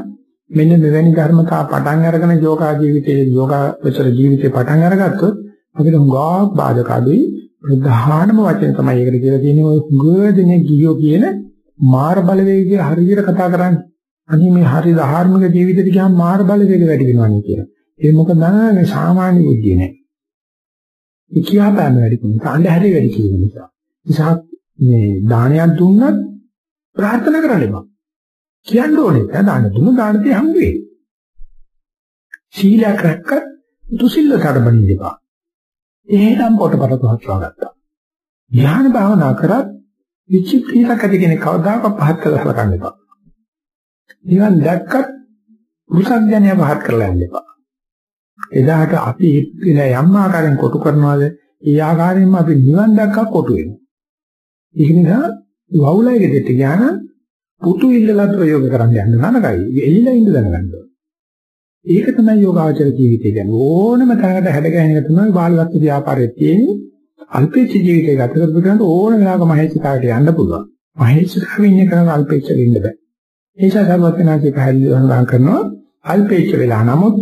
මෙන්න මෙවැනි ධර්මතා පටන් අරගෙන යෝගා ජීවිතයේ යෝගා වචර ජීවිතේ පටන් අරගත්තොත් අපිට හුඟක් බාධක අඩුයි. ප්‍රධානම වචන තමයි ඒකට කියලා තියෙන්නේ ඔය හුඟදෙනේ ගියෝ කියන මාර බලවේගය හරියට කතා කරන්නේ. අනිත් මේ හරි ධාර්මික ජීවිතෙට ගියාම මාර බලවේගය වැඩි වෙනවා නේ කියලා. ඒ මොකද මේ සාමාන්‍ය බුද්ධිය නෑ. ඒ කියාපෑම වැඩි වෙනවා. අන්ධහැරි වැඩි කියන නිසා. නිසා මේ දානයක් දුන්නත් ප්‍රාර්ථනා කරන්න එපා. කියන්න ඕනේ නෑ දාන දුන්න දානදී හම්බ වෙයි. සීලයක් රැක්ක දුසිල්ල සඩබණින් දෙපා. එහෙනම් පොටපට පහත්වා ගත්තා. ධ්‍යාන භාවනා කරත් විචිත්‍රීතක ඇති කෙනෙක් කවදාකවත් පහත් කළා හලකන්න එපා. නිවන් දැක්කත් පුරුෂඥය පහත් කරලා යන්න එපා. එදාට අපි යම් ආකාරයෙන් කොටු කරනවාද ඒ ආකාරයෙන්ම අපි නිවන් දැක්කා කොටු වෙනවා. ඒක නිසා වවුලයි ගෙදෙට ගියාන පුතු ඉල්ලලා ප්‍රයෝග කරන්න යන්න නරකයි. එළිලා ඉන්න දැනගන්න ඒක තමයි යෝගාචර ජීවිතය කියන්නේ. ඕනම තැනකට හැඩගැහෙන එක තමයි බාලගත ව්‍යාපාරයේ තියෙන්නේ. අල්පේච්ඡ ජීවිතය ගත කරපු කෙනාට ඕන වෙලාවක මහේශිකාවට යන්න පුළුවන්. මහේශිකාවෙ ඉන්න කෙනාට අල්පේච්ඡ වෙන්න බෑ. ඒ නිසා සර්වඥාචි පැහැදිලිව සඳහන් කරනවා අල්පේච්ඡ වෙලා නමුත්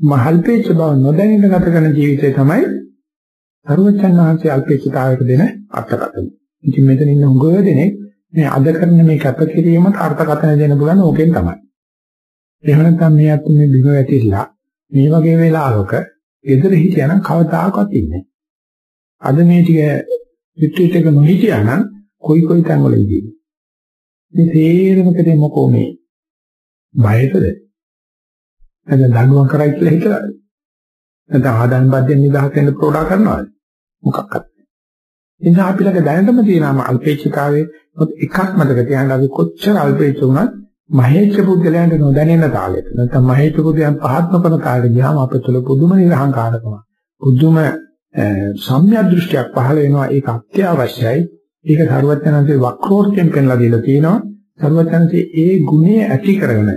මහල්පේච්ඡ බව නොදැනෙන ගත කරන ජීවිතය තමයි සර්වඥාන් වහන්සේ අල්පේච්ඡතාවයක දෙන අර්ථකථන. ඉතින් මෙතන ඉන්න උගව දෙනේ මේ අද කරන මේ කැපකිරීමට අර්ථකථන දෙන්න පුළුවන් ඕකෙන් තමයි. එහෙම නැත්නම් මේ අත් මේ බිම වැටිලා මේ වගේ වෙලාවක gedara හිටියනම් කවදාකවත් ඉන්නේ අද මේ ටික රිට්‍රීට් එක නොහිටියානම් කොයි කොයි තැන්වල ඉදී. මේ තේරෙම කදේ මොකෝ මේ බයටද? නැත්නම් දඬුවම් කරයි කියලා හිතලාද? නැත්නම් ආදායම් බද්ධෙන් නිදහස් වෙන්න ප්‍රෝඩා කරනවාද? මොකක්වත්. ඒ නිසා අපි ළඟ දැනටම තියෙනම අල්පේක්ෂතාවයේ. එකක් මතක තියාගන්න අපි කොච්චර අල්පේක්ෂ වුණත් මහේච්ඡ පුද්ගලයන්ට නොදැනෙන තාලෙට නැත්නම් මහේච්ඡ පුද්ගලයන් පහත් නොකරන තාලෙට ගියාම අපේ තුළ පුදුම නිර්හංකාරකම පුදුම සම්‍යක් දෘෂ්ටියක් පහළ වෙනවා. ඒක අත්‍යවශ්‍යයි. ඒක සරුවචනන්සේ වක්‍රෝර්ථයෙන් පෙන්ලා දීලා තියෙනවා. සරුවචනන්සේ ඒ ගුණය ඇති කරගෙන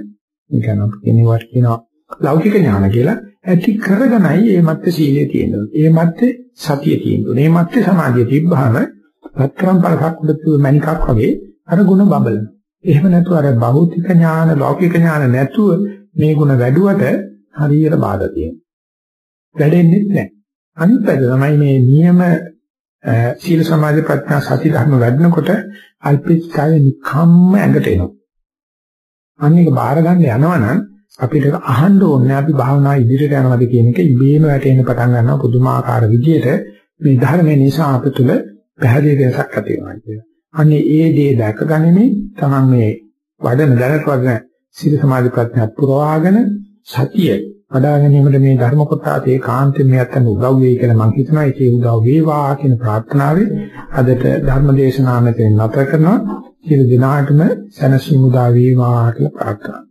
නිකන් අපි කියනවාට කියනවා ලෞකික ඥාන කියලා ඇති කරගෙනයි මේ මැත්තේ සීලය තියෙනවා. මේ මැත්තේ සතිය තියෙනවා. මේ මැත්තේ සමාධිය තිබ්බහම රත්තරන් පළක් උඩ තිබු මණිකක් වගේ අර ಗುಣ බබලන. එහෙම නැතුව අර භෞතික ඥාන, ලෞකික ඥාන නැතුව මේ ಗುಣ වැඩුවට හරියට බාධා තියෙනවා. වැඩෙන්නේ නැහැ. අනිත් පැත්ත තමයි මේ නියම සීල සමාධි ප්‍රඥා සති ධර්ම වැඩනකොට අල්පිතකාවේ නිකම්ම ඇඟට එනවා. අනික බාර ගන්න යනවනම් අපිට අහන්න ඕනේ අපි භාවනා ඉදිරියට යනවාද කියන එක ඉබේම වැටෙන්න පටන් ගන්නවා පුදුමාකාර විදියට. මේ ධර්මයේ නිසා අප තුළ පැහැදිලි වෙනසක් ඇති වෙනවා කියලා. අනේ ඒ දේ දැකගනිමින් තමන් මේ වඩන දැනට වඩන සීල සමාධි ප්‍රඥා පුරවාගෙන සතිය වඩා ගැනීමට මේ ධර්ම කොටස ඒකාන්තයෙන් මේ අතන උදව් වෙයි කියලා මම හිතනවා. ඒකේ උදව් වේවා කියන ප්‍රාර්ථනාවෙන් අදට ධර්ම දේශනාව මෙතන නැතර කරනවා. සියලු දිනාටම සැනසීම උදා වේවා කියලා ප්‍රාර්ථනා. දැන්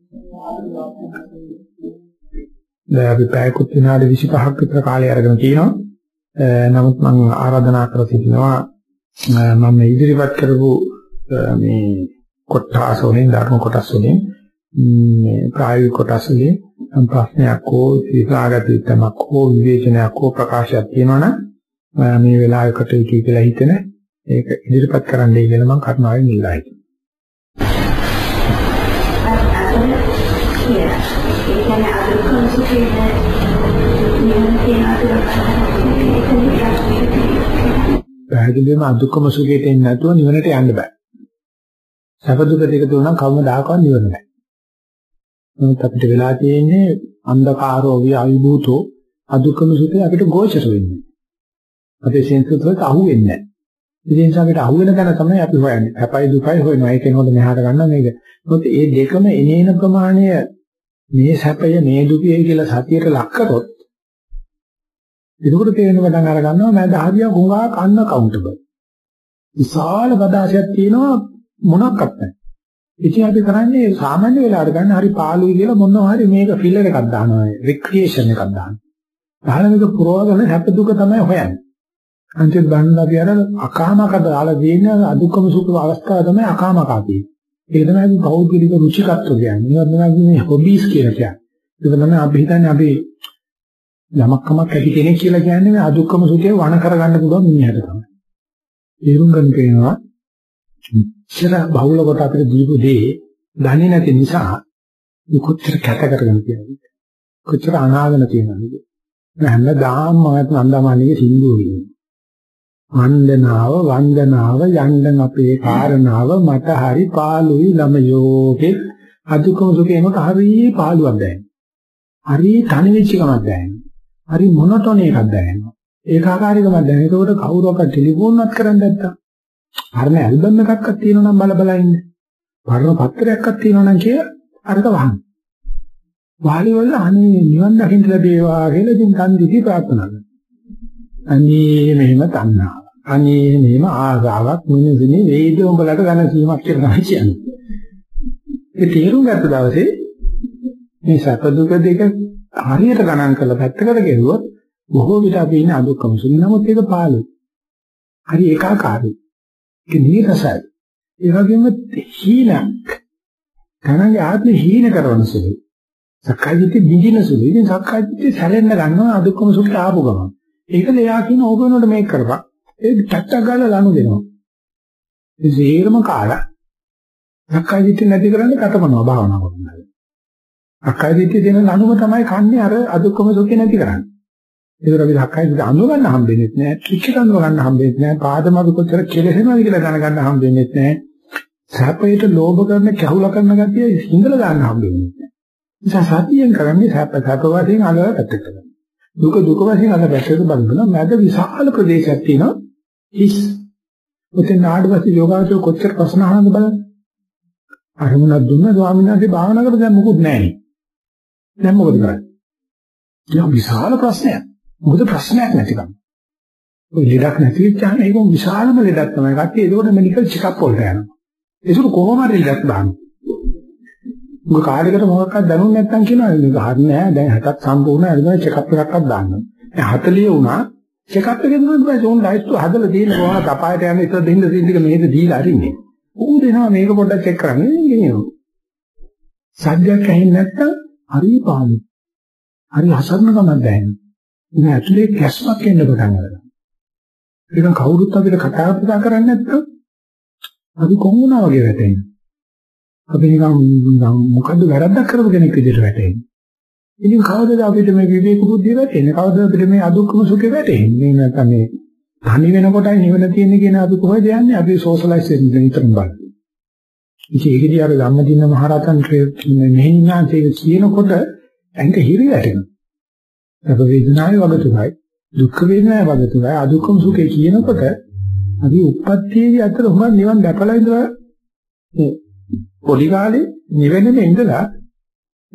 අපි පැයකුත් විනාඩි 25ක් විතර කාලය අරගෙන තියෙනවා. නමුත් මම ආරාධනා කර සිටිනවා මම ඉදිරිපත් කරපු මේ කොටස් වලින් ධර්ම කොටස් වලින් මේ ප්‍රායෝගික කොටස් වලින් ප්‍රශ්නයක් හෝ විසාගත යුත්තමක් හෝ විවේචනයක් හෝ ප්‍රකාශයක් තියෙනවනම් මේ වෙලාවකට ඉති කියලා හිතන ඒක ඉදිරිපත් කරන්නයි කියලා මම කරුණාවෙන් ඉල්ලා හිටියා. පැහැදිලිවම අදුක්කම සුඛයට එන්නේ නැතුව නිවනට යන්න බෑ. සැප දුක දෙක තුනක් කවමදාකවත් නිවන නෑ. නමුත් අපිට වෙලා තියෙන්නේ අන්ධකාරෝ විය අවිභූතෝ අදුක්කම සුඛය අපිට ගෝචර වෙන්නේ. අපේ සෙන්සස් වලට අහු වෙන්නේ නෑ. ඒ නිසා අපිට අහු වෙන තැන තමයි අපි හොයන්නේ. හැපයි දුකයි හොයනවා. ඒකෙන් හොඳ මෙහාට ගන්න මේක. මොකද මේ දෙකම එනේන ප්‍රමාණය මේ සැපය මේ දුකයි කියලා සතියට ලක් කරොත් එතකොට තේරෙන පටන් අර ගන්නවා මම දහරිය ගුණා කන්න කවුන්ටබල්. විශාල පදාසයක් තියෙනවා මොනක්වත් නැහැ. ඉතින් අපි කරන්නේ සාමාන්‍ය වෙලාවට ගන්න හරි පාළුයි කියලා මොනවා හරි මේක ෆිල්ලර් එකක් දානවා රික්‍රියේෂන් එකක් දානවා. දාලා මේක පුරවගෙන හැප දුක තමයි හොයන්නේ. අන්තිම බණ්ඩ අපි අර අකාමක දාලා දින අදුක්කම සුඛ අවස්ථාව තමයි අකාමකා තියෙන්නේ. ඒක තමයි අපි පෞද්ගලික රුචිකත්ව කියන්නේ. ඒවා තමයි මේ හොබීස් කියලා කියන්නේ. ඒක තමයි අපි හිතන්නේ අපි යමක් කමක් ඇති කෙනෙක් කියලා කියන්නේ මේ අදුක්කම සුඛය වණ කරගන්න පුළුවන් මිනිහට තමයි. තේරුම් ගන්න කියනවා ඉච්ඡර බහුල කොට අපිට දීපු දේ දන්නේ නැති නිසා මේ කොච්චර කැත කරගෙන තියෙනවද? කොච්චර අනාගෙන තියෙනවද? හැමදාම මම නන්දමාලිගේ සින්දුව කියනවා. වන්දනාව වන්දනාව යන්න අපේ කාරණාව මට හරි පාළුයි ළමයෝගේ අදුකම සුකේනට හරි පාළුවක් දැනෙනවා. හරි තනි වෙච්ච කමක් දැනෙනවා. හරි මොනොටොන එකක් දැනෙනවා. ඒකාකාරීකමක් දැනෙනවා. ඒකට කවුරක්වත් ටෙලිෆෝන්වත් කරන්නේ නැත්තම්. පරණ ඇල්බම් එකක්වත් තියෙනවා නම් බල බල ඉන්න. පරණ පත්‍රයක්වත් තියෙනවා නම් කිය අරක වහන්න. වාලි වල අනේ නිවන් දකින්න ලැබේවා කියලා ඉතින් කන් දිහි ප්‍රාර්ථනා කරනවා. අනේ මෙහෙම තණ්හාව. අනේ මෙහෙම ආසාවක් මිනිසුනි වේද උඹලට දැනසීමක් කියලා තමයි කියන්නේ. ඒ තේරුම් ගත්ත දවසේ මේ සැප දුක දෙක හරියට ගණන් කරලා පැත්තකට ගෙරුවොත් බොහෝ විට අපි ඉන්නේ අදුක්කම සුඛ නමුත් ඒක පාළුයි. හරි ඒකාකාරයි. ඒක නිරසයි. ඒ වගේම හීනක්. තමන්ගේ ආත්මය හීන කරන සුළුයි. සක්කායදිට්ඨිය දිගින සුළුයි. ඉතින් සක්කායදිට්ඨිය සැලෙන්න ගන්නවා අදුක්කම සුඛ ආපු ගමන්. ඒකද එයා කියන ඕක වෙනකොට මේක කරපන්. ඒ ටට්ටක් ගාලා ලනු දෙනවා. ඒ සේරම කාලා සක්කායදිට්ඨිය නැති කරන්න කටමනවා භාවනා කරනවා. සක්කායදිට්ඨිය දෙන ලනුව තමයි කන්නේ අර අදුක්කම සුඛ නැති කරන්නේ. ඒකට අපි ධක්කයි අඳුර ගන්න හම්බෙන්නේ නැහැ. කිච්ච අඳුර ගන්න හම්බෙන්නේ නැහැ. පාදම අපි කොච්චර කෙලෙසෙනවද කියලා දැනගන්න හම්බෙන්නේ නැහැ. සැපයට ලෝභ කරන, කැහුල කරන ගතිය හිඳලා ගන්න හම්බෙන්නේ නැහැ. නිසා සතියෙන් කරන්නේ සැප සැප වශයෙන් අලව පැත්තට කරනවා. දුක දුක වශයෙන් අලව පැත්තට බලනවා. මැද විශාල ප්‍රදේශයක් තියෙනවා. හිස්. ඔතෙන් ආඩවසි යෝගාචර කොච්චර ප්‍රශ්න අහනද බලන්න. අරමුණක් දුන්න ස්වාමීන් වහන්සේ භාවනා කරලා දැන් මොකුත් නැහැ. දැන් මොකද කරන්නේ? ඒක විශාල ප්‍රශ්නයක්. මොකද ප්‍රශ්නයක් නැතිකම. ඔය ලෙඩක් නැති වෙච්චාම ඒක විශාලම ලෙඩක් තමයි. කට්ටිය ඒකෝට මෙඩිකල් චෙකප් වලට යනවා. ඒක කොහොම හරි ලෙඩක් දාන්න. මොකද කාර්යයකට මොකක්වත් දැනුම් නැත්නම් කියනවා මේක හරි නෑ දැන් 60ක් සම්පූර්ණ අරගෙන චෙකප් එකක්වත් දාන්න. දැන් 40 වුණා චෙකප් එක දුන්නාට පස්සේ උන් ලයිස්ට් හදලා තියෙන කොහොමද තපායට යන ඉතින් දෙන්න තියෙන ටික මෙහෙට දීලා අරින්නේ. ඌ දෙනවා මේක පොඩ්ඩක් චෙක් කරන්න ගෙනියනවා. සද්දයක් ඇහෙන්නේ නැත්නම් හරි පාළු. හරි අසරණකමක් දැනෙනවා. ඉතින් ඇතුලේ කැස්මක් එන්න පටන් ගන්නවා. ඒක කවුරුත් අපිට කතා කතා කරන්නේ නැත්නම් අපි කොහොමනා වගේ වැටෙන්නේ. අපි නිකන් මොකද්ද වැරද්දක් කරපු කෙනෙක් විදිහට වැටෙන්නේ. ඉතින් කවදද අපිට මේ විවේක බුද්ධිය වැටෙන්නේ? කවදද අපිට මේ අදුක්කම සුඛය වැටෙන්නේ? මේ නැත්නම් මේ තනි වෙනකොටයි නිවන තියෙන්නේ කියන අපි කොහෙද යන්නේ? අපි සෝෂලයිස් වෙන්න නිතරම බලන්නේ. ඉතින් ඒකදී අර ධම්මදින මහරහතන් මෙහෙණින්නාන්සේ කියනකොට ඇඟ හිරි වැටෙනවා. සැප වේදනාවේ වගතුගයි දුක් වේදනාවේ වගතුගයි අදුක්කම සුඛේ කියනකොට අපි උප්පත්තියේදී අතර හුඟක් නිවන් දැකලා ඉඳලා මේ පොඩි කාලේ නිවෙන්නේ ඉඳලා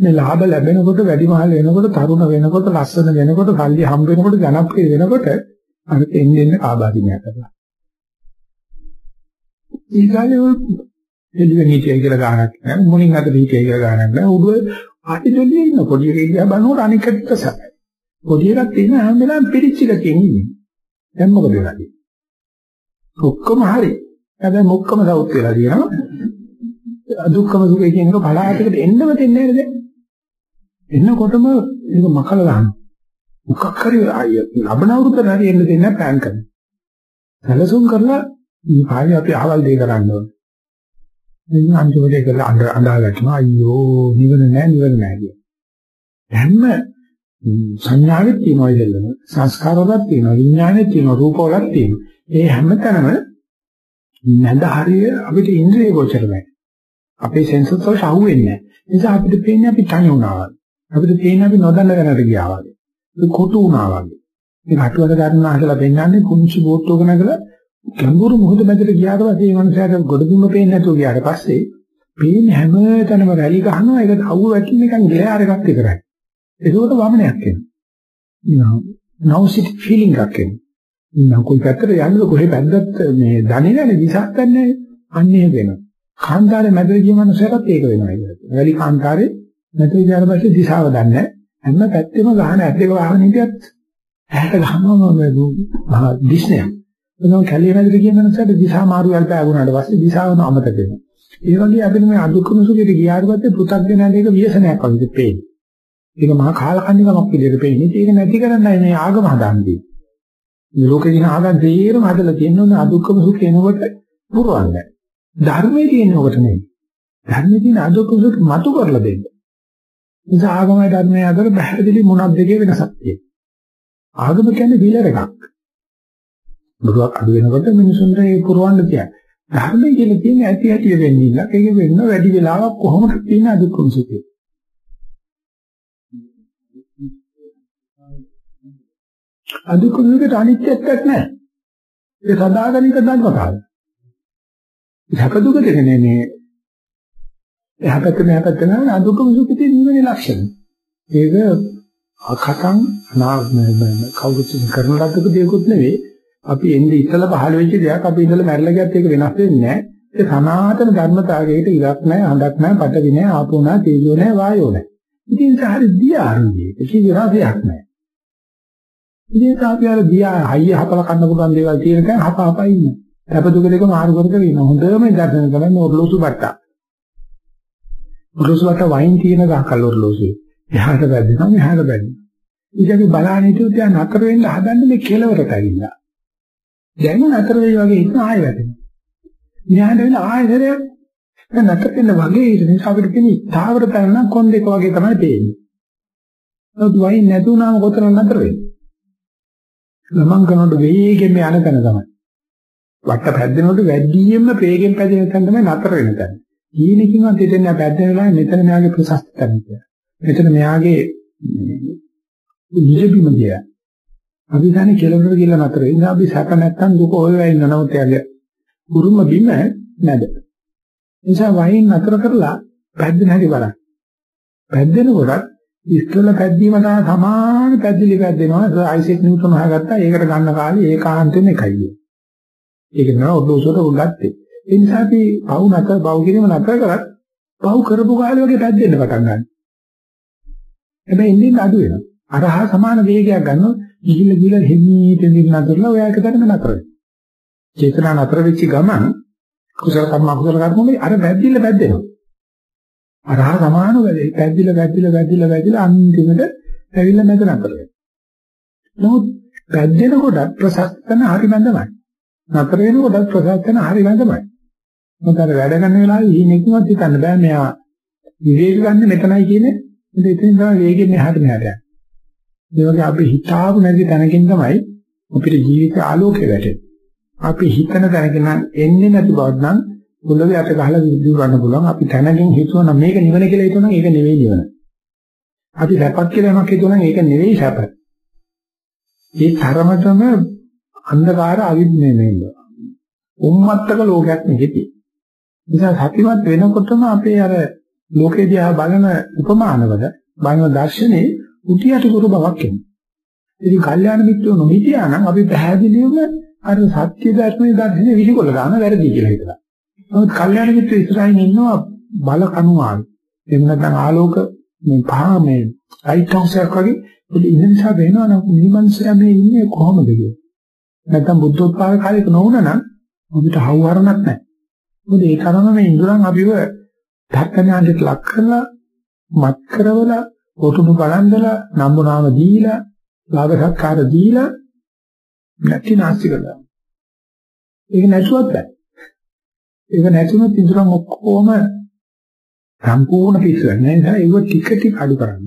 මේ ලාභ ලැබෙනකොට වැඩිමහල් වෙනකොට තරුණ වෙනකොට ලස්සන වෙනකොට කල්ලි හම්බ වෙනකොට ජනප්‍රිය වෙනකොට අර එන්නේ එන්නේ ආබාධිනය කරලා. ඊගාලේ එළිවෙ හිටියයි කියලා ගානක් නැහැ මුණින් අත හිටියයි කියලා ගානක් නැහැ උඩ ආටි දෙලියේ ඉන්න පොඩි එකේ ගියා බලනකොට අනිකට සැපයි. පොඩි එකක් තියෙන හැම වෙලාවෙම පිළිච්ච ගතියෙන් ඉන්නේ. දැන් මොකද වෙන්නේ? ඔක්කොම හරි. හැබැයි මොක්කම සවුත් වෙලා තියෙනවා. දුක්ඛම සුඛය කියන එක බලාටකට එන්නම දෙන්නේ නේද? එන්නකොටම ඒක මකල ගන්න. මොකක් හරි ලබන අවුරුද්දට හරි එන්න දෙන්න ප්ලෑන් කරනවා. සැලසුම් කරලා මේ කාර්යය අපි අහවල් දෙය කරන්න ඕනේ. ඉතින් අන්තිමට ඒක අඬා ගැටෙනවා අයියෝ නිවන නැහැ නිවන නැහැ කියන. හැම සංඥාවෙත් තියෙනවා ඉතින් සංස්කාරවලත් තියෙනවා විඥානෙත් තියෙනවා රූපවලත් තියෙනවා. ඒ හැමතැනම නැද හරිය අපිට ඉන්ද්‍රිය ගෝචර නැහැ. අපේ සෙන්සර්ස් වලට අහු වෙන්නේ නැහැ. ඒ නිසා අපිට පේන්නේ අපි තනි වුණා වගේ. අපිට පේන්නේ අපි නොදන්න දැනට ගියා වගේ. ඒක කොටු වුණා වගේ. මේ කටුවද ගන්නවා කියලා පෙන්වන්නේ පුංචි බෝට්ටුවක නැගලා ගැඹුරු මුහුද මැදට ගියාට පස්සේ මේ මනුස්සයාට ගොඩබිම පේන්නේ නැතුව ගියාට පස්සේ පේන්නේ හැමතැනම රැලි ගහනවා ඒකට අවුව වැටෙන නිකන් ගිලාර එකක් විතරයි. ඒකෝට වමනයක් එනවා. නවුසිට ෆීලිං එකක් එනවා. නම් කොයි පැත්තට යන්නද කොහේ පැද්දත් මේ දන්නේ නැහැ දිශාවක් නැහැ. අන්නේ වෙනවා. කාන්තාරේ මැදට ගිය මනුස්සයරත් ඒක වෙනවා ඒක. වැලි කාන්තාරේ මැදට ගියාට පස්සේ දිශාව දන්නේ නැහැ. හැම පැත්තෙම ගහන ඇද්දක වහන හිටියත් ඇහැට ගහනවා මේ දිස්නයක්. එනවා කැලිය මැදට ගිය මනුස්සයට දිශා මාරු වලට ආගුණාට පස්සේ දිශාවම අමතක වෙනවා. ඒ වගේ අපිට මේ අදුක්කම සුඛයට ගියාට පස්සේ පෘථග්ජනයන්ට ඒක ව්‍යසනයක් වගේ පේනවා. ඒක මහා කාලකන්නිකමක් විදිහට පේන්නේ. ඒක නැති කරන්නයි මේ ආගම හදන්නේ. මේ ලෝකේ දින ආගම් දෙයරම හදලා තියෙනවා අදුක්කම සුඛ එනකොට පුරවන්නේ. ධර්මයේ තියෙන කොට නෙවෙයි. ධර්මයේ තියෙන අදුක්කම සුඛ මතු කරලා දෙන්න. නිසා ආගමයි ධර්මයේ අතර පැහැදිලි මොනක් දෙකේ වෙනසක් තියෙනවා. ආගම කියන්නේ පිළර එකක්. බුදුක් අඩු වෙනකොට මිනිසුන්ට ඒ පුරවන්න තියන. ධර්මයේ කියලා තියෙන ඇති ඇති වෙන්නේ ඉන්න. ඒක වෙන්න වැඩි වෙලාවක් කොහොමද තියෙන අදුක්කම සුඛය. අදුක්කම සුඛයට අනිත්‍යත්වයක් නැහැ. ඒ සදාගනික ධර්මතාවය. සැප දුක දෙකනේ මේ එහා පැත්ත මෙහා පැත්ත නෑ අදුක්කම සුඛිතේ නිවනේ ලක්ෂණ. ඒක අකටන් නා කවුරුත් කරන ලද්දක දෙයක්වත් නෙවෙයි. අපි එන්නේ ඉතල පහළ වෙච්ච දෙයක් අපි ඉඳලා මැරලා ගියත් ඒක වෙනස් වෙන්නේ නෑ. ඒ සනාතන ධර්මතාවයකට ඉලක් නෑ, හඳක් නෑ, පටවි නෑ, ආපෝ නෑ, තේජෝ නෑ, වායෝ නෑ. ඉතින් සාහරි දියාරුයි. ඒක රසයක් නැහැ. ඉතින් අපි අර දියා හයිය හපල කන්න පුළුවන් දේවල් තියෙන තැන හප හප ඉන්න. අප දුක දෙක මාරු කර කර ඉන්න. හොඳම දර්ශන කරන්නේ ඔර්ලෝසු බට්ටා. ඔර්ලෝසු බට්ටා වයින් තියෙන ගහකල් ඔර්ලෝසු. එහාට බැද්දෙනවා මෙහාට බැද්දෙනවා. ඊට අපි බලන්නේ හිටියොත් යා නතර වෙන්න හදන්නේ මේ කෙලවරට ඇවිල්ලා. දැන් නතර වෙයි වගේ ඉන්න ආයෙ වැටෙනවා. මෙහාට වෙන ආයෙ දැන් නතර වෙන්න වගේ ඊට නිසා අපිට තියෙන ඉස්තාවර තැන කොන් දෙක වගේ තමයි පේන්නේ. නමුත් වයින් නැතුණාම කොතන නතර වෙන්නේ? ගමන් කරනකොට වේගෙන් යන තැන තමයි. වට පැද්දෙනකොට වැඩියෙන්ම වේගෙන් පැද්දෙන තැන තමයි නතර වෙන තැන. ඊනකින්වත් හිතෙන්නේ පැද්දෙන වෙලාවේ මෙතන මෙයාගේ ප්‍රශස්ත තැන කියලා. මෙතන මෙයාගේ නිජබිම කිය. අපි දන්නේ කෙලවර කියලා නතර. ඒ නිසා අපි සැප නැත්තම් දුක ඔය වෙයි ඉන්න නමුත් එයාගේ ගුරුම බිම නැද. නිසා වයින් නතර කරලා පැද්දෙන හැටි බලන්න. පැද්දෙනකොට ඉස්සෙල්ල පැද්දීම සහ සමාන පැද්දිලි පැද්දෙනවා. Isaac Newton හොයාගත්තා. ඒකට ගන්න කාලේ ඒකාන්තෙම එකයි. ඒක නෝ ඔඩෝසොට උගත්තේ. ඒ නිසා අපි පවු නැතර පවු කිරීම නැතර කරත් පවු කරපු කාලේ වගේ පැද්දෙන්න පටන් ගන්නවා. හැබැයි ඉන්නේ අඩු වෙනවා. අරහා සමාන වේගයක් ගන්නවා. ගිහිල්ලා ගිහිල්ලා හිමීට ඉඳින් නතරලා ඔයා එක තැනම නතර වෙනවා. චේතනා නතර වෙච්ච ගමන් කුසල කර්ම අකුසල කර්ම වලින් අර වැද්දිල්ල වැද්දෙනවා. අරහා සමාන වැඩි පැද්දිලා පැද්දිලා පැද්දිලා පැද්දිලා අන්තිමට ඇවිල්ලා නැත නතර වෙනවා. නමුත් පැද්දෙනකොට ප්‍රසස්තන හරි බඳමයි. නතර වෙනකොට ප්‍රසස්තන හරි බඳමයි. මොකද අර වැඩ ගන්න වෙලාවේ ඊනෙකවත් හිතන්න බෑ මෙයා විවේක ගන්න මෙතනයි කියන්නේ. ඉතින් ඉතින් තමයි වේගෙන් එහාට මෙහාට යන්නේ. ඒ වගේ අපි හිතාපු නැති තැනකින් තමයි අපිට ජීවිත ආලෝකය වැටෙන්නේ. අපි හිතන තැනකින් එන්නේ නැති බව නම් පොළවේ අත ගහලා විදුලි ගන්න පුළුවන්. අපි තැනකින් හිතුවනම් මේක නිවන කියලා හිතුවනම් ඒක නෙවෙයි නිවන. අපි සැපක් කියලා යමක් හිතුවනම් ඒක නෙවෙයි සැප. ඒ තරමටම අන්ධකාර අවිද්‍යාව නෙමෙයි. උම්මත්තක ලෝකයක් නෙකෙති. නිසා සතිමත් වෙනකොටම අපේ අර ලෝකේ දිහා බලන උපමානවල බලන දර්ශනේ උටියට ගුරු බවක් එනවා. ඉතින් කල්යාණ මිත්‍රෝ නොහිටියා නම් අපි පැහැදිලිවම අර සත්‍ය ධර්මයේ දර්ශනේ විසිකොල දාන වැරදි කියලා හිතලා. නමුත් කල්යාණ මිත්‍ර ඉස්සරහින් ඉන්නවා බල කණුවාල්. එහෙම නැත්නම් ආලෝක මේ පහ මේ ලයිට් හවුස් එකක් වගේ ඒක ඉන්න නිසා වෙනවා නම් නිමන්සයා මේ ඉන්නේ කොහොමද කියලා. නැත්නම් බුද්ධෝත්පාද කාලයක නොවුනා නම් අපිට හවුහරණක් නැහැ. මොකද ඒ තරම මේ ඉඳුරන් අපිව ධර්මඥානයට ලක් කරලා මත් කරවලා කොටුණු බලන්දලා නම්බුනාම දීලා ලාභ සත්කාර දීලා නැති නැස්ති කරලා. ඒක නැතුවත් බෑ. ඒක නැතුනොත් ඉඳුරන් ඔක්කොම සම්පූර්ණ පිස්සුවක් නෑ නිසා ඒක ටික ටික අඩු කරන්න.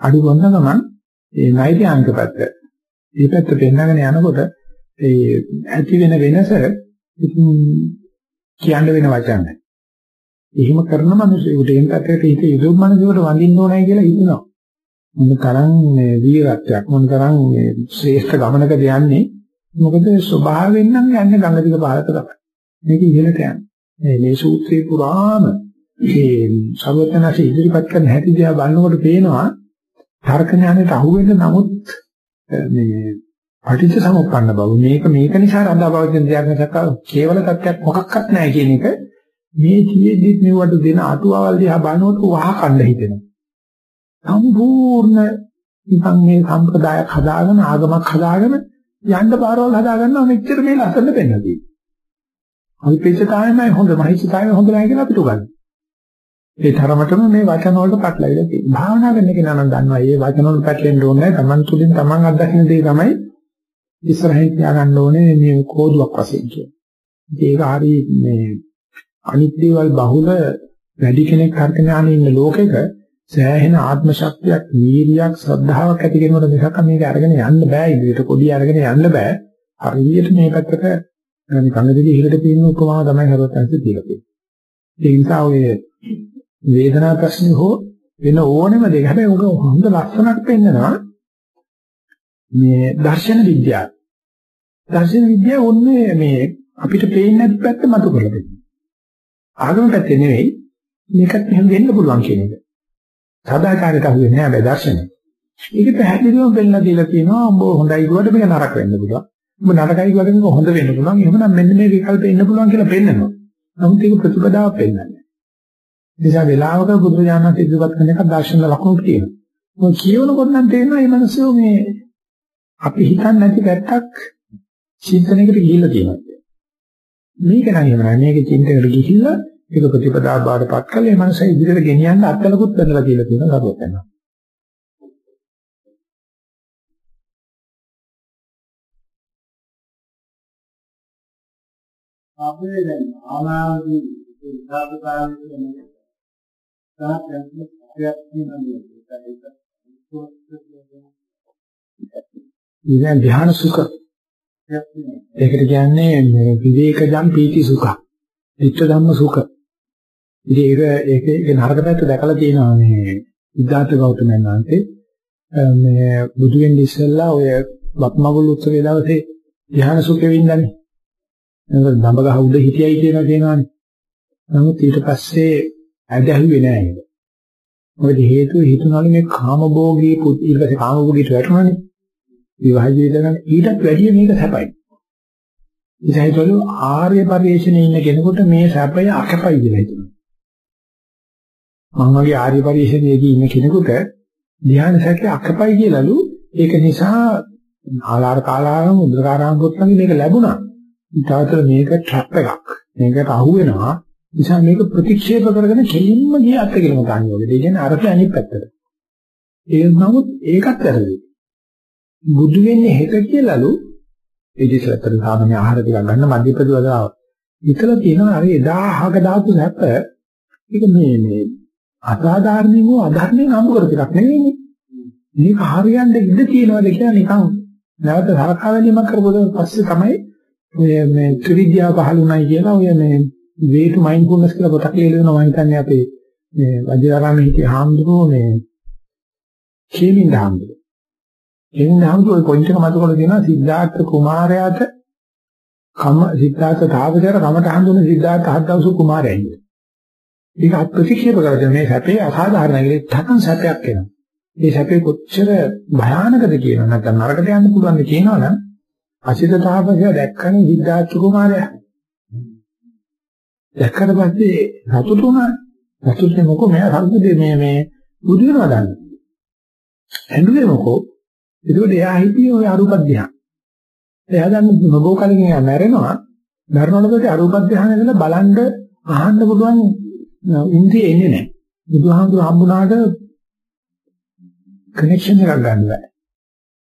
අඩු කරන ගමන් ඒ නෛර්යානික පැත්ත මේ පැත්ත පෙන්නගෙන යනකොට ඒ ඇති වෙන වෙනස කියන්න වෙන වචන නැහැ. එහෙම කරන මිනිස්සුන්ට එන් පැත්තට හිත යොදවන මිනිස්සුන්ට වඳින්න ඕනයි කියලා හිතනවා. මොන තරම් මේ වීරත්වයක් මොන තරම් මේ ශ්‍රේෂ්ඨ ගමනකද යන්නේ මොකද ස්වභාවයෙන් නම් යන්නේ ගංගා දිග පාරක තමයි. මේක ඉහළට යන්නේ. මේ සූත්‍රේ පුරාම මේ සර්වඥාසි ඉදිරිපත් කරන හැටි දිහා බලනකොට පේනවා තර්ක ඥානෙට අහු වෙන්න නමුත් මේ පටිච්ච සමුප්පන්න බව මේක මේක නිසා රඳාපවතින දෙයක් නැසක කේවල තත්ත්වයක් මොකක්වත් නැහැ කියන එක මේ ජීවිතෙත් මෙවට දෙන අටුවාවල් දිහා බලනකොට වහ කන්න හිතෙනවා. සම්පූර්ණ නිකන් මේ සම්ප්‍රදායක් හදාගෙන ආගමක් හදාගෙන යන්න පාරවල් හදාගන්නවා මෙච්චර මේ ලස්සන පෙන්නදී. අල්පේශතාවයමයි හොඳ මහිෂතාවය හොඳ නැහැ කියලා අපිට උගන්වනවා. ඒ තරමටම මේ වචන වලට පැටලවිලා තියෙනවා. භාවනා කරන කෙනා නම් දන්නවා මේ වචන වල පැටලෙන්න ඕනේ නැහැ. Taman තුලින් Taman අත්දකින්න දේ තමයි ඉස්සරහින් තියාගන්න ඕනේ මේ කෝදුවක් වශයෙන් කියන්නේ. ඒක හරි මේ අනිත් දේවල් බහුල වැඩි කෙනෙක් හර්කඥානෙ ඉන්න ලෝකෙක සෑහෙන ආත්ම ශක්තියක්, වීරියක්, ශ්‍රද්ධාවක් ඇති කෙනෙකුට මිසක් මේක අරගෙන යන්න බෑ. ඉදිරියට පොඩි අරගෙන යන්න බෑ. හරියට මේ පැත්තට මේ කංගදේ ඉහළට තියෙන උපමාව තමයි හරවත්තන්ස කියලා තියෙන්නේ. ඒ නිසා ඔය වේදනා ප්‍රශ්නේ හෝ වෙන ඕනෙම දෙයක් හැබැයි උග හොඳ ලක්ෂණක් පෙන්නනවා මේ දර්ශන විද්‍යාව. දර්ශන විද්‍යාව ඔන්නේ මේ අපිට පේන්නේ නැති පැත්ත මතු කරලා දෙන්නේ. ආගම පැත්තේ නෙවෙයි මේකත් මෙහෙම වෙන්න පුළුවන් කියන එක. සදාචාරයට අහු වෙන්නේ නැහැ දර්ශනය. ඒක පැහැදිලිවම පෙන්නලා දීලා තියෙනවා ඔබ හොඳයි කියුවට මේක නරක වෙන්න පුළුවන්. ඔබ නරකයි කියුවට මේක හොඳ වෙන්න පුළුවන්. එහෙමනම් මෙන්න මේ විකල්පෙ ඉන්න පුළුවන් කියලා පෙන්නනවා. නමුත් ඒක ප්‍රතිපදාවක් පෙන්නන්නේ නිසා වෙලාවක බුදුරජාණන් ඉදිරිපත් කරන එක දර්ශන ලකුණු තියෙනවා. මොකද කියවනකොට නම් තේරෙනවා මේ මිනිස්සු මේ අපි හිතන්නේ නැති පැත්තක් චින්තනයකට ගිහිල්ලා තියෙනවා. මේක නම් එහෙම නෑ. මේකේ චින්තනයකට ගිහිල්ලා ඒක ප්‍රතිපදා බාරපත් කළේ මේ මනස ඉදිරියට ගෙනියන්න අත්කලකුත් බඳලා කියලා තියෙනවා කරුවක් යනවා. අපේ දැන් ආනාදී විකාශකාරී කියන්නේ සාහත්‍යයක් ඉතින් ධ්‍යාන සුඛ ඒකට කියන්නේ මේ විවේකජම් පීති සුඛ. චිත්ත ධම්ම සුඛ. ඉතින් ඒක ඒක නරක පැත්ත දැකලා තියෙනවා මේ සිද්ධාර්ථ ගෞතමයන් වහන්සේ මේ බුදු වෙන්න ඉස්සෙල්ලා ඔය බක්මගුල් උත්සවයේ දවසේ ධ්‍යාන සුඛෙ වින්දානේ. එතකොට දඹගහ උඩ හිටියයි කියනවා කියනවානේ. නමුත් ඊට පස්සේ ඇදහිුවේ නෑ ඒක. මොකද හේතුව හිතුණාලු මේ කාමභෝගී පුත් ඊට පස්සේ කාමභෝගීට වැටුණානේ. විවාහ ජීවිත ගන්න ඊටත් වැඩිය මේක සැපයි. ඉතින් ආර්ය පරිශ්‍රණයේ ඉන්න කෙනෙකුට මේ සැපය අකපයි කියලා හිතනවා. මම වගේ ආර්ය පරිශ්‍රණයේදී ඉන්න කෙනෙකුට ධ්‍යාන සැකේ අකපයි කියලාලු ඒක නිසා ආලාර කාලාරම උද්දකාරාම පුත්‍රගේ මේක ලැබුණා. ඊටතර මේක ට්‍රැප් එකක්. මේකට අහු වෙනවා. නිසා මේක ප්‍රතික්ෂේප කරගෙන කෙලින්ම ගිය අත කියලා ගන්න ඕනේ. ඒ කියන්නේ අරක අනිත් පැත්තට. ඒ නමුත් ඒකත් වැරදි. බුදු වෙන්නේ හෙට කියලාලු ඒ දිසලතර සාමාන්‍ය ආහාර ටිකක් ගන්න මධ්‍ය ප්‍රතිපදාව. ඉතලා තියෙනවා අර එදා අහක දාපු හැප ඒක මේ මේ අසාධාරණින් හෝ අධර්මයෙන් අමු කරපු එකක් නෙවෙයිනේ. මේක හරියන්න ඉඩ තියෙනවද කියලා නිකන් නැවත සලකා බැලීමක් කරපුවාට පස්සේ තමයි ඔය මේ ත්‍රිවිද්‍යාව පහළුණයි කියලා ඔය මේ way to mindfulness කියලා පොතක් ලියලා මම හිතන්නේ අපේ මේ වජිරාරාමේ හිටිය හාමුදුරුවෝ මේ කේමින් හාමුදුරුවෝ. කේමින් හාමුදුරුවෝ පොයින්ට් එක මතක කරලා දෙනවා සිද්ධාර්ථ කුමාරයාට කම සිද්ධාර්ථ තාපසයාට කමට හඳුන සිද්ධාර්ථ හත්දවසු කුමාරයයි. ඒක ප්‍රතික්ෂේප කරගෙන මේ සැපේ අසාධාරණයි කියලා තරම් සැපයක් එනවා. මේ සැපේ කොච්චර භයානකද කියනවා නැත්නම් නරකට යන්න පුළුවන්ද කියනවනම් අසිත තාපසයා දැක්කනේ සිද්ධාර්ථ කුමාරයා. දැක්කට පස්සේ සතුටු වුණා. සතුටුනේ මොකෝ මෙයා සම්පූර්ණ මේ මේ බුදු වෙනවා දන්නේ. ඇඬුවේ මොකෝ? ඒකෝට එයා හිටියේ ওই අරුප ධ්‍යාන. එයා දන්නේ නොබෝ කලින් එයා මැරෙනවා. මැරෙනකොට පස්සේ අරුප ධ්‍යාන ඉඳලා බලන්න අහන්න පුළුවන් ඉන්ද්‍රිය එන්නේ නැහැ. බුදුහාමුදුර හම්බුනාට කනෙක්ෂන් එකක් ගන්න බෑ.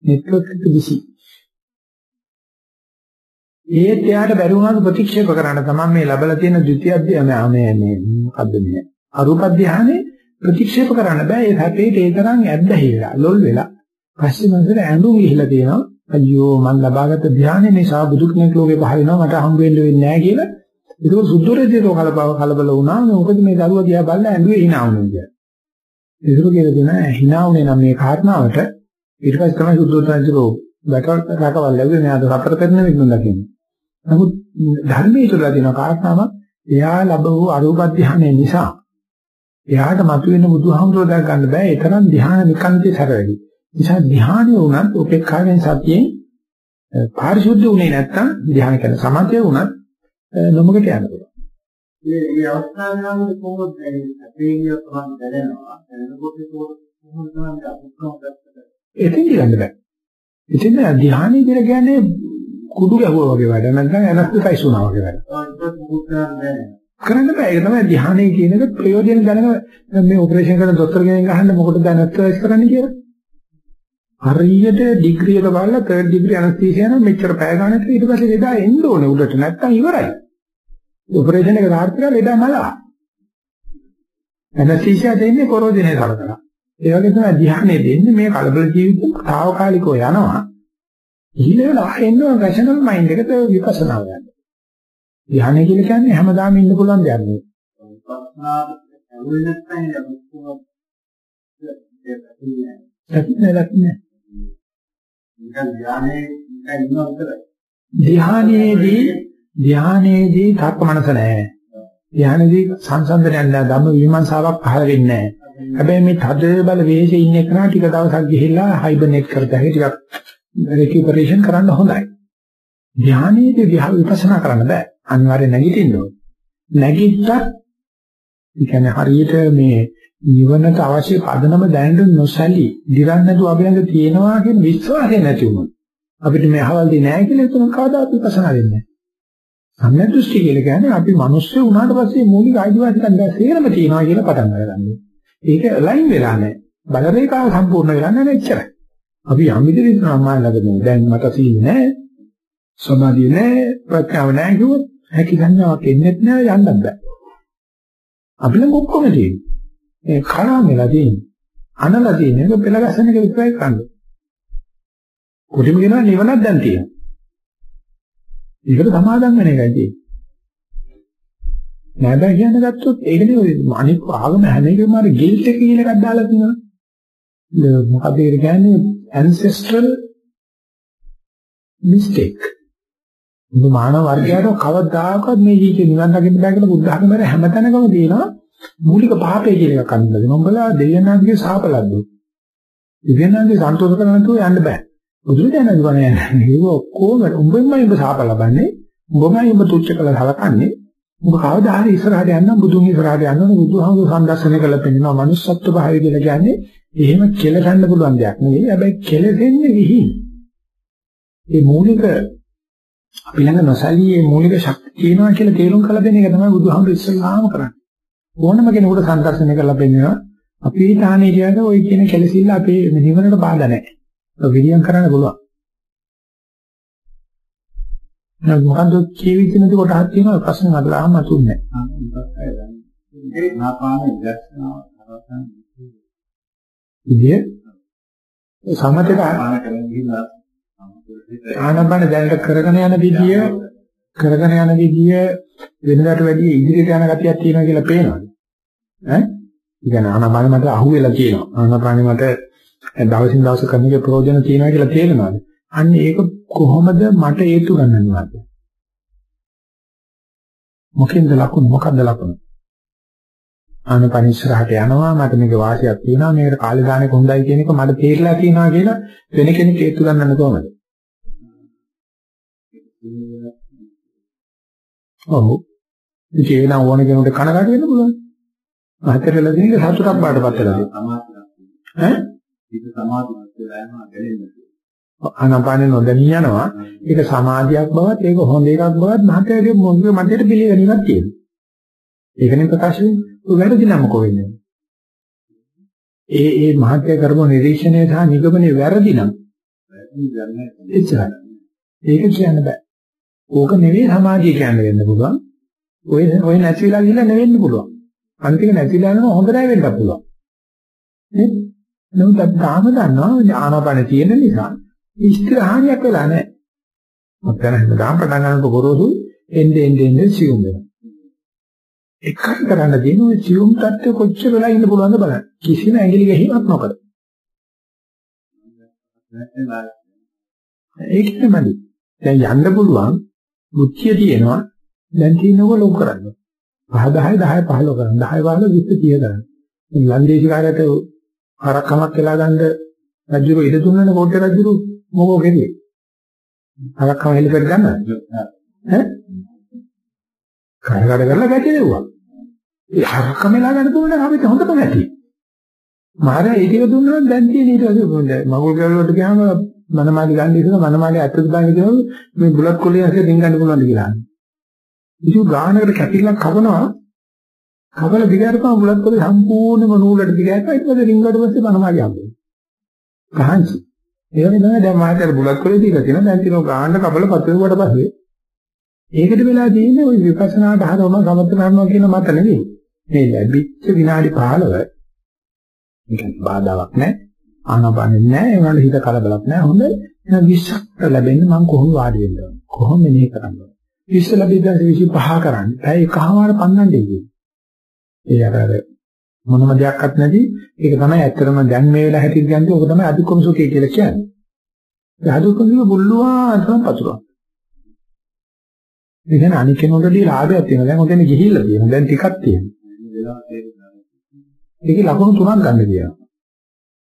නෙට්වර්ක් එක විසි. ඒත් එයාට බැරි වුණාද ප්‍රතික්ෂේප කරන්න තමයි මේ ලැබලා තියෙන ද්විතිය අධ්‍යයනය මේ මේ මොකද්ද මේ අරූප ධානයේ ප්‍රතික්ෂේප කරන්න බෑ ඒ හැපේට ඒ තරම් ඇද්දහිලා ලොල් වෙලා පස්සේ මනසට ඇඳුම් ගිහිලා තියෙනවා අයියෝ මම ලබාගත් ධානය නිසා බුදු කෙනෙක් ලෝකේ පහල වෙනවා. මට හම් වෙන්න වෙන්නේ නැහැ කියලා. ඒක සුද්ධෝරේදීතෝ කලබල කලබල වුණා. මොකද මේ දරුවා දිහා බලලා ඇඬුවේ hina වුණා කියලා. ඒක කියලා දෙනවා hina වුණේ නම් මේ කාරණාවට ඊට පස්සේ තමයි සුද්ධෝරේදීතෝ බටල් රකවල් ලැබුණේ නෑ අද සතර පෙරණ විදිහට දකින්නේ. නමුත් ධර්මයේ තුල තියෙන කාරණාවක් එයා ලැබවූ අරූප ධානය නිසා එයාට මතුවෙන බුදුහාමුදුරුවෝ දැක ගන්න බෑ. ඒ තරම් ධානය නිකන්තේ සැරවැදි. නිසා ධානය වුණත් උපේක්ෂාවෙන් සතියෙන් පාරිශුද්ධ උනේ නැත්තම් ධානය කියන සමාධිය වුණත් නොමකට යන්න පුළුවන්. මේ මේ අවස්ථාවේ කොහොමද අපේනිය ප්‍රමාණ දැනෙනවා දැනනකොට කොහොමද තමයි අපුක්කම දැක්කද? එතින් කියන්න බෑ. ඉතින් ධානය කියලා කියන්නේ කුඩු ගැහුවා වගේ වැඩ නැත්නම් ඇනස්තයිස් වුණා වගේ වැඩ. කරන්න බෑ ඒක තමයි ධ්‍යානයේ කියන එක ප්‍රයෝජන දැනග මේ ඔපරේෂන් කරන දොස්තර කෙනෙක් අහන්න මොකටද ඇනස්තයිස් කරන්නේ කියලා. හරියට ඩිග්‍රී එක බලලා තර්ඩ් ඩිග්‍රී ඇනස්තීසියා නම් මෙච්චර පැය ගන්නට ඊට පස්සේ ලෙඩා එන්න ඕනේ උඩට නැත්නම් ඉවරයි. ඔපරේෂන් එක සාර්ථක කරලා ලෙඩා මලා. ඇනස්තීසියා දෙන්නේ කොරෝජනේ කරකලා. ඒ වගේ තමයි ධ්‍යානෙ දෙන්නේ මේ කලබල ජීවිතේ తాවකාලිකව යනවා. ඊළඟට ආයෙන්න රෂනල් මයින්ඩ් එකට විපස්සනා ගන්න. ධ්‍යානය කියලා කියන්නේ හැමදාම ඉන්න පුළුවන් දෙයක් නෙවෙයි. විපස්සනා ඇවිල්ලා නැත්නම් මුකුත් දකින්නේ දකින්නේ. නිකන් ධ්‍යානයේ නිකන් ඉන්නවා විතරයි. ධ්‍යානයේදී ධ්‍යානයේදී තර්ක මනස නැහැ. ධ්‍යානයේදී සංසන්දනයක් නැහැ. ධම්ම විමර්ශාවක් පහළ වෙන්නේ නැහැ. හැබැයි මේ තද බල වේශේ ඉන්න එක නා ටික දවසක් ගිහිල්ලා හයිබර්නේට් කරලා ටිකක් රිකියුපරේෂන් කරන්න හොඳයි. ධානයේදී විපස්සනා කරන්න බෑ. අනිවාර්යෙන් නැගිටින්න ඕනේ. නැගිට්ටත් ඒ කියන්නේ හරියට මේ නිවනට අවශ්‍ය පදනම දැනට නොසැලී දිරන්නේ නැතුව අපි ළඟ තියෙනවා කියන විශ්වාසය නැති වුණොත් අපිට මේ අහවල් දෙ නෑ කියලා හිතන කවදාත් විපස්සනා වෙන්නේ නැහැ. සම්‍යක් දෘෂ්ටි කියලා කියන්නේ අපි මිනිස්සු වුණාට පස්සේ මූලික අයිතිවාසිකම් දැන් සේරම තියෙනවා කියලා පටන් ගන්නවා. ඒක ලයින් වෙලා නැහැ. බල රේඛාව සම්පූර්ණ වෙලා නැහැ එච්චරයි. අපි යම් විදිහට සමානලකදී දැන් මට සීල නැහැ. සමාධිය නැහැ, ප්‍රඥාව නැහැ කිව්වොත් හැකි සංඥාවක් එන්නේ නැහැ යන්නත් බෑ. අපි ළඟ ඔක්කොම තියෙනවා. ඒ කලාම වෙලා තියෙන්නේ. අනලා තියෙන එක පෙළ ගැසෙන එක විතරයි කරන්නේ. කොටිම කියනවා නිවනක් දැන් තියෙනවා. ඒකට සමාදම් වෙන එකයි තියෙන්නේ. නෑ බෑ කියන්න ගත්තොත් ඒකනේ අනිත් ආගම හැම එකම අර ගිල්ට් එක කියන එකක් දාලා තියෙනවා. මොකද ඒක කියන්නේ ancestral mistake. මේ මානව වර්ගයට කවදාකවත් මේ ජීවිතේ නිවන් දකින්න බෑ කියලා බුද්ධ ධර්මයේ හැමතැනකම තියෙනවා මූලික පාපය කියලා එකක් අඳලා දෙනවා. උඹලා දෙවියන්ගේ සාපලද්දු. දෙවියන්ගේ සන්තෝෂ කරන්න නැතුව යන්න බෑ. බුදුරජාණන් වහන්සේ ඒක ඔක්කොම උඹෙන්මයි උඹ සාප ලබන්නේ. උඹමයි උඹ තුච්ච කළා හලකන්නේ. උඹ කවදා හරි ඉස්සරහට යන්න බුදුන් ඉස්සරහට යන්න ඕනේ බුදුහාමුදුරු සම්දර්ශනය කළා පෙන්නනවා. manussත්ව භාවය කියලා කියන්නේ එහෙම කෙලසන්න පුළුවන් දෙයක් නෙවෙයි. හැබැයි කෙලෙන්නේ විහිං. ඒ මූලික අපි ළඟ නොසැලී මේ මූලික ශක්තිය තියෙනවා කියලා තේරුම් කරලා දෙන එක තමයි බුදුහාමුදුරු ඉස්සල්ලාම කරන්නේ. ඕනම කෙනෙකුට සම්දර්ශනය කරලා පෙන්නනවා. අපි තානේ කියනද ওই කියන කෙලසිල්ල අපේ නිවනට බාධා නැහැ. ඒක විරියම් කරන්න පුළුවන්. නේද මොකද්ද ජීවිතේ නැති කොටහක් තියෙනවා ප්‍රශ්න අදලාම අතුන්නේ නැහැ. ඒ නාපාන ඉලක්ෂණාව කරවන්න ඉතින් සමතක ආන කරන ගිහිල්ලා ආනපන දැනට කරගෙන යන විදිය කරගෙන යන විදිය වෙනදාට වැඩිය ඉදිරියට යන ගතියක් තියෙනවා කියලා පේනවාද? ඈ? ඉතින් ආනපන මට අහුවෙලා තියෙනවා. ආනපන මට දවසින් දවස කරන එකේ ප්‍රයෝජන තියෙනවා කියලා තේරෙනවාද? අන්න ඒක කොහොමද මට හේතු ගන්නවද? මොකෙන්ද ලකුණු මොකක්ද ලකුණු? ආනපන ඉස්සරහට යනවා මට මේක වාසියක් තියෙනවා මේකට කාලේ දාන එක හොඳයි කියන එක මට තේරිලා තියෙනවා කියලා වෙන කෙනෙක් හේතු ගන්නන්න කොහොමද? ඔව්. ඉතින් ඒක නම් ඕන කෙනෙකුට කනගාටු වෙන්න පුළුවන්. හතරලා දෙන එක සතුටක් බාටපත්. සමාධියක් ඈ? ඒක සමාධියක් වෙලා යනවා ගැලෙන්නේ. ආනපානේ නොදැනී යනවා. ඒක සමාධියක් බවත් ඒක හොඳ එකක් බවත් මහතේගේ මොන්ගේ මැදට පිළිගැනීමක් තියෙනවා. ඒකනේ ප්‍රකාශ වෙන්නේ. ඔය වැරදි නම් මොකෝ වෙන්නේ? ඒ ඒ මහත්ය කරපු නිරීක්ෂණය සහ නිගමනයේ වැරදි නම්. ඒක කියන්න බෑ. ඕක නෙවෙයි සමාධිය කියන්න වෙන්න පුළුවන්. ඔය ඔය නැතිලා ගිහලා නෙවෙන්න පුළුවන්. අන්තික නැතිලා යනවා හොඳ නැහැ වෙන්නත් පුළුවන්. නේ? නමුත් අපි තාම දන්නවා ආනාපාන තියෙන නිසා ඉස්තර හානියක් වෙලා නැහැ. මම දැන් හැමදාම පටන් ගන්නකොට ගොරෝසු එන්නේ එන්නේ එන්නේ සියුම් වෙනවා. එකයි කරන්න තියෙන ඔය සියුම් තත්ත්වෙ කොච්චර වෙලා ඉන්න පුළුවන්ද බලන්න. කිසිම ඇඟිලි ගැහිමක් නොකර. ඒක තමයි. දැන් යන්න පුළුවන් මුත්‍ය තියෙනවා. දැන් තියෙනක ලොක් කරන්න. 5 10 10 15 කරන්න. 10 15 20 30 කරන්න. ලන්දේසිකාරයට හරක්කමක් වෙලා ගන්න රජුරු ඉඩ දුන්නනේ කෝට්ටේ රජුරු මොකෝ කෙරුවේ? හරක්කම හෙලිපෙට ගන්නද? ඈ? කරගඩ කරලා ගැටෙව්වා. ඒ හරක්කම වෙලා ගන්න දුන්නා අපිට හොඳම නැති. මාරේ ඒ ටික දුන්නා දැන් තියෙන ඊට පස්සේ මගුල් ගල් වලට ගියාම මනමාලි ගන්න ඉස්සෙල්ලා මනමාලි අතට දාගෙන කියනවා මේ බුලත් කොලිය ඇස්සේ රින් ගන්න පුළුවන්ද කියලා. ඉතින් ගානකට කැපිලා කවනවා කවල දිගටම බුලත් කොලිය සම්පූර්ණයෙන්ම නූලට දිගට ඊට පස්සේ රින් ගාට පස්සේ මනමාලි හම්බුනේ. ගහංචි. ඒ වගේ තමයි දැන් මාතර බුලත් කොලිය දීලා තියෙනවා දැන් තියෙනවා ගාන්න කබල පතුරුවට පස්සේ ඒකට වෙලා තියෙන්නේ ওই විපස්සනාට හරවම සමත කරනවා කියන මත නෙවෙයි. මේ ලැබිච්ච විනාඩි 15 මේක බාධාවක් නැහැ. ආනපානෙ නැහැ. ඒ වගේ හිත කලබලක් නැහැ. හොඳ එහෙනම් 20ක් ලැබෙන්නේ මම කොහොම වාඩි වෙන්න ඕන? කොහොම මෙනෙහි කරන්න ඕන? 20 ලැබෙද්දී 25 කරන්න. ඇයි එකමාර පන්නන්නේ කියන්නේ? ඒ අර අර මොනම දෙයක්වත් නැති ඒක තමයි ඇත්තටම දැන් මේ වෙලාව හැටියට ගන්නේ ඕක තමයි අදුක්කම සුඛය කියලා කියන්නේ. ඒ අදුක්කම සුඛ බුල්ලුවා තමයි පතුරවා. ඒ කියන්නේ අනික් කෙනෙකුටදී ලාභයක් තියෙනවා. දැන් ඔතන ගිහිල්ලා තියෙනවා. දැන් ටිකක් තියෙනවා. ඒකේ ලකුණු තුනක් ගන්න කියනවා.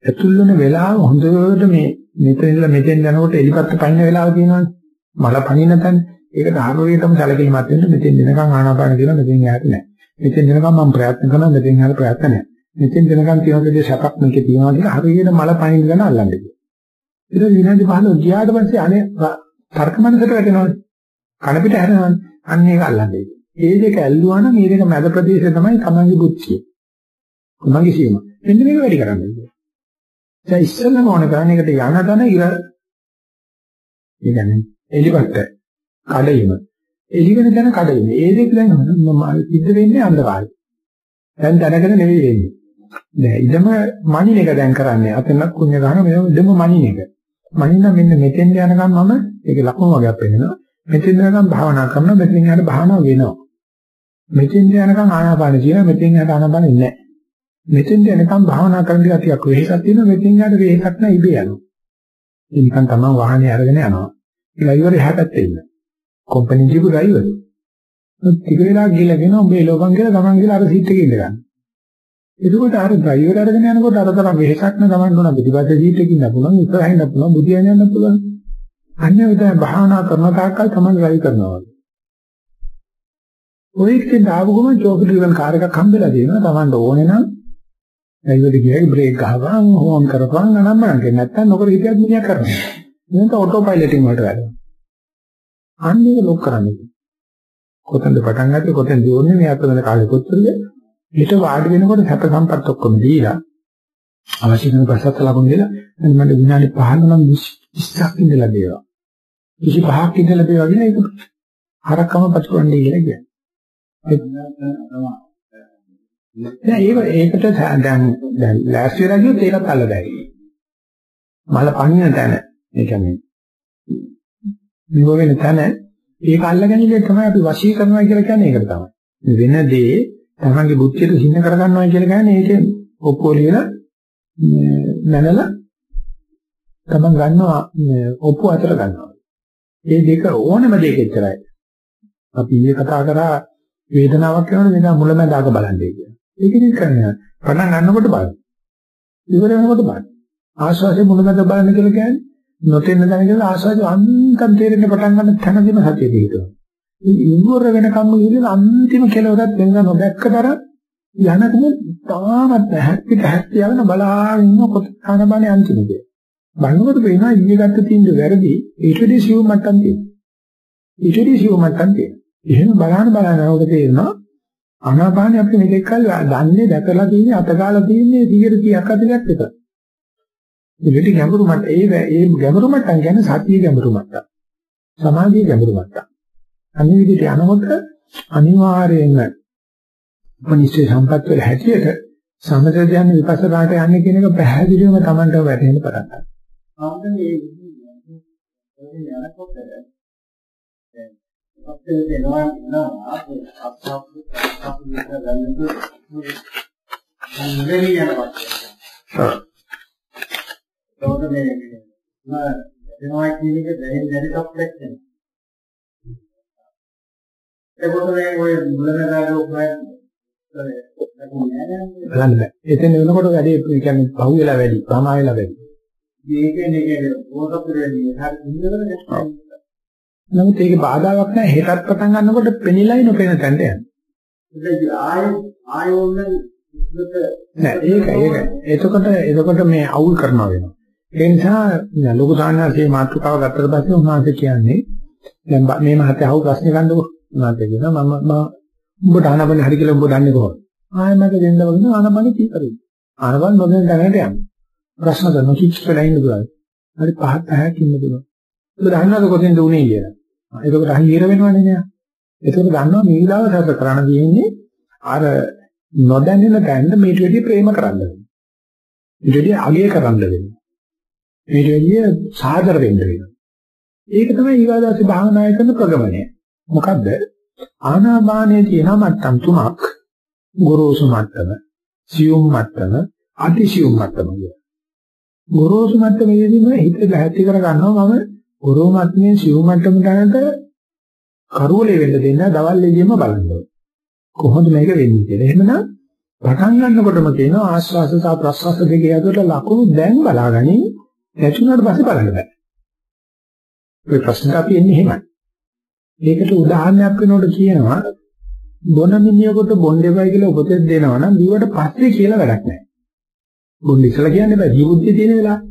ඇතුල් වෙන වෙලාව හොඳට මේ මෙතන ඉඳලා මෙතෙන් යනකොට එලිපත්ත පයින්න වෙලාව තියෙනවනේ. මල පනින්න තැන. ඒකට ආරෝගියටම සැලකිලිමත් වෙන්න මෙතෙන් දෙනකන් ආනාපාන කියලා මෙතෙන් යාට නැහැ. මෙතෙන් දෙනකම් මම ප්‍රයත්න කරනවා මෙතෙන් හරිය ප්‍රයත්න නැහැ. මෙතෙන් දෙනකම් තියෙනකදී සැපක් මේකේ තියෙනවා කියලා හරියට මල පයින් ගන්න අල්ලන්නේ. ඊට විනාඩි 15 ගියාට පස්සේ අනේ තර්ක මනසට වැටෙනවනේ. කන පිට හැරෙනවනේ. අන්න ඒක අල්ලන්නේ. ඒ දෙක ඇල්ලුවා නම් මේ දෙක මැද ප්‍රදේශය තමයි තමන්ගේ බුද්ධිය. තමන්ගේ සීම. මෙන්න මේක වැඩි කරන්නේ. දැන් ඉස්සෙල්ලම ඕන කරන්නේ ඒකට යන තැන ඉර ඒ කියන්නේ එලිපත්ත කඩයිම. එලිවෙන තැන කඩයිම. ඒ දෙක දැන් සිද්ධ වෙන්නේ අන්ධකාරය. දැන් දැනගෙන නෙවෙයි වෙන්නේ. නෑ ඉදම මනින එක දැන් කරන්නේ. අතන කුණ්‍ය ගන්න මෙතන ඉදම මනින එක. මනින්න මෙන්න මෙතෙන් යනකම් මම ඒක ලකුණු වගේක් වෙනවා. මෙතෙන් යනකම් භාවනා කරනවා මෙතෙන් යනකම් භාවනාව වෙනවා. මෙතෙන් යනකම් ආනාපාන කියන මෙතෙන් යනකම් ආනාපාන ඉන්නේ නැහැ. මෙතෙන් යනකම් භාවනා කරන ටිකක් වෙහෙසක් තියෙනවා මෙතෙන් යට වෙහෙසක් නැහැ ඉබේ යනවා. ඒ නිකන් තමයි වාහනේ අරගෙන යනවා. ඩ්‍රයිවර් එහා පැත්තේ ඉන්න. Company ජීපු driver. ටික වෙලා ගිහලාගෙන උඹේ ලෝකම් කියලා ගමන් ගිහලා අර සීට් එකේ ඉඳ ගන්න. එතකොට අර ඩ්‍රයිවර් අරගෙන යනකොට අර තරම් වෙහෙසක් නැ ගමන් දුනා පිටිපස්සේ සීට් එකේ ඉන්න පුළුවන් ඉස්සරහින් ඉන්න පුළුවන් බුදියන් යන්න පුළුවන්. අන්නේ විදිහ භාවනා කරන තාක්කල් තමයි ඩ්‍රයිව් කරනවා. ඔය එක්කෙන් ආව ගමන් චෝක ඩ්‍රිවන් කාර් එකක් හම්බෙලා තියෙනවා. Tamanට ඕනේ නම් ඇයිවද කියන්නේ බ්‍රේක් ගහපන් හෝම් කරපන් අනම්මනම් කියන්නේ නැත්තම් නොකර හිටියත් මිනිහා කරනවා. මේක ඔටෝ පයිලටින් වලට වැඩ. අන්නේ ලොක් කරන්නේ. කොතනද පටන් ගත්තේ කොතෙන්ද යන්නේ මේ අතන කාලේ කොච්චරද? ඊට වාඩි වෙනකොට සැප සම්පත් ඔක්කොම දීලා අවශ්‍ය කරන ප්‍රසත් ලකුණු දීලා මට විනාඩි 15 නම් 20ක් ඉඳලා දේවා. 25ක් ඉඳලා දේවා කියන එක හරකම පතුරන්නේ කියලා කියන්නේ. දැන් ඒක ඒකට දැන් දැන් ලෑස්ති වෙලා ගියොත් ඒකත් අල්ල බැරි. මල පණින තැන ඒ කියන්නේ නිව වෙන තැන ඒක අල්ලගන්නේ තමයි අපි වශී කරනවා කියලා කියන්නේ ඒකට තමයි. වෙන දේ තමන්ගේ බුද්ධියට සින්න කරගන්නවා කියලා කියන්නේ ඒක ඔප්පුවලියන නැනලා තමන් ගන්නවා ඔප්පු අතර ගන්නවා. මේ දෙක ඕනම දෙයක විතරයි. අපි ඊයේ කතා කරා වේදනාවක් වෙනවනේ මේක මුලමඳාක බලන්නේ කියලා. ඒක ඉතින් කරන්නේ පටන් ගන්නකොට බලන්න. ඉවර වෙනකොට බලන්න. ආශ්වාසයේ මුලමඳ බලන්න කියලා කියන්නේ නොතෙන්න දැන කියලා ආශ්වාසය අන්තම් තේරෙන්න පටන් ගන්න තැනදීම සතිය පිටනවා. ඉවර වෙනකම් ඉන්නේ අන්තිම කෙලවරක් වෙන නොදැක්ක තරම් යනකම තාමත් හැක්කිට හැක්කිය යන බලාගෙන ඉන්නකොට ආනබනේ අන්තිමදී. බලනකොට පේනවා ඊයේ ගත්ත තීන්දුව වැරදි ඊටදී සිව් මට්ටම් තියෙනවා. ඊටදී සිව් මට්ටම් තියෙනවා. එහෙම බලන්න බලන්න යනකොට තේරෙනවා ආනාපානිය අපි මේක කල් දන්නේ දැකලා තියෙන්නේ අතගාලා තියෙන්නේ 100 30ක් අතලයක් විතර. ඉතින් ගැඹුරු මට ඒ ඒ ගැඹුරු මට්ටම් කියන්නේ සතිය ගැඹුරු මට්ටම්. සමාධිය ගැඹුරු මට්ටම්. අනිත් විදිහට යනකොට අනිවාර්යයෙන්ම උපනිෂේ සම්පත් වල හැටියට සමථ ධ්‍යාන විපස්සනාට යන්නේ කියන එක පැහැදිලිවම Tamanට වැටහෙන්න පටන් ගන්නවා. ආන්දේ මේ යනකොට අපේ දෙනවා නෝ අපේ අත්සප්පු අත්සප්පු විතර ගන්නකොට මුලේ යනවා. ඔව්. ඒක මේ මම දෙනවා කියන එක දැනෙන දැනෙ කම්ප්ලෙක්ස් වෙනවා. ඒකට මේ ඔය මුලමදාග උපයන බලන්න බෑ. එතන වෙනකොට වැඩි කියන්නේ පහු වෙලා වැඩි, ප්‍රමා වෙලා වැඩි. මේකනේ ඒක පොතපුරේදී හරි ඉන්නවද නමුත් ඒකේ බාධාවක් නැහැ. හෙටත් පටන් ගන්නකොට පෙනිලයි නොපෙනෙන තැනට යනවා. ඒක ඒක. එතකොට එතකොට මේ අවුල් කරනවා වෙනවා. ඒ නිසා ලොකු සාහනසේ මාතෘකාව ගත්තට පස්සේ උන්වහන්සේ කියන්නේ දැන් මේ මහත්තයා අහුව ප්‍රශ්න ගන්නකො උන්වහන්සේ කියනවා මම මම උඹට ආනපන හරි කියලා උඹ දන්නේ කොහොමද? ආයෙ මට දෙන්න වගේ ආනපන කීකරුයි. ආනපන නොදෙන දැනට යන්න. ප්‍රශ්න කරන කිච් වෙලා ඉන්න පුළුවන්. හරි පහක් පහක් ඉන්න පුළුවන්. ඒක දන්නවද කොතෙන්ද උනේ කියලා. එතකොට අහි ඉර වෙනවනේ නෑ. එතකොට දන්නවා මේ විලාව සැප කරන්න තියෙන්නේ අර නොදැනෙන බෑන්ඩ මේට වැඩි ප්‍රේම කරන්න වෙනවා. ඊට වැඩි අගය කරන්න වෙනවා. ඊට වැඩි සාදර වෙන්න වෙනවා. ඒක තමයි ඊවාදාසි භාවනාය කරන ප්‍රගමනය. මොකද්ද? ආනාපානයේ තියෙන මට්ටම් තුනක්. ගොරෝසු මට්ටම, සියුම් මට්ටම, අතිසියුම් මට්ටම කියලා. ගොරෝසු මට්ටමේදීම හිත ගැහැටි කර ගන්නවා මම ගොරෝ මට්ටමේ සියුම් මට්ටමට යනට කරුවලේ වෙන්න දෙන්න දවල් එළියෙම බලන්න කොහොමද මේක වෙන්නේ කියලා. එහෙමනම් පටන් ගන්නකොටම කියනවා ආස්වාස සහ ප්‍රස්වාස දෙකේ අතර ලකුණු දැන් බලාගනි නැතුණාට පස්සේ බලන්න බෑ. ඒ ප්‍රශ්නට අපි එන්නේ එහෙමයි. ඒකට උදාහරණයක් වෙනකොට කියනවා බොන මිනිහෙකුට බොණ්ඩේවයි කියලා උපදෙස් දෙනවා නම් දීවට පස්සේ කියලා වැඩක් නැහැ. බොණ්ඩ ඉස්සලා කියන්නේ බෑ ජීවිතේ තියෙන වෙලාව.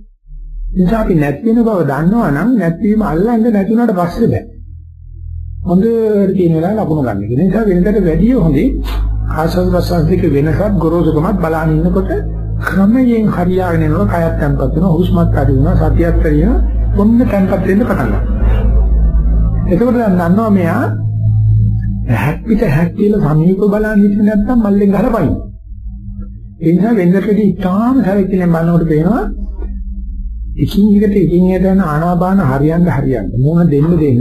නිසා අපි නැති වෙන බව දන්නවා නම් නැතිවීම අල්ලන්න නැතුණාට පස්සේ බෑ. හොඳට තියෙන වෙලාව ලකුණු ගන්න. ඒ නිසා වෙනදට වැඩිය හොඳේ ආසස් ප්‍රසාදික වෙනසක් ගොරෝසුකමත් බලන ඉන්නකොට ක්‍රමයෙන් හරියාගෙන යනවා කයත් තැම්පත් වෙනවා හුස්මත් අඩු වෙනවා සතියත් හරියනවා ඔන්න තැම්පත් වෙන්න පටන් ගන්නවා. එතකොට දැන් දන්නවා මෙයා හැක් පිට හැක් කියලා සමීප බලන් හිටියේ නැත්නම් මල්ලෙන් ගහලා පයින්. ඒ නිසා වෙන්දටදී ඉතාම හැරෙකින් බලනකොට පේනවා එකින් එකට එකින් එකට යන ආනාපාන හරියන්න හරියන්න මොන දෙන්න දෙන්න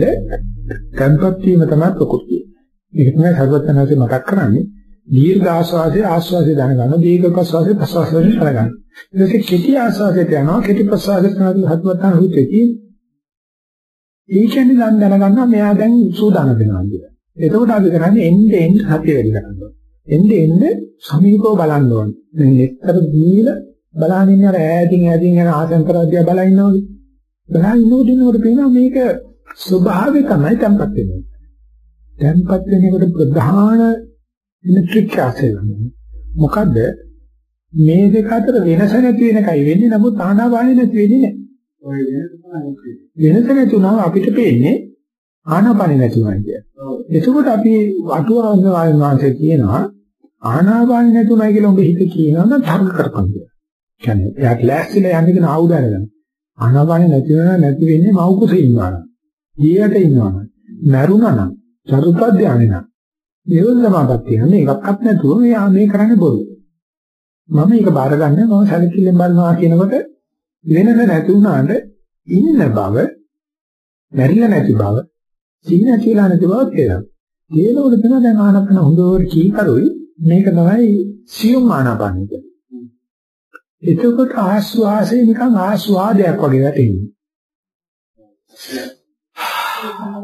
තැම්පත් වීම තමයි ප්‍රකෘතිය. ඒක තමයි සර්වඥාන්සේ මතක් කරන්නේ දීර්ඝ ආශ්වාසයේ ආශ්වාසය දැනගන්න දීර්ඝ ප්‍රශ්වාසයේ ප්‍රශ්වාසය දැනගන්න. ඊට කෙටි ආශ්වාසයට යනවා කෙටි ප්‍රශ්වාසයට යනවා හත්වත්තන හුත්තේ. ඒ කියන්නේ දැන් දැනගන්නවා මෙයා දැන් සූදානම් වෙනවා කියලා. එතකොට අපි කරන්නේ එන්නේ එන්නේ සතිය වැඩි කරනවා. එන්නේ එන්නේ සමීපව බලන්න ඕනේ. දැන් එක්තර දීලා බලන ඉන්නේ අර ඈතින් ඈතින් යන ආසන්තරාදියා බලන ඉන්නවනේ. බලන ඉන්නකොට ඉන්නකොට පේනවා මේක ස්වභාවය තමයි tempat වෙන්නේ. tempat වෙනකොට ප්‍රධාන ඉලෙක්ට්‍රික් ආසෙන්නේ. මොකද මේ දෙක අතර වෙනස නැති වෙනකයි වෙන්නේ නමුත් ආනාපානෙ නැති වෙන්නේ නැහැ. ඔය වෙනස නැති වුණාම අපිට පේන්නේ ආනාපානෙ නැතිවයි කියන්නේ. එතකොට අපි අටුවාංග වායනාංශය කියනවා ආනාපානෙ නැතුණයි කියලා උඹ හිත කියනවා නම් තර්ක කරපන් කියලා. කියන්නේ එයාට ලෑස්තිලා යන්න කියන ආයුධ අරගෙන. ආනාපානෙ නැති වෙනා නැති වෙන්නේ මව් කුසේ ඉන්නවා නම්. ඊයට ඉන්නවා නම්. මරුණා නම්. චතුත් ධානය නම්. නිරෝධ සමාපatti කියන්නේ එකක්වත් නැතුව මෙයා මේ කරන්නේ බොරු. මම මේක බාරගන්නේ මම සැලකිල්ලෙන් බලනවා කියනකොට වෙනද නැති වුණාට ඉන්න බව, මැරිලා නැති බව, සීන කියලා නැති බව තේරෙනවා. ඒනවල තමයි දැන් ආනපන හොඳට කීකරුයි මේක තමයි සියුම් ආනපන කියන්නේ. එතකොට ආස්වාසේ නිකන් ආස්වාදයක් වගේ වැටෙන්නේ.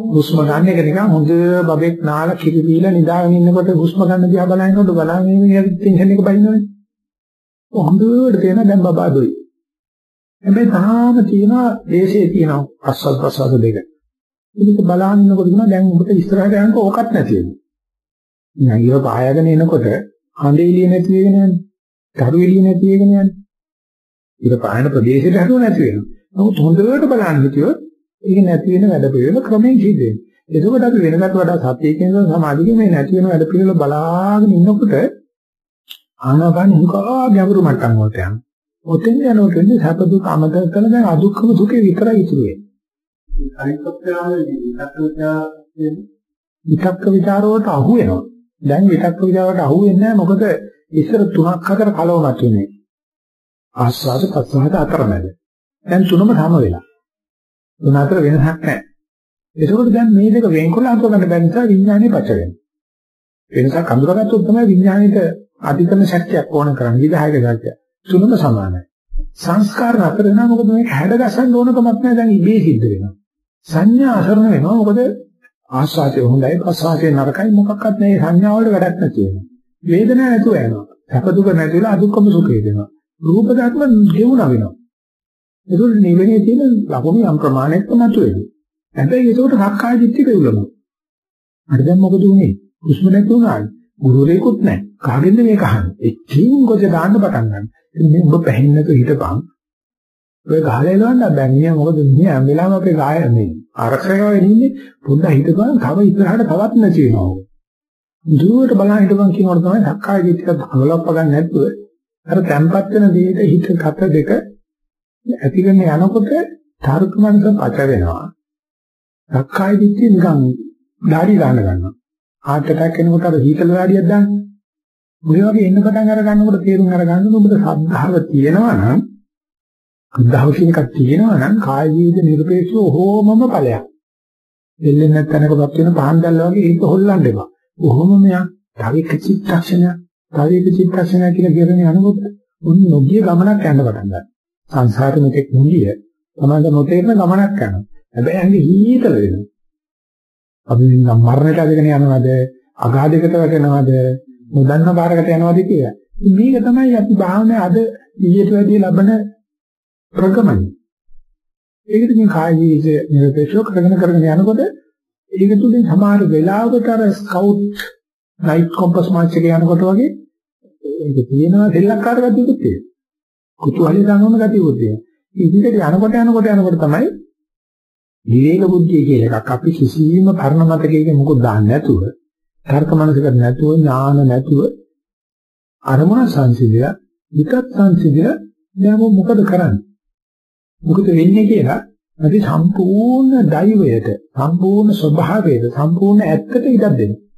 හුස්ම ගන්න එක නිකන් හොඳ බබෙක් නාලා කිරි බීලා නිදාගෙන ඉන්නකොට හුස්ම ගන්න දිහා බලනකොට බලන්නේ මේ ටෙන්ෂන් එක බයින්නවනේ. හොඳට තේන දැන් බබා දොයි. හැබැයි තාම තියෙනවා දේශේ තියෙනවා අස්සල් ප්‍රසාද දෙක. ඒක බලන ඉන්නකොට කියනවා දැන් ඔබට ඉස්සරහට යනකොට ඕකත් නැති වෙනවා. නිකන් ඉව පායගෙන එනකොට හඳ එළිය නැති වෙගෙන යන්නේ. කරු එළිය නැති වෙගෙන යන්නේ. ඉර පායන ප්‍රදේශයට හඳුන නැති වෙනවා. නමුත් හොඳට බලන්න හිටියොත් ඒක නැති වෙන වැඩ පිළිවෙල ක්‍රමයෙන් සිද්ධ වෙනවා. එතකොට අපි වෙනකට වඩා සතියකින් සමාධියකින් මේ නැති වෙන වැඩ පිළිවෙල බලාගෙන ඉන්නකොට ආනාපාන හුකා ගැඹුරු මට්ටම් වලට යනවා. ඔතෙන් යනකොට ඉන්නේ සැප දුක් අමතක කරලා දැන් අදුක්කම සුඛේ විතරයි ඉතුරු වෙන්නේ. විතක්ක ਵਿਚාරවලට අහු වෙනවා. දැන් විතක්ක ਵਿਚාරවලට අහු වෙන්නේ නැහැ මොකද ඉස්සර තුනක් හතර කලවමත් වෙන්නේ. ආස්වාද ප්‍රසආද අතරමැද. දැන් තුනම සම වෙලා. තුන අතර වෙනසක් නැහැ. ඒකෝට දැන් මේ දෙක වෙන්කොල්ල අතර ගන්න බැරි නිසා විඥානේ පච වෙනවා. වෙනසක් අඳුරගත්තොත් තමයි විඥානෙට අධිකරණ ශක්තියක් ඕන කරන්නේ විදායක ශක්තිය. තුනම සමානයි. සංස්කාර අතර වෙනා මොකද මේක හැඩගස්සන්න ඕන කමක් නැහැ දැන් ඉබේ සිද්ධ වෙනවා. සංඥා අසරණ වෙනවා මොකද ආස්වාදයේ හොඳයි ප්‍රසආදයේ නරකයි මොකක්වත් නැහැ සංඥා වල වැඩක් නැති වෙනවා. වේදනාවක් නැතුව යනවා. සැප දුක නැතිලා අදුක්කම සුඛය දෙනවා. රූප ධර්ම ගෙවුණ වෙනවා. ඒකෝට නිවෙන්නේ තියෙන ලකුණු යම් ප්‍රමාණයක මතුවෙනවා. හැබැයි ඒකට සක්කාය දිට්ඨිය කෙවුලම. අර දැන් මොකද උනේ? හුස්ම නැති වුණාද? ගුරුරේකුත් නැහැ. කාගෙන්ද මේක අහන්නේ? එකින් ගොජ දාන්න පටන් ගන්න. මේ ඔබ පැහැින් නැතුව හිටපන්. ඔය ගහලා එලවන්න බැන්නේ මොකද මේ හැම වෙලාවෙම අපේ ගාය මේ ආරක්ෂකව ඉන්නේ පොඩ්ඩක් හිටපන් තව ඉස්සරහට තවත් නැති වෙනවා. දුරට බලන් හිටපන් කියනකොට තමයි සක්කාය දිට්ඨිය අගලප්ප ගන්න නැතුව අර තැම්පත් වෙන දෙයට හිත කට දෙක ඇති කරන යනකොට තර්ක මනස පච වෙනවා. සක්කාය දිට්ඨිය නිකන් ඩාඩි දාන්න ගන්නවා. හાર્ට් ඇටැක් එනකොට අර හීතල ඩාඩියක් දාන්නේ. ඔය වගේ එන්න පටන් අර ගන්නකොට තේරුම් අර ගන්න ඔබට ශ්‍රද්ධාව තියෙනවා නම් ශ්‍රද්ධාව කියන එකක් තියෙනවා නම් කාය ජීවිත නිර්පේක්ෂව හෝමම ඵලයක්. දෙල්ලෙන් නැත්නම්කපත් වෙන පහන් දැල්ල වගේ ඒක හොල්ලන්න එපා. කොහොම මෙයා තව එක චිත්තක්ෂණයක් තව එක චිත්තක්ෂණයක් කියලා කියන යනකොට උන් නොගිය ගමනක් යන්න පටන් ගන්නවා. සංසාරෙ මෙතෙක් මුලිය තමයි නොතේරෙන ගමනක් යනවා. හැබැයි ඇඟ හීතල වෙනවා. අපි නම් මරණයට අදගෙන යනවද? අගාධයකට වැටෙනවද? නොදන්න පාරකට යනවාද කියලා. මේක තමයි අපි භාවනාවේ අද ඊට වැඩිය ලබන ප්‍රගමනය. ඒකට මේ කාය ජීවිත නිරපේක්ෂව කරගෙන කරගෙන යනකොට ඒක තුලින් සමහර වෙලාවකට අර ස්කවුට් නයිට් කොම්පස් මාච් එක යනකොට වගේ ඒක තියෙනවා සෙල්ලක්කාර ගතියකුත් තියෙනවා. කුතුහලයේ දනවන ගතියකුත් තියෙනවා. ඉදිරියට යනකොට යනකොට යනකොට තමයි විවේක බුද්ධිය කියලා එකක් අපි කිසිම පරණ මතකයක මොකද දාන්නේ නැතුව තර්ක මනසකට නැතුව ඥාන නැතුව අරමුණ සංසිඳිලා විකත් සංසිඳිලා දැන් මොකද කරන්නේ මොකද වෙන්නේ කියලා අපි සම්පූර්ණ දෛවයට සම්පූර්ණ ස්වභාවයට සම්පූර්ණ ඇත්තට ඉඩක් දෙනවා මම බලන්න ඉන්නවා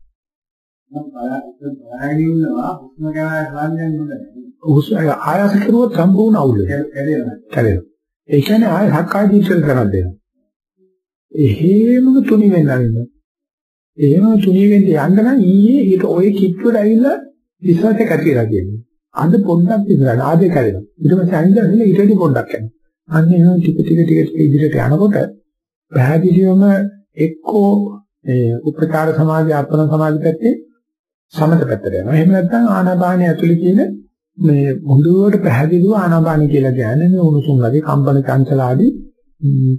හුස්ම ගැන හොයන්න නෑ හුස්ම ආයාස කරුවොත් සම්පූර්ණ අවුල් වෙනවා. කැඩෙනවා. ඒ කියන්නේ ආය හක්කාය දීචල් කරක් දෙනවා එහෙමම තුනි වෙනවා නේද එහෙම තුනි වෙන්න යන්න නම් ඊයේ ඊට ඔය කිට්ටුවට ඇවිල්ලා විශ්වාසයක් ඇති වෙලා කියන්නේ අද පොඩ්ඩක් විතරයි ආදේ කැඩෙනවා. ඊට පස්සේ අනිද්දා ඉන්න ඊට වඩා පොඩ්ඩක් යනවා අන්න එහෙනම් ටික ටික ටික ටික ඉදිරියට යනකොට පැහැදිලිවම එක්කෝ ඒ උපචාර සමාධි අර්පණ සමාධි පැත්තේ සමත පැත්තට යනවා. එහෙම නැත්නම් ආනාපානිය ඇතුළේ කියන මේ හොඳට පැහැදිලිව ආනාපානිය කියලා කියන්නේ මේ උණුසුම් ගතිය, කම්පන චංචල ආදී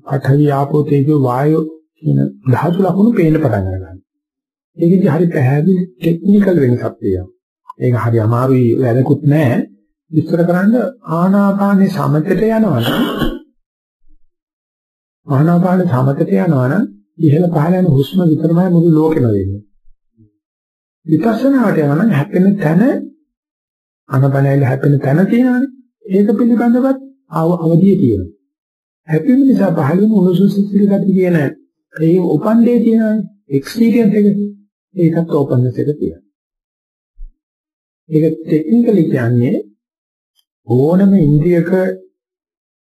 පඨවි ආපෝ තේජෝ වායෝ කියන ධාතු ලක්ෂණ පේන්න පටන් ගන්නවා. ඒකෙදි හරි පැහැදිලි ටෙක්නිකල් වෙනසක් තියෙනවා. ඒක හරි අමාරුයි වැඩකුත් නැහැ. විස්තර කරන්න ආනාපානේ සමතට යනවනම් ආනාපානේ සමතට යනවනම් ඉහළ පහළ යන හුස්ම විතරමයි මුළු ලෝකෙම වෙන්නේ. විපස්සනාවට යනනම් හැපෙන තැන ආනාපානයේ හැපෙන තැන තියෙනවානේ. ඒක පිළිබඳවත් අවදියේ තියෙනවා. හැපීම නිසා පහළ වෙන උණුසුම් සිසිල් ගති කියන ඒ උපන්දේ තියෙනවානේ. එක්ස්පීරියන්ස් එක. ඒකත් ඕපන්නස් එක තියෙනවා. ඒක ටෙක්නිකලි කියන්නේ ඕනම ඉන්ද්‍රියක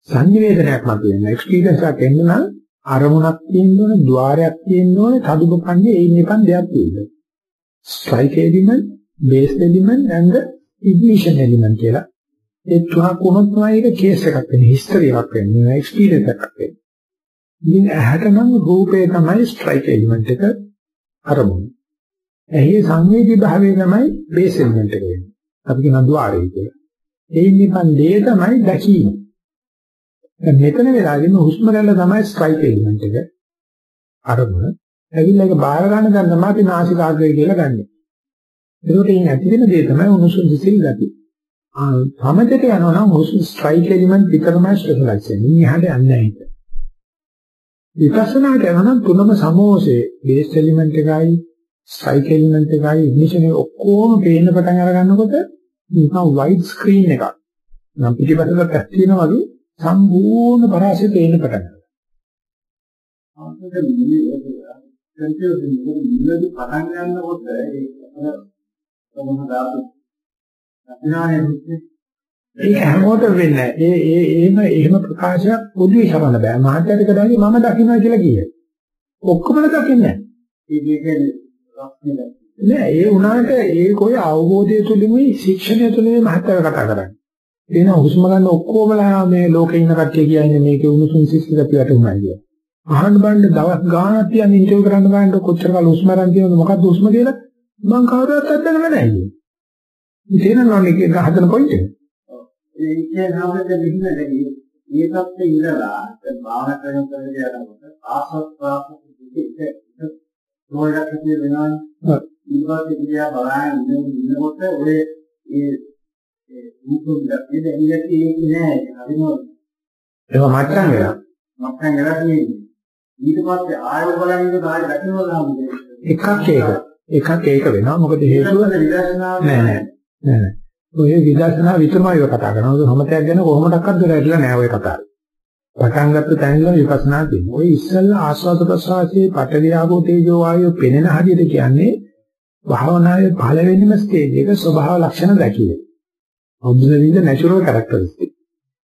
සංනිවේදනයක් මතුවෙන එක්ස්පීරියන්ස් එකක් එන්න නම් අරමුණක් තියෙන්න ඕනේ, ద్వාරයක් තියෙන්න ඕනේ, තදුබකන්නේ ඒ නිකන් දෙයක් තියෙන්න. Strike element, base element and ignition element කියලා. ඒ තුනක් වුණොත් තමයි ඒක කේස් එකක් වෙන්නේ, හිස්ටරි එකක් වෙන්නේ, එක්ස්පීරියන්ස් එකක් වෙන්නේ. ඉතින් ඇහැට නම් රූපේ තමයි ස්ට්‍රයික් එලිමන්ට් එක අරමුණ. එහි සංවේදී භාවය තමයි බේස් එලිමන්ට් එක වෙන්නේ. අපි කියන ద్వාරය කියලා. ඒ නිකන් දේ තමයි දැකීම. දැන් මෙතන වෙලාවේම හුස්ම රැල්ල තමයි ස්ට්‍රයික් එලිමන්ට් එක. අරමුණ. ඇවිල්ලා ඒක බාර ගන්න දැන් තමයි අපි නාසිකාග්‍රය කියලා ගන්නෙ. ඒකට මේ ඇති වෙන දේ තමයි උණුසුම් සිසිල් ගතිය. ආ සමතේට යනවා නම් හුස්ම ස්ට්‍රයික් එලිමන්ට් විතරමයි ස්පෙෂලායිස් වෙන්නේ. ඉහළ යන්නේ නැහැ. විපස්සනාට යනවා නම් තුනම සමෝසේ බේස් එලිමන්ට් එකයි ස්ට්‍රයික් එලිමන්ට් එකයි ඉග්නිෂන් එක ඔක්කොම පේන්න පටන් අර ගන්නකොට නිකන් වයිඩ් ස්ක්‍රීන් එකක්. නම් පිටිපස්සට පැස් තියෙනවා වගේ සම්පූර්ණ පරාසය පේන්න පටන් ගන්නවා. ආන්තක නිමේ කන්ටියුස් නිමේ පටන් ගන්නකොට ඒක කොහොමද ආපු ඒක හැමෝටම වෙන්නේ ඒ ඒ එහෙම එහෙම ප්‍රකාශයක් පොදුවේ කරන්න බෑ. මහත්යට කඩන්නේ මම දකින්නවා කියලා කියයි. ඔක්කොම දකින්නේ නැහැ. ඒ කියන්නේ නෑ ඒ උනාට ඒ කොයි අවබෝධය තුලින්මයි ශික්ෂණය තුලින්මයි මහත්තයා කතා කරන්නේ. එන හුස්ම ගන්න ඔක්කොමලා මේ ලෝකේ ඉන්න කට්ටිය කියන්නේ මේකේ උණුසුම් සිසිල් ගතියට උනායි කියලා. අහන්න බලන්න දවස් ගාණක් තියන් ඉන්ටර්විව් කරන්න බලන්න කොච්චර කාල හුස්ම ගන්න තියෙනවද මොකක්ද හුස්ම කියලා මම කවදාවත් අත්දැකලා නැහැ කියන්නේ. මේ තේරෙනවද මේක හදන පොයින්ට් එක? ඒ කියන්නේ හැමෝටම දෙන්නේ නැහැ. පැත්තේ ඉඳලා භාවනා කරන කෙනෙක් යනකොට ආසත් ප්‍රාප්ත දෙක එක රෝලයක් ඇතුලේ වෙනවා. ඊපස්සේ ඉන්දියා බලන්න ඉන්නකොට ඔය ඒ ඒ මුකුත් දැක්කේ ඉන්නේ ඒක නෑ හරිම ඒක මට්ටම් වෙලා මට්ටම් වෙලා තියෙන්නේ ඊට පස්සේ ආයෙ බලන් ඉන්න කාලේ දකින්නවා එකක් ඒක. එකක් ඒක වෙනවා. මොකද හේතුව? නෑ නෑ. නෑ ඔය විදර්ශනා විතරමයි ඔය කතා කරනවා සමතයක් ගැන කොහොමඩක්වත් දෙලා නෑ ඔය කතාව. පටන් ගත්ත තැනින්ම විපස්සනා තියෙනවා. ඔය ඉස්සල්ලා ආස්වාද ප්‍රසආසයේ පටවිය ආපෝ තේජෝ වායෝ පෙනෙන හරියට කියන්නේ භාවනාවේ පළවෙනිම ස්ටේජ් එක ස්වභාව ලක්ෂණ දැකීම. the natural characteristic.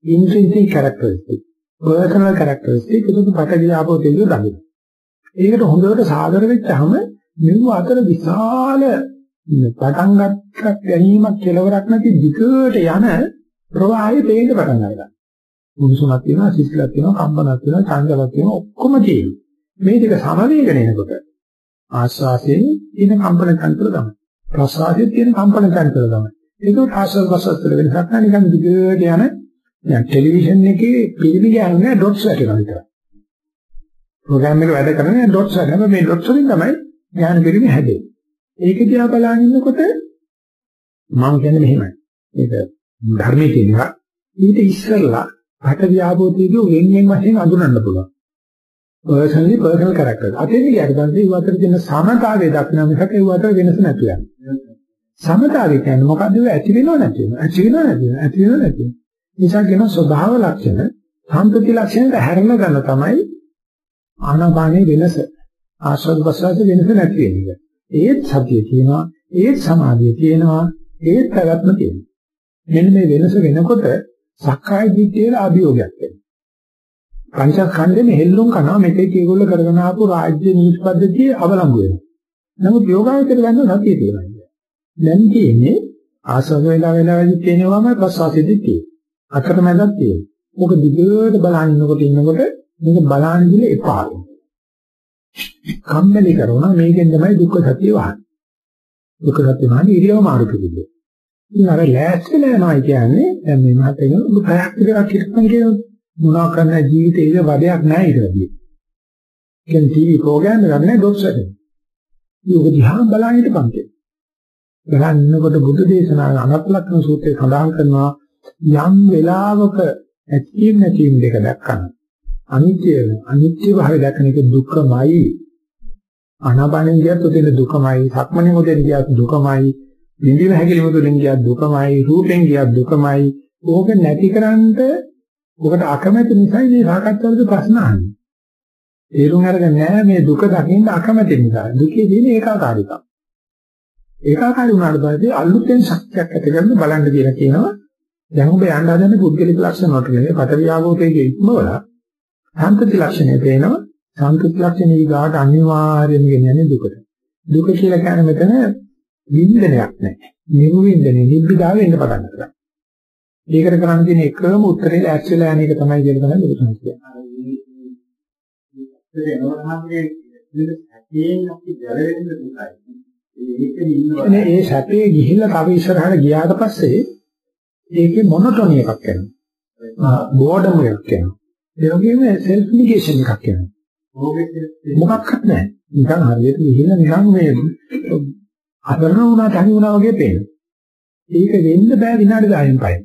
intrinsic characteristic. Personal characteristic ඒක පටවිය ආපෝ තේජෝ දකින්න. ඒකට හොඳට සාදර වෙච්චාම මෙව අතර විශාල පටන් ගන්න ගැනීමක් කෙලවරක් නැති දිගට යන ප්‍රවාහය පේන්න පටන් ගන්නවා. උණුසුමක් තියෙනවා, සිසිලක් තියෙනවා, කම්පනක් තියෙනවා, චංචලක් තියෙනවා ඔක්කොම තියෙනවා. මේ දෙක සමවේගන එනකොට ආස්වාසයෙන් තියෙන කම්පන චංචල තමයි. ප්‍රසආසයෙන් තියෙන කම්පන චංචල තමයි. ඒකට ආස්වාද ප්‍රසආසතල වෙනසක් නැහැ නිකන් දිගට යන දැන් ටෙලිවිෂන් එකේ පිළිබිගන්නේ ඩොට්ස් වැටෙනවා විතරයි. ප්‍රෝග්‍රෑම් එක වැඩ කරන්නේ ඩොට්ස් වලින්. මේ ඩොට්ස් වලින් තමයි ඥාන පිළිමි හැදෙන්නේ. ඒක දිහා බලන ඉන්නකොට මම කියන්නේ මෙහෙමයි. ඒක ධර්මයේ කියනවා ඊට ඉස්සෙල්ලා රට ව්‍යාපෝතීගේ වෙන වෙන වශයෙන් අඳුනන්න පුළුවන්. personally personal character. අතෙන් ගියාට පස්සේ ඒ අතර තියෙන සමතාවය දක්නා මිසක ඒ අතර වෙනස නැතු යනවා. සමතාවය කියන්නේ මොකද්ද? ඇති වෙනව නැති වෙනව. ඇති වෙනව නැති වෙනව. ඇති වෙනව නැති වෙනව. නිසා කියන ස්වභාව ලක්ෂණ සම්පති ලක්ෂණයට හැරෙන ගන්න තමයි ආනාපානයේ වෙනස. ආස්වාද ප්‍රසආස වෙනස නැති වෙන එක. ඒත් සතිය තියෙනවා, ඒත් සමාධිය තියෙනවා, ඒත් පැවැත්ම තියෙනවා. මෙන්න මේ වෙනස වෙනකොට සක්කාය දිට්ඨියේ අභියෝගයක් වෙනවා. පංචස්කන්ධෙම හෙල්ලුම් කරනවා මෙතෙක් ඒගොල්ලෝ කරගෙන ආපු රාජ්‍ය නීති පද්ධතිය අවලංගු වෙනවා. නමුත් යෝගාවචර ගන්න සතිය තියෙනවා. දැන් තියෙන්නේ ආසව වේලා වේලාවදි තියෙනවම ප්‍රසවාසෙදි තියෙනවා. අතරමැදක් තියෙනවා. මොක දිගට බලන් ඉන්නකොට ඉන්නකොට මේක බලන්න දිල එපා වෙනවා. කම්මැලි කරනවා මේකෙන් තමයි දුක්ඛ සත්‍ය වහන්නේ. දුක්ඛ සත්‍ය වහන්නේ ඉරියව මාරු කිව්වේ. ඉතින් අර ලෑස්තිලා යනවා කියන්නේ දැන් මේ මහත්තයා ඔබ පැයක් විතර කිරපන් කියන මොනවා කරන ජීවිතේ වදයක් නැහැ ඊටදී. කියන්නේ ටීවී ප්‍රෝග්‍රෑම් එකක් නැහැ ඩොක්ටර්. ඒක දිහා බලන්න හිටපන් කියලා. බලන්නකොට බුදු දේශනාවේ අනත්ලක්ෂණ සූත්‍රයේ සඳහන් කරනවා යම් වෙලාවක ඇතිවීම නැතිවීම දෙක දැක්කම අනිත්‍ය අනිත්‍ය භාවය දැකන එක දුක්ඛමයි අනාපානෙන් ගියත් උදේට දුකමයි සක්මණෙන් උදේට ගියත් දුකමයි නිදිම හැකිලිම තුළින් ගියත් දුකමයි රූපෙන් ගියත් දුකමයි. ඕක නැතිකරන්ට ඔකට අකමැති නිසා මේ සාකච්ඡාවලදී ප්‍රශ්න අහන්නේ. තේරුම් අරගෙන නෑ මේ දුක දකින්න අකමැති නිසා. දුකේ තියෙන ඒකාකාරීකම. ඒකාකාරී වුණාට පස්සේ අලුතෙන් ශක්තියක් ඇති කරන්න බලන්න කියලා කියනවා දැන් ඔබ යන්න හදන්නේ පුද්ගලික ලක්ෂණ වලට නෙවෙයි පටවිය ආගෝතයේ ඉක්මවලා සාන්තති ලක්ෂණය පේනවා. සාන්තති ලක්ෂණ ඊගාට අනිවාර්යයෙන්ම ගෙනියන්නේ දුකට. දුක කියලා කියන්නේ මෙතන වින්දනයක් නැහැ. නිර්වින්දනේ නිබ්බිදාව වෙන්න පටන් ගන්නවා ඒකට කරන්න තියෙන එකම උත්තරේ ඇක්චුअली යන එක තමයි කියලා තමයි දුක කියන්නේ. ඒ සැපේ ගිහිල්ලා තව ඉස්සරහට ගියාට පස්සේ ඒකේ මොනොටොනි එකක් එනවා. බෝඩම් එකක් එනවා. ඒ වගේම සෙල්ෆ් නිගේෂන් එකක් එනවා. මොකක්වත් නැහැ. නිකන් හරියට ගිහිල්ලා නිකන් මේ අතරන වුණා තනි වුණා වගේ පේනවා. ඒක වෙන්න බෑ විනාඩි 10න් පයින්.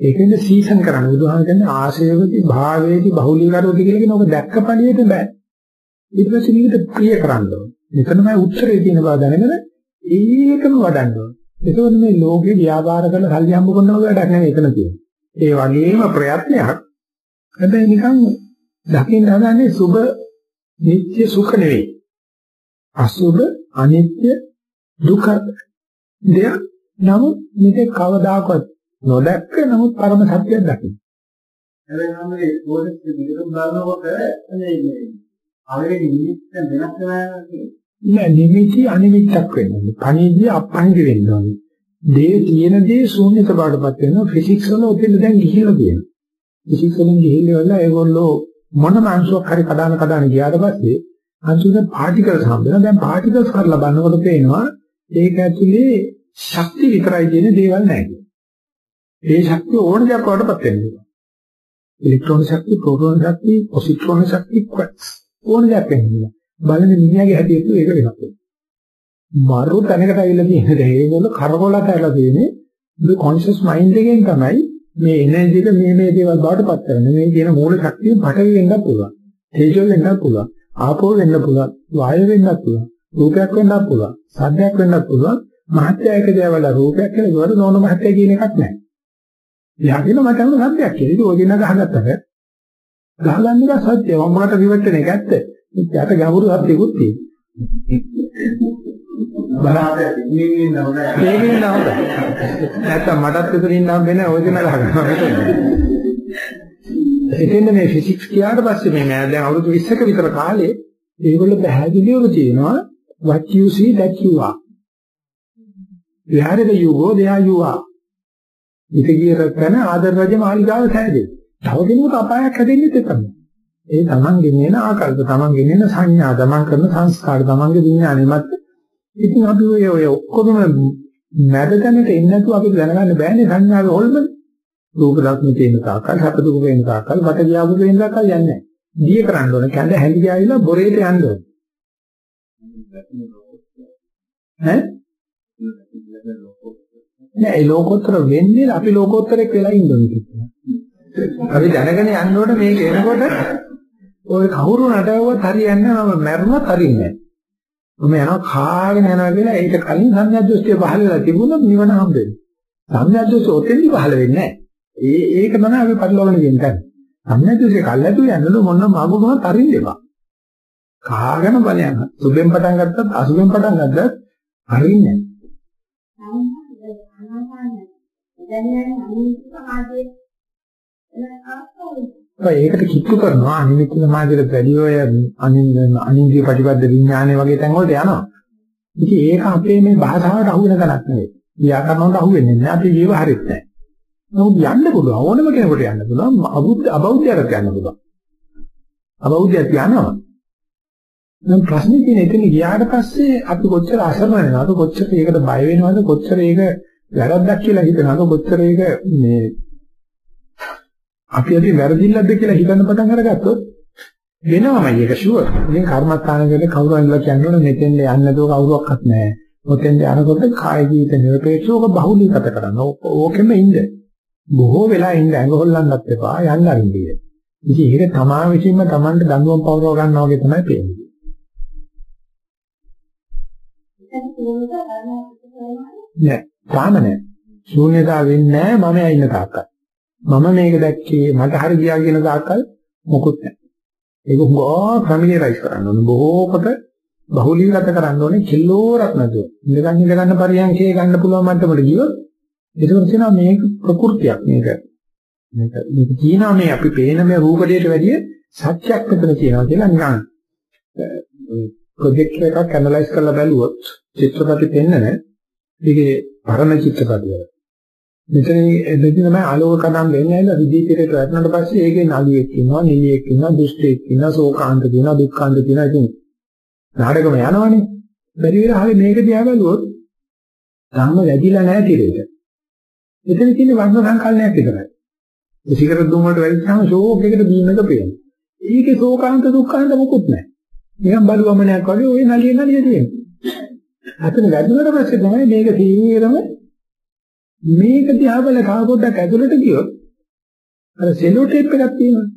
ඒකෙන්ද සීසන් කරන්න බුදුහාම කියන්නේ ආශයවති භාවේති බහුලීකරෝති කියලා කියන ඔබ දැක්ක පළියට බෑ. ඊට පස්සේ මේකට ප්‍රිය කරන්න ඕනේ. මෙතනමයි උත්තරේ තියෙන බව දැනගෙන ඒකම වඩන්න ඕනේ. ඒකෝන මේ ලෝකේ ව්‍යාපාර කරන සල්ලි හම්බ කරනවා වැඩක් නෙවෙයි එතන තියෙන්නේ. ඒ වගේම ප්‍රයත්නයක්. හැබැයි නිකන් දකින්න හදන්නේ සුබ නිත්‍ය සුඛ නෙවෙයි. අසුබ අනිත්‍ය දුක දෙයක් නමුත් මේක කවදාකවත් නොදැක්ක නමුත් පරම සත්‍යයක් දකින්න. හැබැයි මේ පොලිස් විදිහට බලනකොට මේ අවරේ නිමිත්ත වෙනස් වෙනවා කියන්නේ නෑ නිමිති අනිමිත්තක් වෙන්නේ. පණිවිඩය අපහිඟ වෙනවා. දේ තියෙන දේ ශූන්‍යත බාටපත් වෙනවා. ෆිසික්ස් වල ඔතෙන් දැන් ගිහිල්ලා තියෙනවා. ෆිසික්ස් වලින් ගිහිල්ලා ඒගොල්ලෝ මොනම අංශුවක් හරි කඩන කඩන ගියාට පස්සේ අංශුවේ පාටිකල්ස් හම්බෙනවා. දැන් පාටිකල්ස් කරලා බලනකොට පේනවා ඒක ඇතුලේ ශක්ති විතරයි තියෙන දේවල් නැහැ. ඒ ශක්තිය ඕන දෙයක් වඩපත් වෙනවා. ඉලෙක්ට්‍රෝන ශක්තිය, ප්‍රෝටෝන ශක්තිය, පොසිට්‍රෝන ශක්තිය, ක්වට්ස් ඕන දෙයක් වෙනවා. බලන මිනිහාගේ හැටියට ඒක වෙනස් වෙනවා. මරු තැනකට ඇවිල්ලා තියෙන දේ ඒගොල්ලෝ කරකොලට ඇවිල්ලා තියෙන්නේ මේ කොන්ෂස් මයින්ඩ් එකෙන් තමයි මේ එනර්ජි එක මේ මේ දේවල් බවට පත් කරන්නේ. මේ කියන මූල ශක්තිය පටවි වෙන්නත් පුළුවන්. තේජෝ වෙන්නත් පුළුවන්. ආපෝ වෙන්න පුළුවන්. වායු වෙන්නත් පුළුවන්. රූපයක් වෙන්නත් පුළුවන්. සද්දයක් වෙන්නත් පුළුවන්. මහත්යයක දේවල් රූපයක් කියලා ඒවට නෝන මහත්ය කියන එකක් නැහැ. එයාගෙන මට අහන සද්දයක් කියලා. ඒක ඔය දින ගහගත්තට ගහගන්න එක සත්‍ය. වම්මකට රිවර්ට් වෙන එක ඇත්ත. යට ගැඹුරු සත්‍යකුත් තියෙනවා. බලාපෑ ඉන්නේ නෝන. ඒකේ නෝන. නැත්තම් මටත් උතරින් නම් වෙන දින ගහනවා. එතෙන්ද මේ ෆිසික්ස් කියාට පස්සේ මේ මම දැන් අවුරුදු 20ක විතර කාලේ ඒගොල්ලෝ පැහැදිලිවම තියෙනවා what you see that you are. wherever you go there you are. ඉතිගිය රැකන ආදර රජ මාලිගාව සෑදේ. තව කෙනෙකුට අපායක් හැදෙන්නේ දෙකම. ඒ තමන්ගෙන් එන ආකල්ප තමන්ගෙන් එන සංඥා තමන් කරන සංස්කාර තමන්ගේ විඥානේ මත ඉතින් අපි ඔය ඔය ඔක්කොම මැදතැනට එන්නේ නැතුව අපිට දැනගන්න බෑනේ සංඥාවේ හොල්මන රූප ලක්ෂණ තියෙන තාකල් හත දුක වෙන තාකල් වට ගියාපු වෙන තාකල් යන්නේ නැහැ. දිය කරන්න ඕන කැඳ හැලි ගියාවිලා බොරේට යන්න ඕන. ඈ නෑ ඒ ලෝකෝත්තර වෙන්නේ අපි ලෝකෝත්තරෙක් වෙලා ඉන්නෝනේ කියලා. අපි දැනගෙන යන්න ඕනේ මේක එනකොට ඔය කවුරු නඩවුවත් හරියන්නේ නැහැ මම මැරුණත් හරියන්නේ නැහැ. මම යනවා කාගෙන යනවා කියලා ඒක කලින් සංඥාදෘෂ්ටිය පහළ වෙලා තිබුණොත් නිවන හම්බෙන්නේ. සංඥාදෘෂ්ටිය ඔතෙන්දි පහළ වෙන්නේ නැහැ. ඒ ඒක තමයි අපි පරිලෝකන කියන්නේ. සංඥාදෘෂ්ටිය කල්ලාතු යනලු මොන මාගුණවත් අරින්න එපා. කාගෙන බලයන්. සුබෙන් පටන් ගත්තත් අසුබෙන් පටන් ගත්තත් හරින්නේ නැහැ. ඒකට කිට්ටු කරනවා අනිමිත් සමාජයට වැඩි ඔය අනින්ද්‍රිය ප්‍රතිපද විඥානය වගේ තැන් වලට යනවා. ඉතින් ඒක අපේ මේ භාෂාවට අහු වෙන තැනක් නෙවෙයි. ව්‍යාකරණ වලට අහු වෙන්නේ නැහැ. අපි ජීව හරිත් නැහැ. නමුත් යන්න පුළුවන් ඕනම කෙනෙකුට යන්න පුළුවන් අබුද්ධ අබෞද්ධයට යන්න පුළුවන්. අබෞද්ධයට යනවා. දැන් ප්‍රශ්නේ තියෙන එතන ගියාට පස්සේ අපි කොච්චර අසරණ වෙනවද කොච්චර ඒකට බය වෙනවද කොච්චර ඒක වැරද්දක් කියලා හිතනවද කොච්චර ඒක මේ අපි අද වැරදිල්ලක්ද කියලා හිතන්න පටන් අරගත්තොත් වෙනවමයි ඒක ෂුවර්. ඉතින් කර්මස්ථානවල කවුරු අනිලා කියන්නේ මෙතෙන් යන්නේ නැතුව කවුරක්වත් නැහැ. ඔතෙන් යනකොට කාය ජීවිත නිරපේක්ෂව බහුලීගත කරන්න. ඕකෙම ඉන්න. බොහෝ වෙලා ඉන්න ඇඟ හොල්ලන්නත් එපා යන්න අරින්නේ. ඉතින් ඒක තමා විසින්ම Tamanට දඬුවම් පවරව ගන්නවා වගේ තමයි පේන්නේ. නෑ තාම නෑ ශූන්‍යතාව වෙන්නේ නෑ මම ඇින්න තාක්කල් මම මේක දැක්කේ මට හරි ගියා කියන තාක්කල් මොකුත් නෑ ඒක හොගා ෆැමිලියරයිස් කරන්න ඕනේ. බොහෝ කොට බහුලීගත කරන්න ඕනේ කිලෝරක් නැතුව. ඉඳගන්න ඉඳගන්න පරියන්කේ ගන්න පුළුවන් මට්ටමට ගියොත් ඒක තියෙනවා මේක ප්‍රകൃතියක්. මේක මේක මේක කියනවා මේ අපි පේන මේ රූප දෙයට වැඩිය සත්‍යයක් මෙතන තියෙනවා කියලා නිකන් ප්‍රොජෙක්ටර් එකක් ඇනලයිස් කරලා බැලුවොත් චිත්‍රපටි පෙන්නන ඒකේ පරණ චිත්‍රපටි වල. මෙතන එදදී තමයි ආලෝක කණම් වෙන්නේ නැහැලා විදීපිරේට වැටුණාට පස්සේ ඒකේ නලියෙක් ඉන්නවා නිලියෙක් ඉන්නවා දුෂ්ටයෙක් ඉන්නවා ශෝකාන්ත තියෙනවා දුක්ඛාන්ත තියෙනවා ඉතින් නාටකම යනවනේ. බැරි වෙලා හරි මේක දිහා බැලුවොත් ධම්ම වැඩිලා නැහැ තිරේට එතන තියෙන වර්ණ සංකල්පයක් විතරයි. ඒ සිගරට් දුම් වලට වැඩිචාම ෂෝක් එකට බීම එක පේනවා. ඒකේ ශෝකාන්ත දුක්ඛාන්ත මොකුත් නැහැ. නිකන් බලුවමනයක් වගේ ওই නලිය නලිය තියෙනවා. අතන වැදුනට පස්සේ තමයි මේක තීව්‍රම මේක දිහා බල කව පොඩ්ඩක් ඇතුළට ගියොත් අර සෙලෝ ටේප් එකක් තියෙනවා.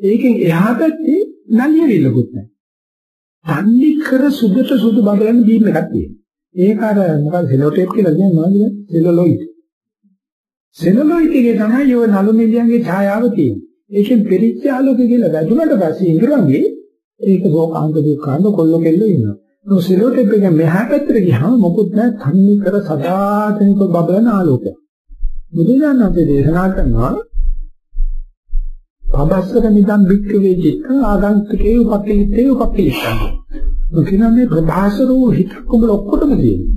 ඒකෙන් එහා පැත්තේ නලිය විලකුත් නැහැ. තන්නේ කර සුදුට සුදු බබලන බීම් එකක් තියෙනවා. ඒක අර මොකද සෙලෝ ටේප් කියලා කියන්නේ මොනවද? සෙලුලොයිඩ්. සෙලුලොයිඩ් එකේ තමයි ඔය නළු නිලියන්ගේ ඡායාව තියෙන්නේ. ඒකෙන් පෙරිච්ච ආලෝකය කියලා වැදුනට පස්සේ ඉඳුරංගේ ඒක භෝකාංග දුක්ඛාංග කොල්ල කෙල්ල ඉන්නවා. ඒ සිලෝටෙප් එක මෙහා පැත්තට ගියාම මොකුත් නැහැ තන්නේ කර සදාතනික බබලන ආලෝකය. බුදුදහම අපේ දේශනා කරනවා පබස්සක නිදන් වික්කවේ චිත්ත ආගන්තුකේ උපක්ඛලිතේ උපක්ඛලිතං. මුකිනා මේ ප්‍රභාසරෝ හිතක් උඹල ඔක්කොටම තියෙනවා.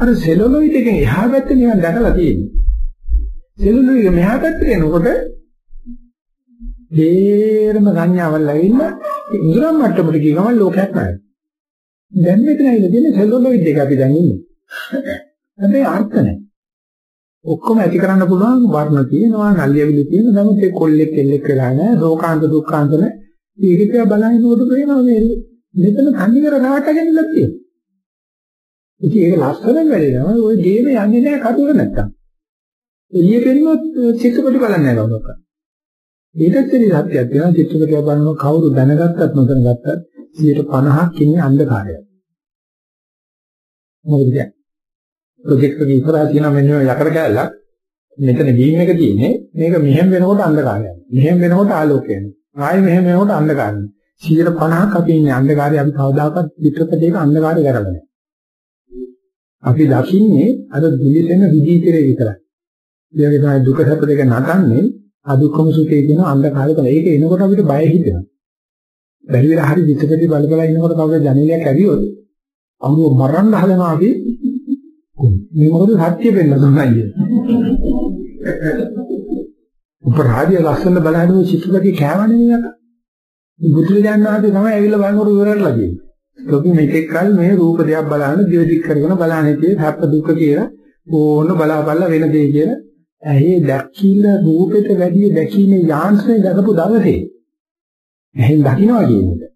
අර සෙලුලොයිඩ් එකෙන් එහා පැත්තේ නිකන් දැකලා තියෙනවා. සෙලුලොයිඩ් මෙහා පැත්තේ එනකොට හේරම සංඥාවල් ඇවිල්ලා ඉඳුරම් මට්ටමට ගිය ගමන් ලෝකයක් නැහැ. දැන් මෙතන ඇවිල්ලා තියෙන සෙල්ලොලොයිඩ් එක අපි දැන් ඉන්නේ. හැබැයි අර්ථ නැහැ. ඔක්කොම ඇති කරන්න පුළුවන් වර්ණ තියෙනවා, නල්ලියවිලි තියෙනවා, නමුත් ඒ කොල්ලෙක් කෙල්ලෙක් වෙලා නැහැ, ශෝකාන්ත දුක්ඛාන්ත නැහැ. ඊට බලනකොට පේනවා මේ මෙතන තනි කර රාටගෙන ඉල්ලක් තියෙනවා. ඉතින් ඒක ලස්සන වැඩේනවා. ওই ගේම යන්නේ නැහැ කටුවර නැත්තම්. එළිය පෙන්නොත් චිත්‍රපටි බලන්නේ නැහැ කවුරක්වත්. ඊටත් එනි සත්‍යයක් තියෙනවා චිත්‍රපටය බලනවා කවුරු දැනගත්තත් නොදැනගත්තත් 50ක් ඉන්නේ අන්ධකාරයක්. මොකද කියන්නේ? ප්‍රොජෙක්ට් එකේ ඉස්සරහා තියෙන මෙන්න යකඩ කැලලක් මෙතන බීම් එක තියෙන්නේ මේක මෙහෙම වෙනකොට අන්ධකාරයක්. මෙහෙම වෙනකොට ආලෝකය එනවා. ආයෙ මෙහෙම වෙනකොට අන්ධකාරය. 50ක් අපි ඉන්නේ අන්ධකාරය අපි කවදාකවත් චිත්‍රපටයක අන්ධකාරය කරලා නැහැ. අපි දකින්නේ අර දිලිසෙන විදීතරේ විතරයි. ඒ වගේ තමයි දුක සැප දෙක නටන්නේ අදුක්කම සුඛය කියන අන්ධකාරය තමයි. ඒක එනකොට අපිට බය හිතෙනවා. බැරි වෙලා හරි විතකදී බල බල ඉනකොට කවුරු ජනේලයක් ඇරියොත් අමුව මරන්න හදනවා අපි. මේ මොකද සත්‍ය වෙන්න දුන්නයි. උපරාදිය ලස්සන බලන්නේ චිත්‍රපටි කෑවනේ නේද? බුදුරජාණන් වහන්සේ තමයි ඇවිල්ලා බලනකොට ඉවරලා තියෙන්නේ. ලෝකෙ මේකෙක් කල මේ රූප දෙයක් බලන්න දිවදික් කරගෙන බලන්නේ තියෙන්නේ හැප්ප දුක කියලා ඕන බලාපල්ලා වෙන දෙය කියලා ඇහි දැක්කිල රූපෙට වැඩිය දැකීමේ යාන්ත්‍රණය දකපු දවසේ එහෙන් දකින්නවා කියන එක.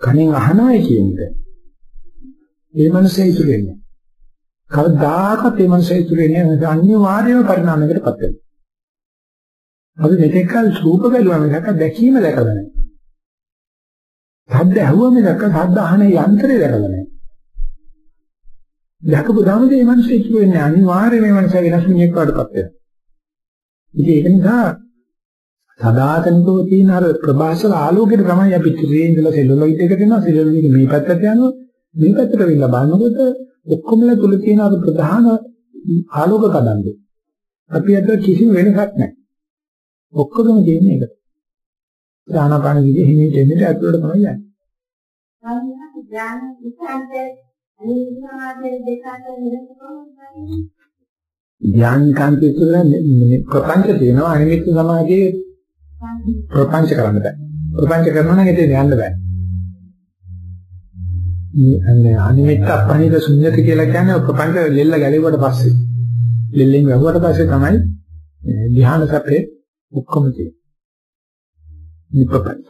කනෙන් අහනවා කියන එක. ඒ මනසේ ඉතුරු වෙන්නේ. කවදාකවත් ඒ මනසේ ඉතුරු වෙන්නේ නැහැ. අනිවාර්යම පරිණාමයකටපත් වෙනවා. අපි මෙතෙක් කල රූප බැලුවා මිසක දැකීම දැකලා නැහැ. ශබ්ද ඇහුවා මිසක ශබ්ද අහන යන්ත්‍රය දැකලා නැහැ. දැකපු ධර්මයේ මේ මනසේ ඉතුරු වෙන්නේ අනිවාර්යයෙන් මේ මනස වෙනස් මිනිහෙක් වඩපත් වෙනවා. ඉතින් ඒක නිසා සදාතනිකව තියෙන අර ප්‍රභාසල ආලෝකයට තමයි අපි ත්‍රියේ ඉඳලා සෙලුලොයිඩ් එකට එනවා. සෙලුලොයිඩ් මේ පැත්තට යනවා. මේ පැත්තට වෙලා බලනකොට ඔක්කොමල තුල තියෙන අර ප්‍රධාන ආලෝක කදන්නේ අපි අතර කිසිම වෙනසක් නැහැ. ඔක්කොම දෙන්නේ ඒකට ධානාපාන විදිහේ හිමීට එන්නේ ඇතුළට තමයි යන්නේ. ඥාන විචාරය අනිවාර්ය දෙක අතර වෙනස කොහොමද? ධ්‍යානකාන්තය කියලා ප්‍රපංච තියෙනවා. අනිමිත් සමාධියේ ප්‍රපංච කරන්න බෑ. ප්‍රපංච කරනවා නම් එතන යන්න බෑ. මේ අනිමිත් අපහිත ශුන්‍යත කියලා කියන්නේ ප්‍රපංච ලෙල්ල ගැලෙවුවට පස්සේ. ලෙල්ලෙන් වැහුවට පස්සේ තමයි ධ්‍යාන සැපේ ඔක්කොම තියෙන්නේ. නිපපංච.